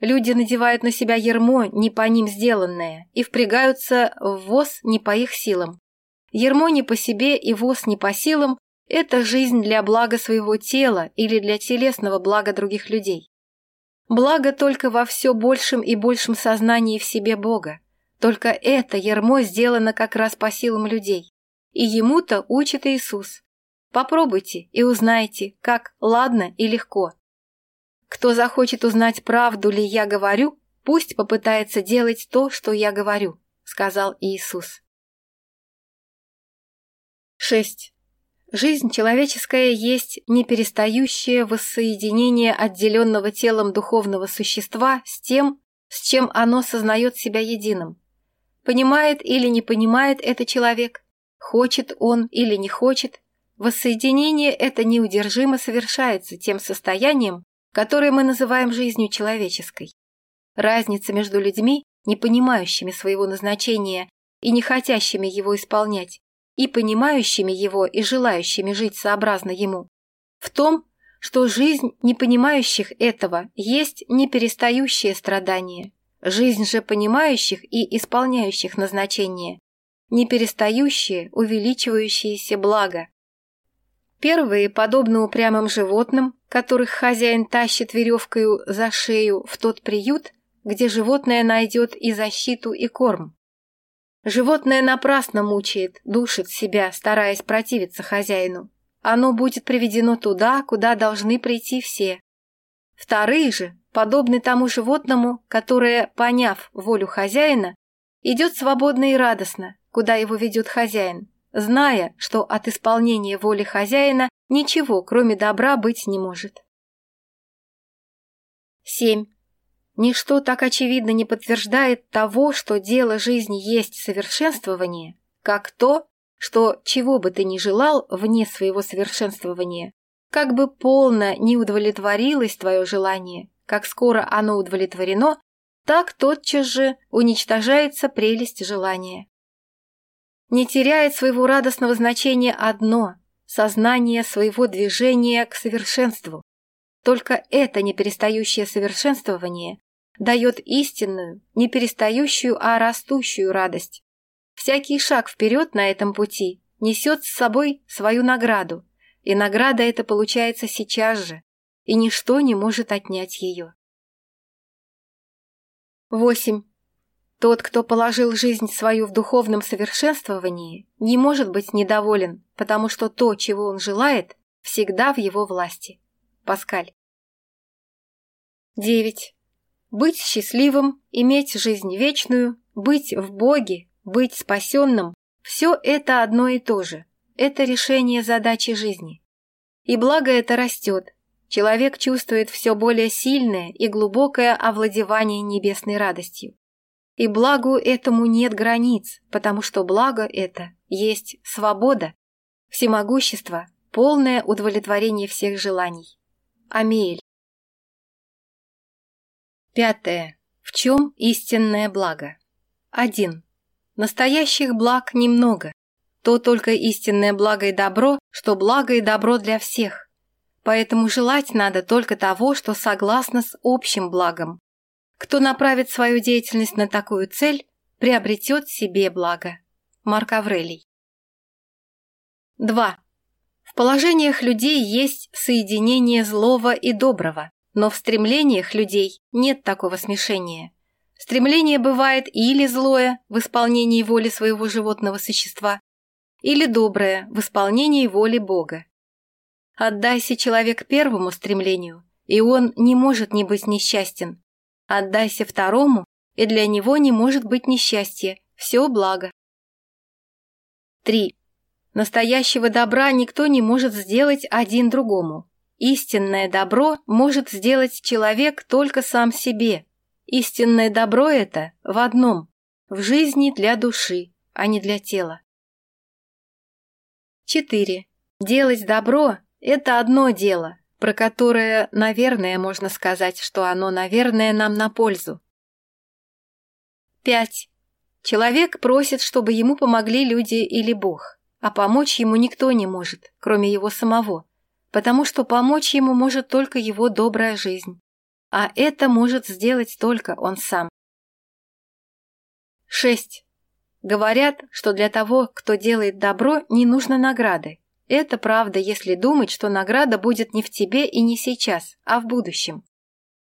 Люди надевают на себя ермо, не по ним сделанное, и впрягаются в воз не по их силам. Ермо не по себе и воз не по силам – это жизнь для блага своего тела или для Благо только во все большем и большем сознании в себе Бога. Только это ермо сделано как раз по силам людей. И ему-то учит Иисус. Попробуйте и узнайте, как ладно и легко. Кто захочет узнать, правду ли я говорю, пусть попытается делать то, что я говорю», — сказал Иисус. 6. Жизнь человеческая есть неперестающее воссоединение отделенного телом духовного существа с тем, с чем оно сознает себя единым. Понимает или не понимает это человек, хочет он или не хочет, воссоединение это неудержимо совершается тем состоянием, которое мы называем жизнью человеческой. Разница между людьми, не понимающими своего назначения и не хотящими его исполнять, и понимающими его и желающими жить сообразно ему, в том, что жизнь непонимающих этого есть неперестающее страдание, жизнь же понимающих и исполняющих назначение, неперестающее увеличивающееся благо. Первые, подобно упрямым животным, которых хозяин тащит веревкою за шею в тот приют, где животное найдет и защиту, и корм. Животное напрасно мучает, душит себя, стараясь противиться хозяину. Оно будет приведено туда, куда должны прийти все. Вторые же, подобны тому животному, которое, поняв волю хозяина, идет свободно и радостно, куда его ведет хозяин, зная, что от исполнения воли хозяина ничего, кроме добра, быть не может. 7. Ничто так очевидно не подтверждает того, что дело жизни есть совершенствование, как то, что чего бы ты ни желал вне своего совершенствования, как бы полно не удовлетворилось твое желание, как скоро оно удовлетворено, так тотчас же уничтожается прелесть желания. Не теряет своего радостного значения одно – сознание своего движения к совершенству. Только это неперестающее совершенствование дает истинную, не перестающую, а растущую радость. Всякий шаг вперед на этом пути несет с собой свою награду, и награда эта получается сейчас же, и ничто не может отнять ее. 8. Тот, кто положил жизнь свою в духовном совершенствовании, не может быть недоволен, потому что то, чего он желает, всегда в его власти. Паскаль. 9. Быть счастливым, иметь жизнь вечную, быть в Боге, быть спасенным – все это одно и то же. Это решение задачи жизни. И благо это растет. Человек чувствует все более сильное и глубокое овладевание небесной радостью. И благу этому нет границ, потому что благо это есть свобода, всемогущество, полное удовлетворение всех желаний. Амель. Пятое. В чем истинное благо? Один. Настоящих благ немного. То только истинное благо и добро, что благо и добро для всех. Поэтому желать надо только того, что согласно с общим благом. Кто направит свою деятельность на такую цель, приобретет себе благо. Марк Аврелий. 2. В положениях людей есть соединение злого и доброго. Но в стремлениях людей нет такого смешения. Стремление бывает или злое в исполнении воли своего животного существа, или доброе в исполнении воли Бога. Отдайся человек первому стремлению, и он не может не быть несчастен. Отдайся второму, и для него не может быть несчастье, все благо. 3. Настоящего добра никто не может сделать один другому. Истинное добро может сделать человек только сам себе. Истинное добро это в одном – в жизни для души, а не для тела. 4. Делать добро – это одно дело, про которое, наверное, можно сказать, что оно, наверное, нам на пользу. 5. Человек просит, чтобы ему помогли люди или Бог, а помочь ему никто не может, кроме его самого – потому что помочь ему может только его добрая жизнь. А это может сделать только он сам. 6. Говорят, что для того, кто делает добро, не нужно награды. Это правда, если думать, что награда будет не в тебе и не сейчас, а в будущем.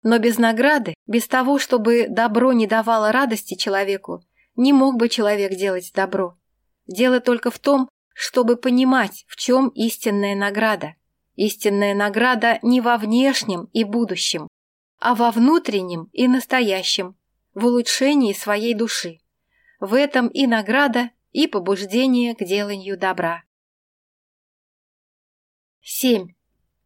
Но без награды, без того, чтобы добро не давало радости человеку, не мог бы человек делать добро. Дело только в том, чтобы понимать, в чем истинная награда – Истинная награда не во внешнем и будущем, а во внутреннем и настоящем, в улучшении своей души. В этом и награда, и побуждение к деланию добра. 7.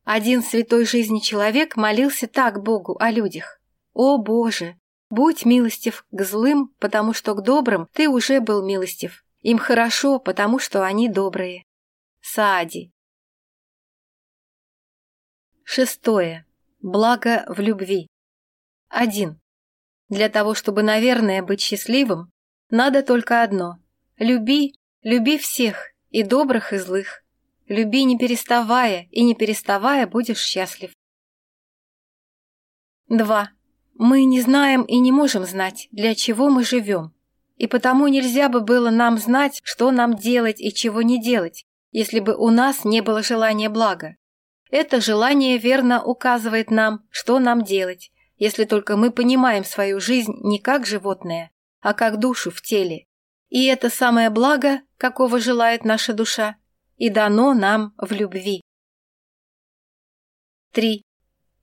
Один святой жизни человек молился так Богу о людях. «О Боже, будь милостив к злым, потому что к добрым ты уже был милостив. Им хорошо, потому что они добрые». Саади. Шестое. Благо в любви. 1. Для того, чтобы, наверное, быть счастливым, надо только одно. Люби, люби всех, и добрых, и злых. Люби не переставая, и не переставая будешь счастлив. 2. Мы не знаем и не можем знать, для чего мы живем. И потому нельзя бы было нам знать, что нам делать и чего не делать, если бы у нас не было желания блага. Это желание верно указывает нам, что нам делать, если только мы понимаем свою жизнь не как животное, а как душу в теле. И это самое благо, какого желает наша душа, и дано нам в любви. 3.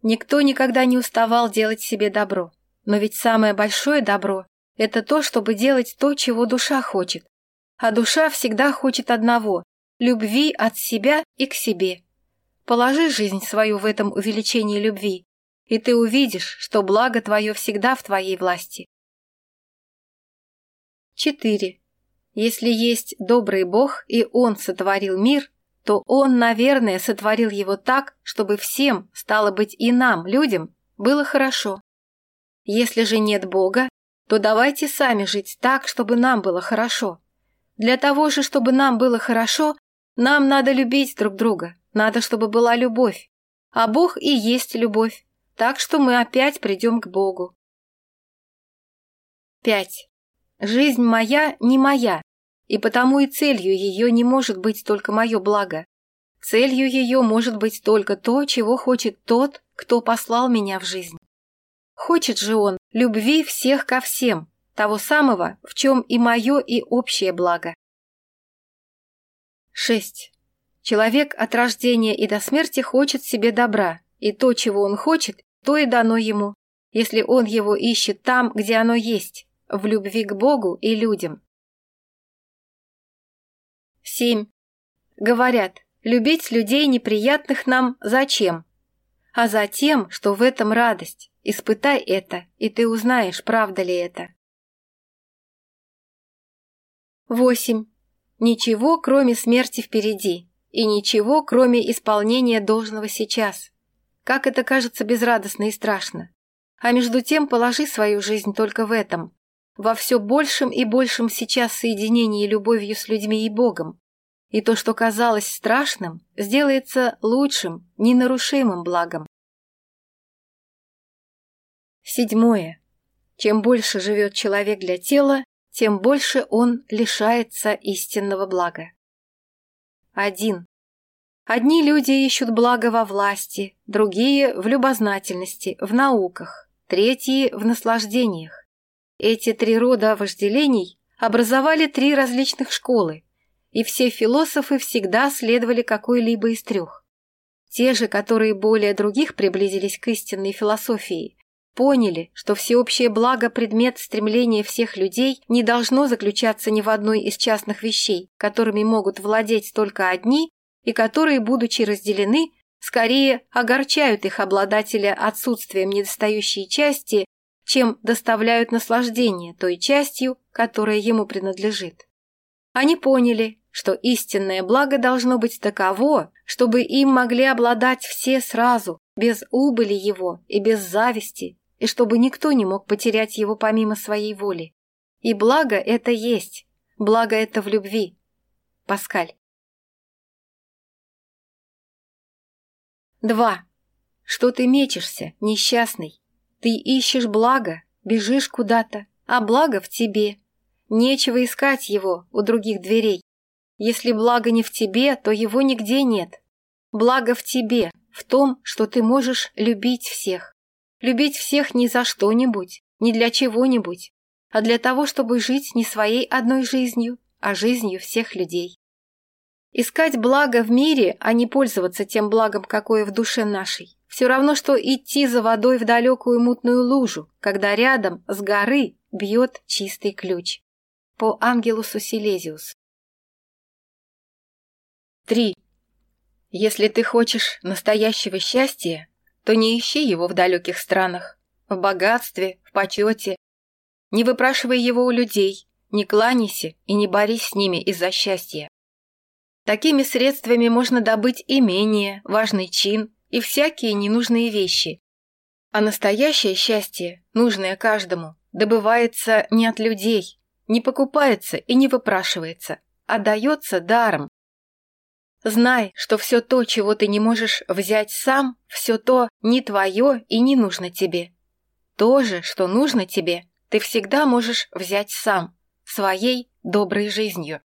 Никто никогда не уставал делать себе добро, но ведь самое большое добро – это то, чтобы делать то, чего душа хочет. А душа всегда хочет одного – любви от себя и к себе. Положи жизнь свою в этом увеличении любви, и ты увидишь, что благо твое всегда в твоей власти. 4. Если есть добрый Бог, и Он сотворил мир, то Он, наверное, сотворил его так, чтобы всем, стало быть, и нам, людям, было хорошо. Если же нет Бога, то давайте сами жить так, чтобы нам было хорошо. Для того же, чтобы нам было хорошо, нам надо любить друг друга, надо, чтобы была любовь. А Бог и есть любовь, так что мы опять придем к Богу. 5. Жизнь моя не моя, и потому и целью ее не может быть только мое благо. Целью ее может быть только то, чего хочет тот, кто послал меня в жизнь. Хочет же он любви всех ко всем, того самого, в чем и Человек, от рождения и до смерти хочет себе добра, и то, чего он хочет, то и дано ему, если он его ищет там, где оно есть, в любви к Богу и людям. 7. Говорят, любить людей неприятных нам зачем? А за тем, что в этом радость. Испытай это, и ты узнаешь, правда ли это. 8. Ничего, кроме смерти впереди. и ничего, кроме исполнения должного сейчас. Как это кажется безрадостно и страшно. А между тем положи свою жизнь только в этом, во все большем и большем сейчас соединении любовью с людьми и Богом, и то, что казалось страшным, сделается лучшим, ненарушимым благом. Седьмое. Чем больше живет человек для тела, тем больше он лишается истинного Один. Одни люди ищут благо во власти, другие – в любознательности, в науках, третьи – в наслаждениях. Эти три рода вожделений образовали три различных школы, и все философы всегда следовали какой-либо из трех. Те же, которые более других приблизились к истинной философии, поняли, что всеобщее благо предмет стремления всех людей не должно заключаться ни в одной из частных вещей, которыми могут владеть только одни и которые, будучи разделены, скорее огорчают их обладателя отсутствием недостающей части, чем доставляют наслаждение той частью, которая ему принадлежит. Они поняли, что истинное благо должно быть таково, чтобы им могли обладать все сразу, без убыли его и без зависти, и чтобы никто не мог потерять его помимо своей воли. И благо это есть, благо это в любви. Паскаль. 2. Что ты мечешься, несчастный? Ты ищешь благо, бежишь куда-то, а благо в тебе. Нечего искать его у других дверей. Если благо не в тебе, то его нигде нет. Благо в тебе, в том, что ты можешь любить всех. Любить всех не за что-нибудь, не для чего-нибудь, а для того, чтобы жить не своей одной жизнью, а жизнью всех людей. Искать благо в мире, а не пользоваться тем благом, какое в душе нашей, все равно, что идти за водой в далекую мутную лужу, когда рядом с горы бьет чистый ключ. По Ангелусу Силезиус. 3. Если ты хочешь настоящего счастья, то не ищи его в далеких странах, в богатстве, в почете. Не выпрашивай его у людей, не кланяйся и не борись с ними из-за счастья. Такими средствами можно добыть имение, важный чин и всякие ненужные вещи. А настоящее счастье, нужное каждому, добывается не от людей, не покупается и не выпрашивается, а дается даром, Знай, что все то, чего ты не можешь взять сам, все то не твое и не нужно тебе. То же, что нужно тебе, ты всегда можешь взять сам, своей доброй жизнью.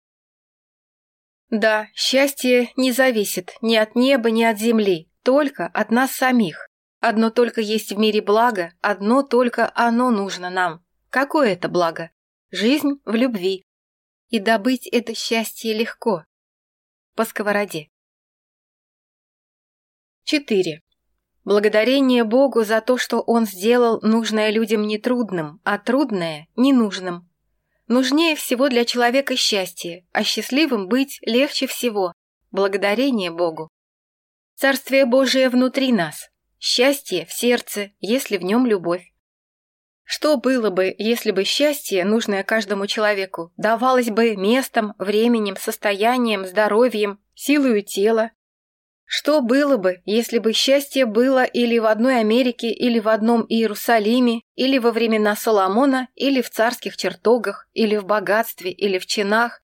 Да, счастье не зависит ни от неба, ни от земли, только от нас самих. Одно только есть в мире благо, одно только оно нужно нам. Какое это благо? Жизнь в любви. И добыть это счастье легко, по сковороде. 4. Благодарение Богу за то, что Он сделал нужное людям нетрудным, а трудное – ненужным. Нужнее всего для человека счастье, а счастливым быть легче всего. Благодарение Богу. Царствие Божие внутри нас. Счастье в сердце, если в нем любовь. Что было бы, если бы счастье, нужное каждому человеку, давалось бы местом, временем, состоянием, здоровьем, силою тела? Что было бы, если бы счастье было или в одной Америке, или в одном Иерусалиме, или во времена Соломона, или в царских чертогах, или в богатстве, или в чинах,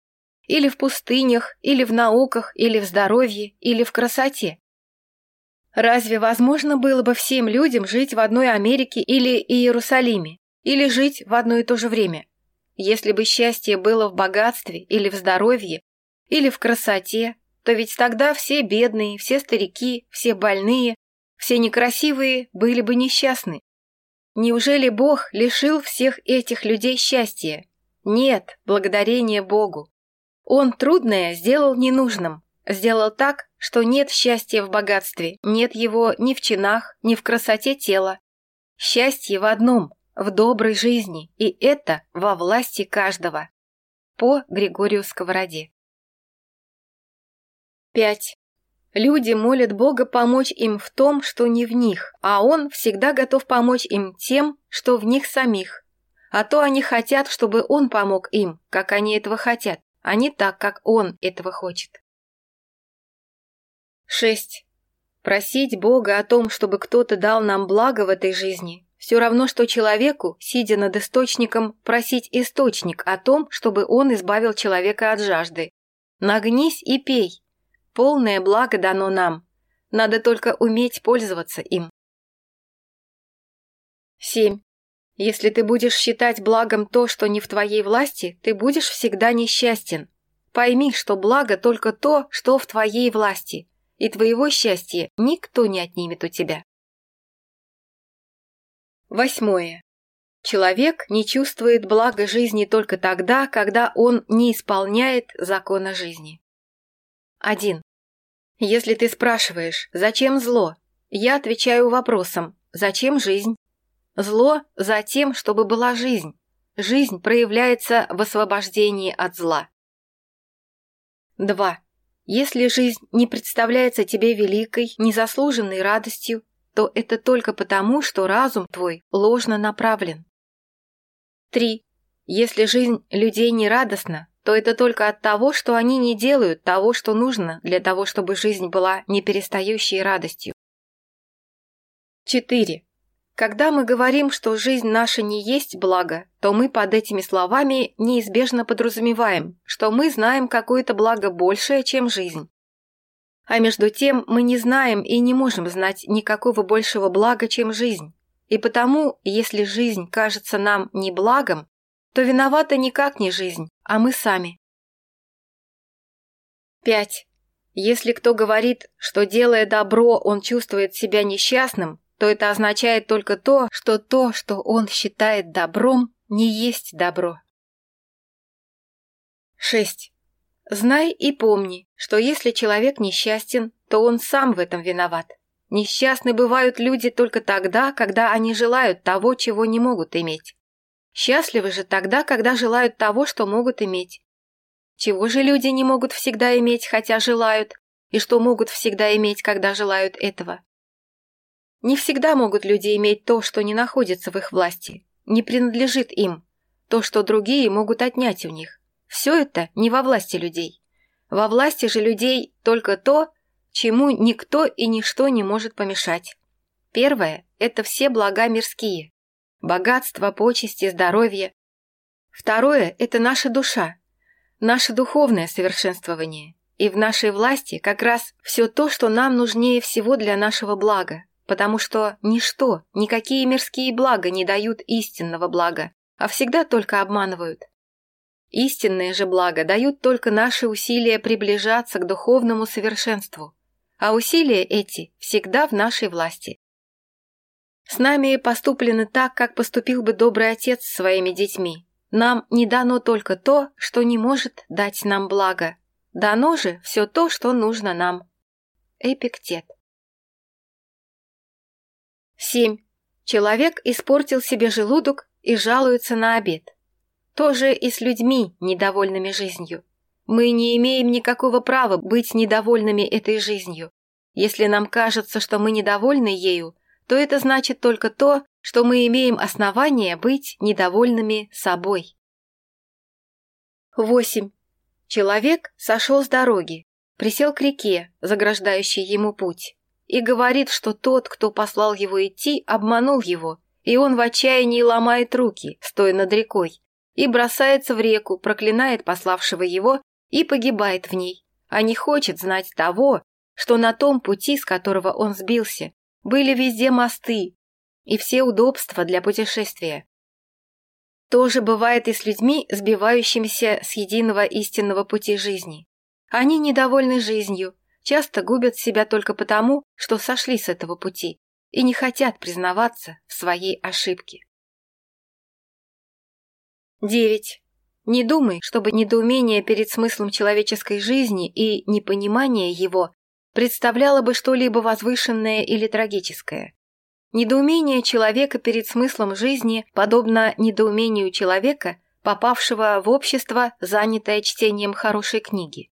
или в пустынях, или в науках, или в здоровье, или в красоте? Разве возможно было бы всем людям жить в одной Америке или Иерусалиме, или жить в одно и то же время? Если бы счастье было в богатстве или в здоровье, или в красоте, то ведь тогда все бедные, все старики, все больные, все некрасивые были бы несчастны. Неужели Бог лишил всех этих людей счастья? Нет, благодарение Богу. Он трудное сделал ненужным, Сделал так, что нет счастья в богатстве, нет его ни в чинах, ни в красоте тела. Счастье в одном – в доброй жизни, и это во власти каждого. По Григорию Сковороде. 5. Люди молят Бога помочь им в том, что не в них, а Он всегда готов помочь им тем, что в них самих. А то они хотят, чтобы Он помог им, как они этого хотят, а не так, как Он этого хочет. 6. Просить Бога о том, чтобы кто-то дал нам благо в этой жизни, все равно, что человеку, сидя над источником, просить источник о том, чтобы он избавил человека от жажды. Нагнись и пей. Полное благо дано нам. Надо только уметь пользоваться им. 7. Если ты будешь считать благом то, что не в твоей власти, ты будешь всегда несчастен. Пойми, что благо только то, что в твоей власти – и твоего счастья никто не отнимет у тебя. Восьмое. Человек не чувствует блага жизни только тогда, когда он не исполняет закона жизни. 1. Если ты спрашиваешь, зачем зло, я отвечаю вопросом, зачем жизнь? Зло за тем, чтобы была жизнь. Жизнь проявляется в освобождении от зла. 2. Если жизнь не представляется тебе великой, незаслуженной радостью, то это только потому, что разум твой ложно направлен. 3. Если жизнь людей не радостна, то это только от того, что они не делают того, что нужно для того, чтобы жизнь была неперестающей радостью. 4. Когда мы говорим, что жизнь наша не есть благо, то мы под этими словами неизбежно подразумеваем, что мы знаем какое-то благо большее, чем жизнь. А между тем мы не знаем и не можем знать никакого большего блага, чем жизнь. И потому, если жизнь кажется нам не благом, то виновата никак не жизнь, а мы сами. 5. Если кто говорит, что делая добро, он чувствует себя несчастным, то это означает только то, что то, что он считает добром, не есть добро. 6. Знай и помни, что если человек несчастен, то он сам в этом виноват. Несчастны бывают люди только тогда, когда они желают того, чего не могут иметь. Счастливы же тогда, когда желают того, что могут иметь. Чего же люди не могут всегда иметь, хотя желают, и что могут всегда иметь, когда желают этого? Не всегда могут люди иметь то, что не находится в их власти, не принадлежит им, то, что другие могут отнять у них. Все это не во власти людей. Во власти же людей только то, чему никто и ничто не может помешать. Первое – это все блага мирские. Богатство, почести, здоровье. Второе – это наша душа, наше духовное совершенствование. И в нашей власти как раз все то, что нам нужнее всего для нашего блага, потому что ничто, никакие мирские блага не дают истинного блага, а всегда только обманывают. Истинное же благо дают только наши усилия приближаться к духовному совершенству, а усилия эти всегда в нашей власти. С нами поступлены так, как поступил бы добрый отец с своими детьми. Нам не дано только то, что не может дать нам благо. Дано же все то, что нужно нам. Эпиктет. 7. Человек испортил себе желудок и жалуется на обед. Тоже и с людьми, недовольными жизнью. Мы не имеем никакого права быть недовольными этой жизнью. Если нам кажется, что мы недовольны ею, то это значит только то, что мы имеем основание быть недовольными собой. 8. Человек сошел с дороги, присел к реке, заграждающей ему путь и говорит, что тот, кто послал его идти, обманул его, и он в отчаянии ломает руки, стоя над рекой, и бросается в реку, проклинает пославшего его и погибает в ней, а не хочет знать того, что на том пути, с которого он сбился, были везде мосты и все удобства для путешествия. То же бывает и с людьми, сбивающимися с единого истинного пути жизни. Они недовольны жизнью, Часто губят себя только потому, что сошли с этого пути и не хотят признаваться в своей ошибке. 9. Не думай, чтобы недоумение перед смыслом человеческой жизни и непонимание его представляло бы что-либо возвышенное или трагическое. Недоумение человека перед смыслом жизни подобно недоумению человека, попавшего в общество, занятое чтением хорошей книги.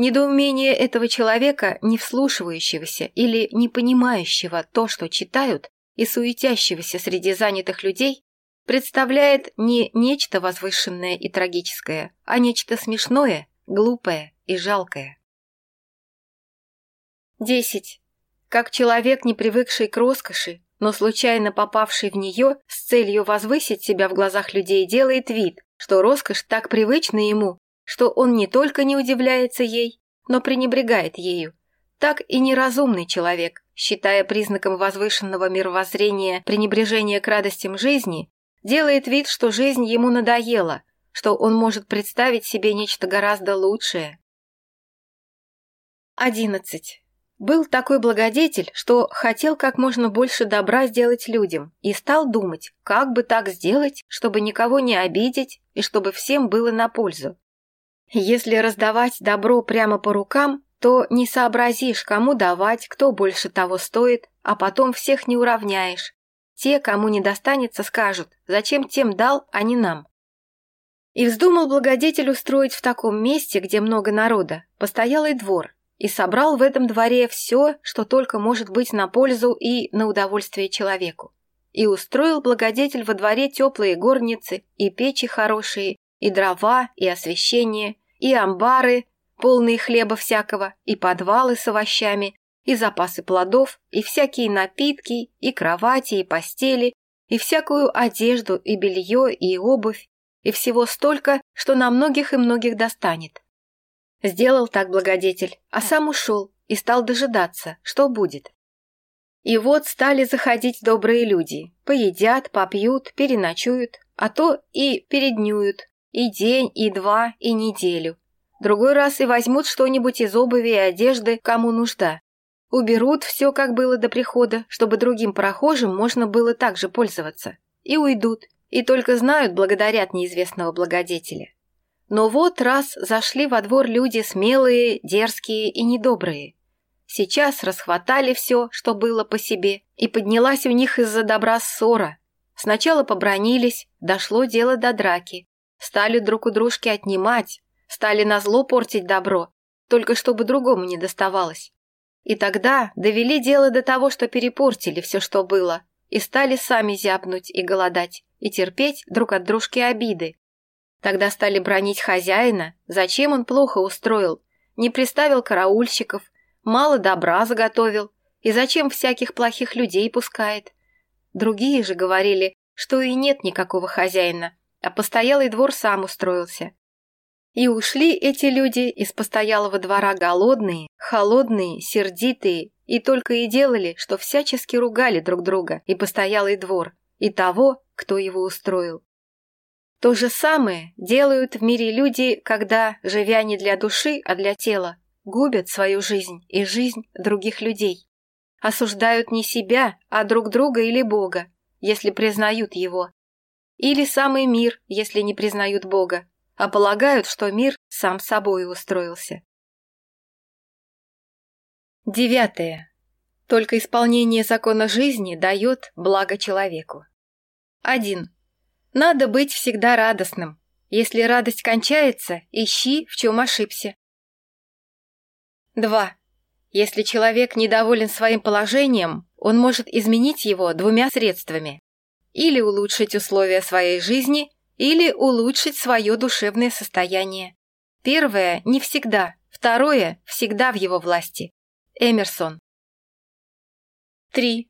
Недоумение этого человека, не вслушивающегося или не понимающего то, что читают, и суетящегося среди занятых людей, представляет не нечто возвышенное и трагическое, а нечто смешное, глупое и жалкое. 10. Как человек, не привыкший к роскоши, но случайно попавший в нее с целью возвысить себя в глазах людей, делает вид, что роскошь так привычна ему, что он не только не удивляется ей, но пренебрегает ею. Так и неразумный человек, считая признаком возвышенного мировоззрения пренебрежение к радостям жизни, делает вид, что жизнь ему надоела, что он может представить себе нечто гораздо лучшее. 11. Был такой благодетель, что хотел как можно больше добра сделать людям и стал думать, как бы так сделать, чтобы никого не обидеть и чтобы всем было на пользу. Если раздавать добро прямо по рукам, то не сообразишь, кому давать, кто больше того стоит, а потом всех не уравняешь. Те, кому не достанется, скажут, зачем тем дал, а не нам. И вздумал благодетель устроить в таком месте, где много народа, постоялый двор, и собрал в этом дворе все, что только может быть на пользу и на удовольствие человеку. И устроил благодетель во дворе теплые горницы, и печи хорошие, и дрова, и освещение, и амбары, полные хлеба всякого, и подвалы с овощами, и запасы плодов, и всякие напитки, и кровати, и постели, и всякую одежду, и белье, и обувь, и всего столько, что на многих и многих достанет. Сделал так благодетель, а сам ушел и стал дожидаться, что будет. И вот стали заходить добрые люди, поедят, попьют, переночуют, а то и переднюют, и день, и два, и неделю. Другой раз и возьмут что-нибудь из обуви и одежды, кому нужда. Уберут все, как было до прихода, чтобы другим прохожим можно было также пользоваться. И уйдут. И только знают, благодарят неизвестного благодетеля. Но вот раз зашли во двор люди смелые, дерзкие и недобрые. Сейчас расхватали все, что было по себе, и поднялась у них из-за добра ссора. Сначала побронились, дошло дело до драки, Стали друг у дружки отнимать, стали на зло портить добро, только чтобы другому не доставалось. И тогда довели дело до того, что перепортили все, что было, и стали сами зябнуть и голодать, и терпеть друг от дружки обиды. Тогда стали бронить хозяина, зачем он плохо устроил, не приставил караульщиков, мало добра заготовил, и зачем всяких плохих людей пускает. Другие же говорили, что и нет никакого хозяина, а постоялый двор сам устроился. И ушли эти люди из постоялого двора голодные, холодные, сердитые, и только и делали, что всячески ругали друг друга и постоялый двор, и того, кто его устроил. То же самое делают в мире люди, когда, живя не для души, а для тела, губят свою жизнь и жизнь других людей. Осуждают не себя, а друг друга или Бога, если признают его. Или самый мир, если не признают Бога, а полагают, что мир сам собой устроился. Девятое. Только исполнение закона жизни дает благо человеку. 1. Надо быть всегда радостным. Если радость кончается, ищи, в чем ошибся. 2. Если человек недоволен своим положением, он может изменить его двумя средствами или улучшить условия своей жизни, или улучшить свое душевное состояние. Первое – не всегда, второе – всегда в его власти. Эмерсон. 3.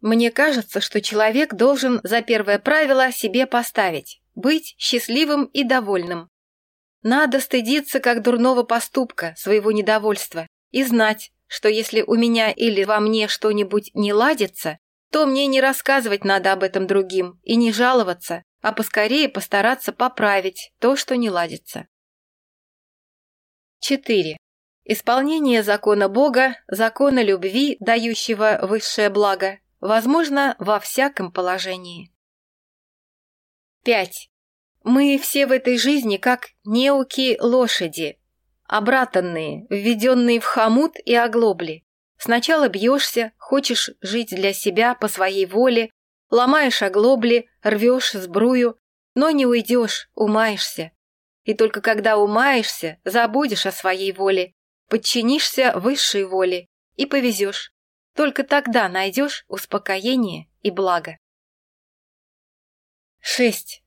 Мне кажется, что человек должен за первое правило себе поставить – быть счастливым и довольным. Надо стыдиться как дурного поступка, своего недовольства, и знать, что если у меня или во мне что-нибудь не ладится, то мне не рассказывать надо об этом другим и не жаловаться, а поскорее постараться поправить то, что не ладится. 4. Исполнение закона Бога, закона любви, дающего высшее благо, Возможно, во всяком положении. 5. Мы все в этой жизни как неуки лошади, обратанные, введенные в хомут и оглобли. Сначала бьешься, хочешь жить для себя по своей воле, ломаешь оглобли, рвешь сбрую, но не уйдешь, умаешься. И только когда умаешься, забудешь о своей воле, подчинишься высшей воле и повезешь. Только тогда найдешь успокоение и благо. 6.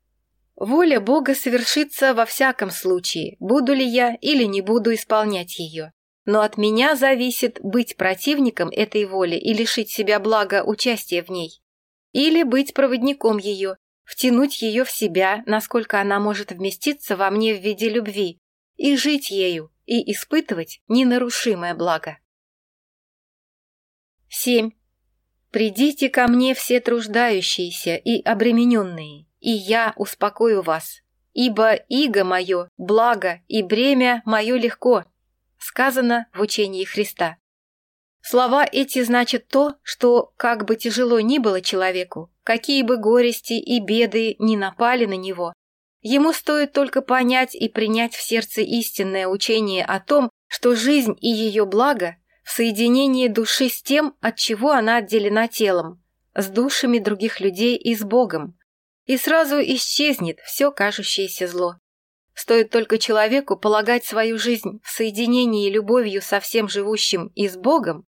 Воля Бога совершится во всяком случае, буду ли я или не буду исполнять ее но от меня зависит быть противником этой воли и лишить себя блага участия в ней. Или быть проводником ее, втянуть ее в себя, насколько она может вместиться во мне в виде любви, и жить ею, и испытывать ненарушимое благо. 7. «Придите ко мне все труждающиеся и обремененные, и я успокою вас, ибо иго мое, благо и бремя мое легко, сказано в учении Христа. Слова эти значат то, что, как бы тяжело ни было человеку, какие бы горести и беды ни напали на него, ему стоит только понять и принять в сердце истинное учение о том, что жизнь и ее благо в соединении души с тем, от чего она отделена телом, с душами других людей и с Богом, и сразу исчезнет все кажущееся зло. Стоит только человеку полагать свою жизнь в соединении любовью со всем живущим и с Богом,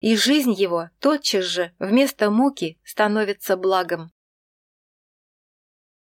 и жизнь его тотчас же вместо муки становится благом.